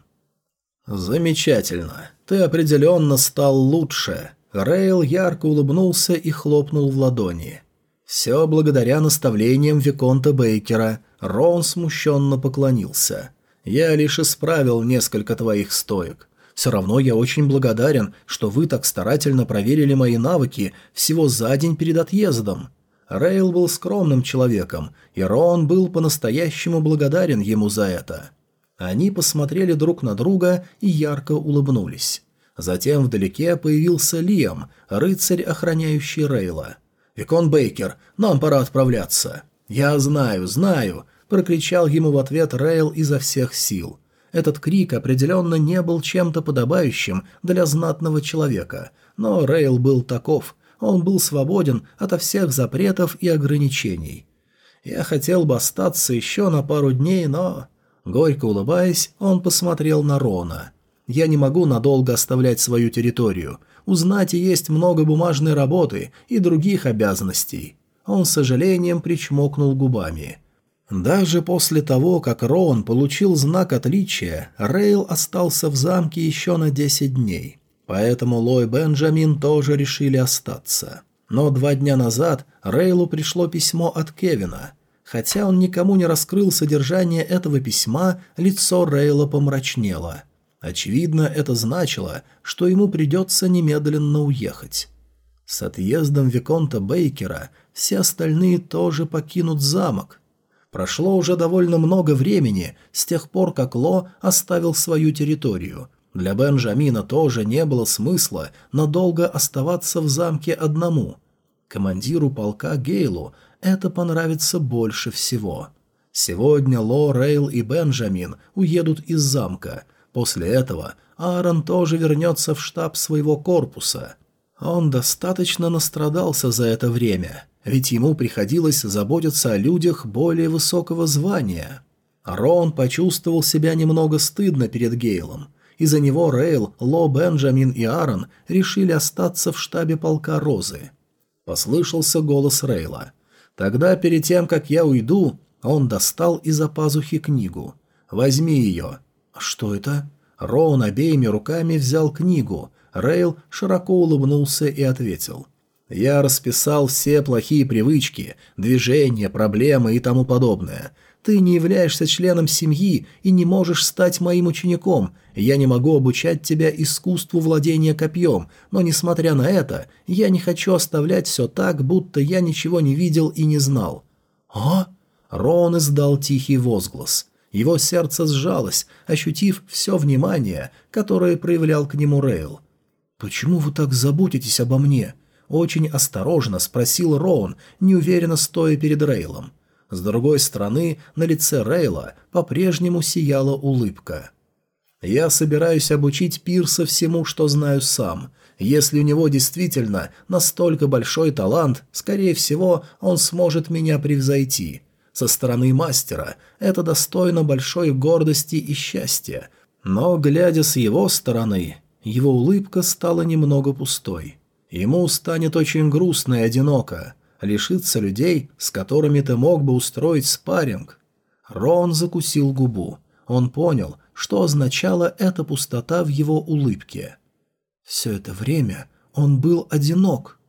Speaker 1: «Замечательно. Ты определенно стал лучше». Рейл ярко улыбнулся и хлопнул в ладони. «Все благодаря наставлениям Виконта Бейкера». Рон смущенно поклонился. «Я лишь исправил несколько твоих стоек. Все равно я очень благодарен, что вы так старательно проверили мои навыки всего за день перед отъездом». Рейл был скромным человеком, и Рон был по-настоящему благодарен ему за это. Они посмотрели друг на друга и ярко улыбнулись. Затем вдалеке появился Лиам, рыцарь, охраняющий Рейла. «Викон Бейкер, нам пора отправляться». «Я знаю, знаю», – прокричал ему в ответ Рейл изо всех сил. Этот крик определенно не был чем-то подобающим для знатного человека, но Рейл был таков, он был свободен ото всех запретов и ограничений. Я хотел бы остаться еще на пару дней, но... Горько улыбаясь, он посмотрел на Рона. «Я не могу надолго оставлять свою территорию. У знати есть много бумажной работы и других обязанностей». Он с сожалением причмокнул губами. Даже после того, как Рон получил знак отличия, Рейл остался в замке еще на 10 дней. Поэтому Лой Бенджамин тоже решили остаться. Но два дня назад Рейлу пришло письмо от Кевина. Хотя он никому не раскрыл содержание этого письма, лицо Рейла помрачнело. Очевидно, это значило, что ему придется немедленно уехать. С отъездом Виконта Бейкера все остальные тоже покинут замок. Прошло уже довольно много времени с тех пор, как Ло оставил свою территорию, для Бенджамина тоже не было смысла надолго оставаться в замке одному. Командиру полка Гейлу это понравится больше всего. Сегодня Ло, Рейл и Бенджамин уедут из замка. После этого Аарон тоже вернется в штаб своего корпуса. Он достаточно настрадался за это время, ведь ему приходилось заботиться о людях более высокого звания. Рон почувствовал себя немного стыдно перед Гейлом. Из-за него Рейл, Ло, Бенджамин и Аарон решили остаться в штабе полка Розы. Послышался голос Рейла. «Тогда, перед тем, как я уйду...» Он достал из-за пазухи книгу. «Возьми ее». «Что это?» Роун обеими руками взял книгу. Рейл широко улыбнулся и ответил. «Я расписал все плохие привычки, движения, проблемы и тому подобное. Ты не являешься членом семьи и не можешь стать моим учеником. Я не могу обучать тебя искусству владения копьем, но, несмотря на это, я не хочу оставлять все так, будто я ничего не видел и не знал». «А?» Рон издал тихий возглас. Его сердце сжалось, ощутив все внимание, которое проявлял к нему Рейл. «Почему вы так заботитесь обо мне?» Очень осторожно спросил Роун, неуверенно стоя перед Рейлом. С другой стороны, на лице Рейла по-прежнему сияла улыбка. «Я собираюсь обучить Пирса всему, что знаю сам. Если у него действительно настолько большой талант, скорее всего, он сможет меня превзойти. Со стороны мастера это достойно большой гордости и счастья. Но, глядя с его стороны, его улыбка стала немного пустой. Ему станет очень грустно и одиноко лишиться людей, с которыми ты мог бы устроить спарринг. Рон закусил губу. Он понял, что означала эта пустота в его улыбке. Все это время он был одинок.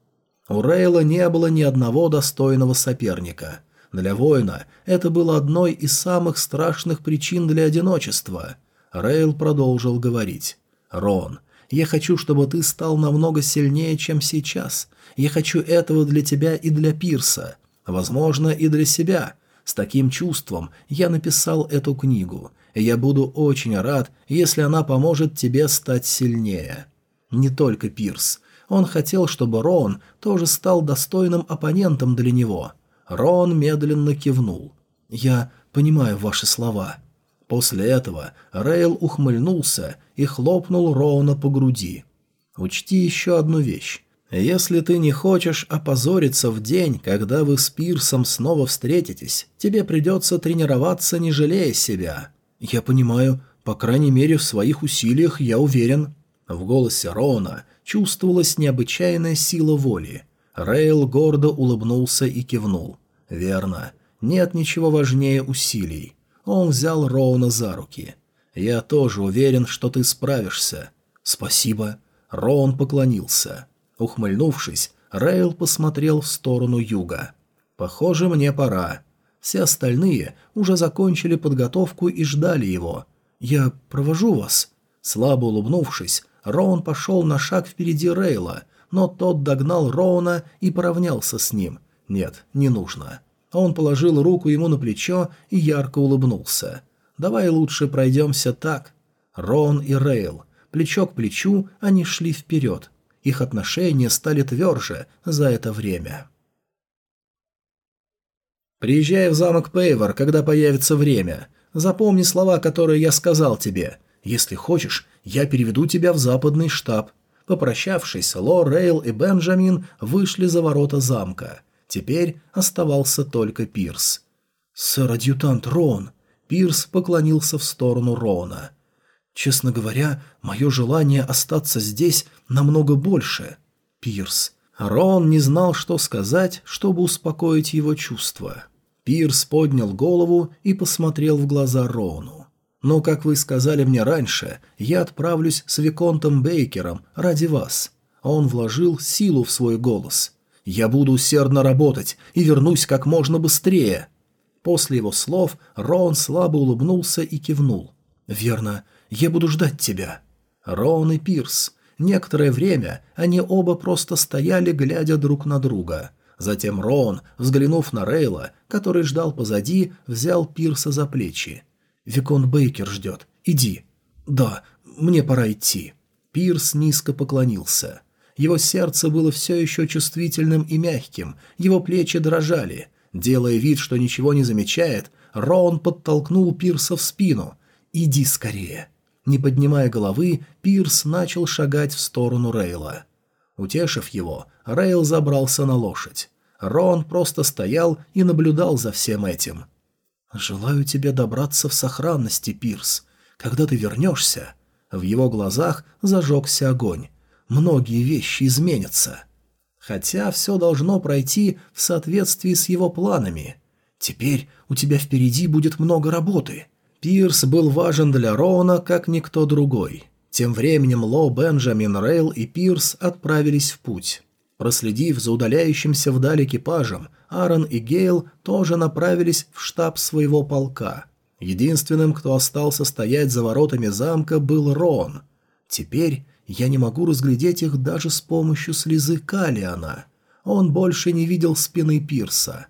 Speaker 1: У Рейла не было ни одного достойного соперника. Для воина это было одной из самых страшных причин для одиночества. Рейл продолжил говорить. «Рон, я хочу, чтобы ты стал намного сильнее, чем сейчас. Я хочу этого для тебя и для Пирса. Возможно, и для себя. С таким чувством я написал эту книгу. Я буду очень рад, если она поможет тебе стать сильнее. Не только Пирс. Он хотел, чтобы Рон тоже стал достойным оппонентом для него. Рон медленно кивнул. «Я понимаю ваши слова». После этого Рейл ухмыльнулся и хлопнул Роуна по груди. «Учти еще одну вещь. Если ты не хочешь опозориться в день, когда вы с Пирсом снова встретитесь, тебе придется тренироваться, не жалея себя. Я понимаю, по крайней мере, в своих усилиях я уверен». В голосе Роуна чувствовалась необычайная сила воли. Рейл гордо улыбнулся и кивнул. «Верно. Нет ничего важнее усилий. Он взял Роуна за руки. «Я тоже уверен, что ты справишься». «Спасибо». Роун поклонился. Ухмыльнувшись, Рейл посмотрел в сторону юга. «Похоже, мне пора». Все остальные уже закончили подготовку и ждали его. «Я провожу вас». Слабо улыбнувшись, Роун пошел на шаг впереди Рейла, но тот догнал Роуна и поравнялся с ним. Нет, не нужно. Он положил руку ему на плечо и ярко улыбнулся. «Давай лучше пройдемся так». Роун и Рейл. Плечо к плечу они шли вперед. Их отношения стали тверже за это время. «Приезжай в замок Пейвор, когда появится время. Запомни слова, которые я сказал тебе. Если хочешь, я переведу тебя в западный штаб». Попрощавшись, Ло, Рейл и Бенджамин вышли за ворота замка. Теперь оставался только Пирс. «Сэр-адъютант Рон!» Пирс поклонился в сторону Рона. «Честно говоря, мое желание остаться здесь намного больше. Пирс». Рон не знал, что сказать, чтобы успокоить его чувства. Пирс поднял голову и посмотрел в глаза Рону. «Но, как вы сказали мне раньше, я отправлюсь с Виконтом Бейкером ради вас». Он вложил силу в свой голос. «Я буду усердно работать и вернусь как можно быстрее». После его слов Рон слабо улыбнулся и кивнул. «Верно, я буду ждать тебя». Рон и Пирс. Некоторое время они оба просто стояли, глядя друг на друга. Затем Рон, взглянув на Рейла, который ждал позади, взял Пирса за плечи. «Викон Бейкер ждет. Иди». «Да, мне пора идти». Пирс низко поклонился. Его сердце было все еще чувствительным и мягким, его плечи дрожали. Делая вид, что ничего не замечает, Рон подтолкнул Пирса в спину. «Иди скорее». Не поднимая головы, Пирс начал шагать в сторону Рейла. Утешив его, Рейл забрался на лошадь. Рон просто стоял и наблюдал за всем этим. «Желаю тебе добраться в сохранности, Пирс. Когда ты вернешься...» В его глазах зажегся огонь многие вещи изменятся. Хотя все должно пройти в соответствии с его планами. Теперь у тебя впереди будет много работы. Пирс был важен для Роуна, как никто другой. Тем временем Ло, Бенджамин, Рейл и Пирс отправились в путь. Проследив за удаляющимся вдаль экипажем, Аарон и Гейл тоже направились в штаб своего полка. Единственным, кто остался стоять за воротами замка, был Рон. Теперь я не могу разглядеть их даже с помощью слезы Калиана. Он больше не видел спины Пирса.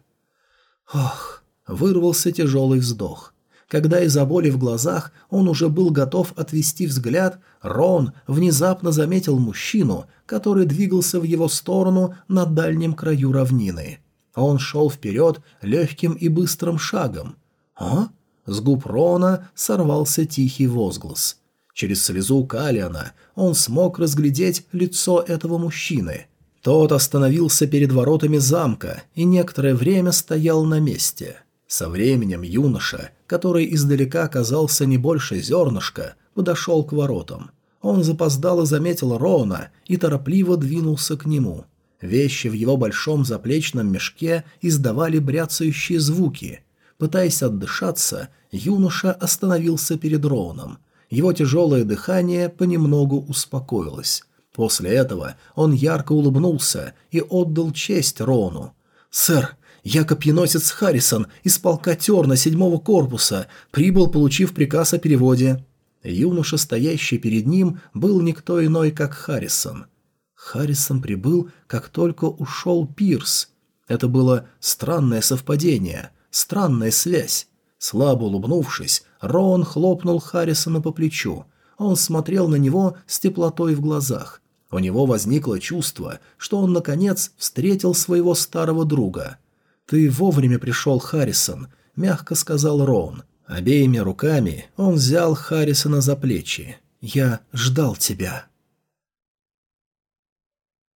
Speaker 1: Ох, вырвался тяжелый вздох. Когда из-за боли в глазах он уже был готов отвести взгляд, Рон внезапно заметил мужчину, который двигался в его сторону на дальнем краю равнины. Он шел вперед легким и быстрым шагом. «А?» С губ Рона сорвался тихий возглас. Через слезу Калиана он смог разглядеть лицо этого мужчины. Тот остановился перед воротами замка и некоторое время стоял на месте. Со временем юноша, который издалека казался не больше зернышка, подошел к воротам. Он запоздало заметил Рона и торопливо двинулся к нему. Вещи в его большом заплечном мешке издавали бряцающие звуки. Пытаясь отдышаться, юноша остановился перед Роуном – его тяжелое дыхание понемногу успокоилось. После этого он ярко улыбнулся и отдал честь Рону. «Сэр, я копьеносец Харрисон из полка Терна седьмого корпуса, прибыл, получив приказ о переводе». Юноша, стоящий перед ним, был никто иной, как Харрисон. Харрисон прибыл, как только ушел Пирс. Это было странное совпадение, странная связь. Слабо улыбнувшись, Роун хлопнул Харрисона по плечу. Он смотрел на него с теплотой в глазах. У него возникло чувство, что он, наконец, встретил своего старого друга. «Ты вовремя пришел, Харрисон», — мягко сказал Роун. Обеими руками он взял Харрисона за плечи. «Я ждал тебя».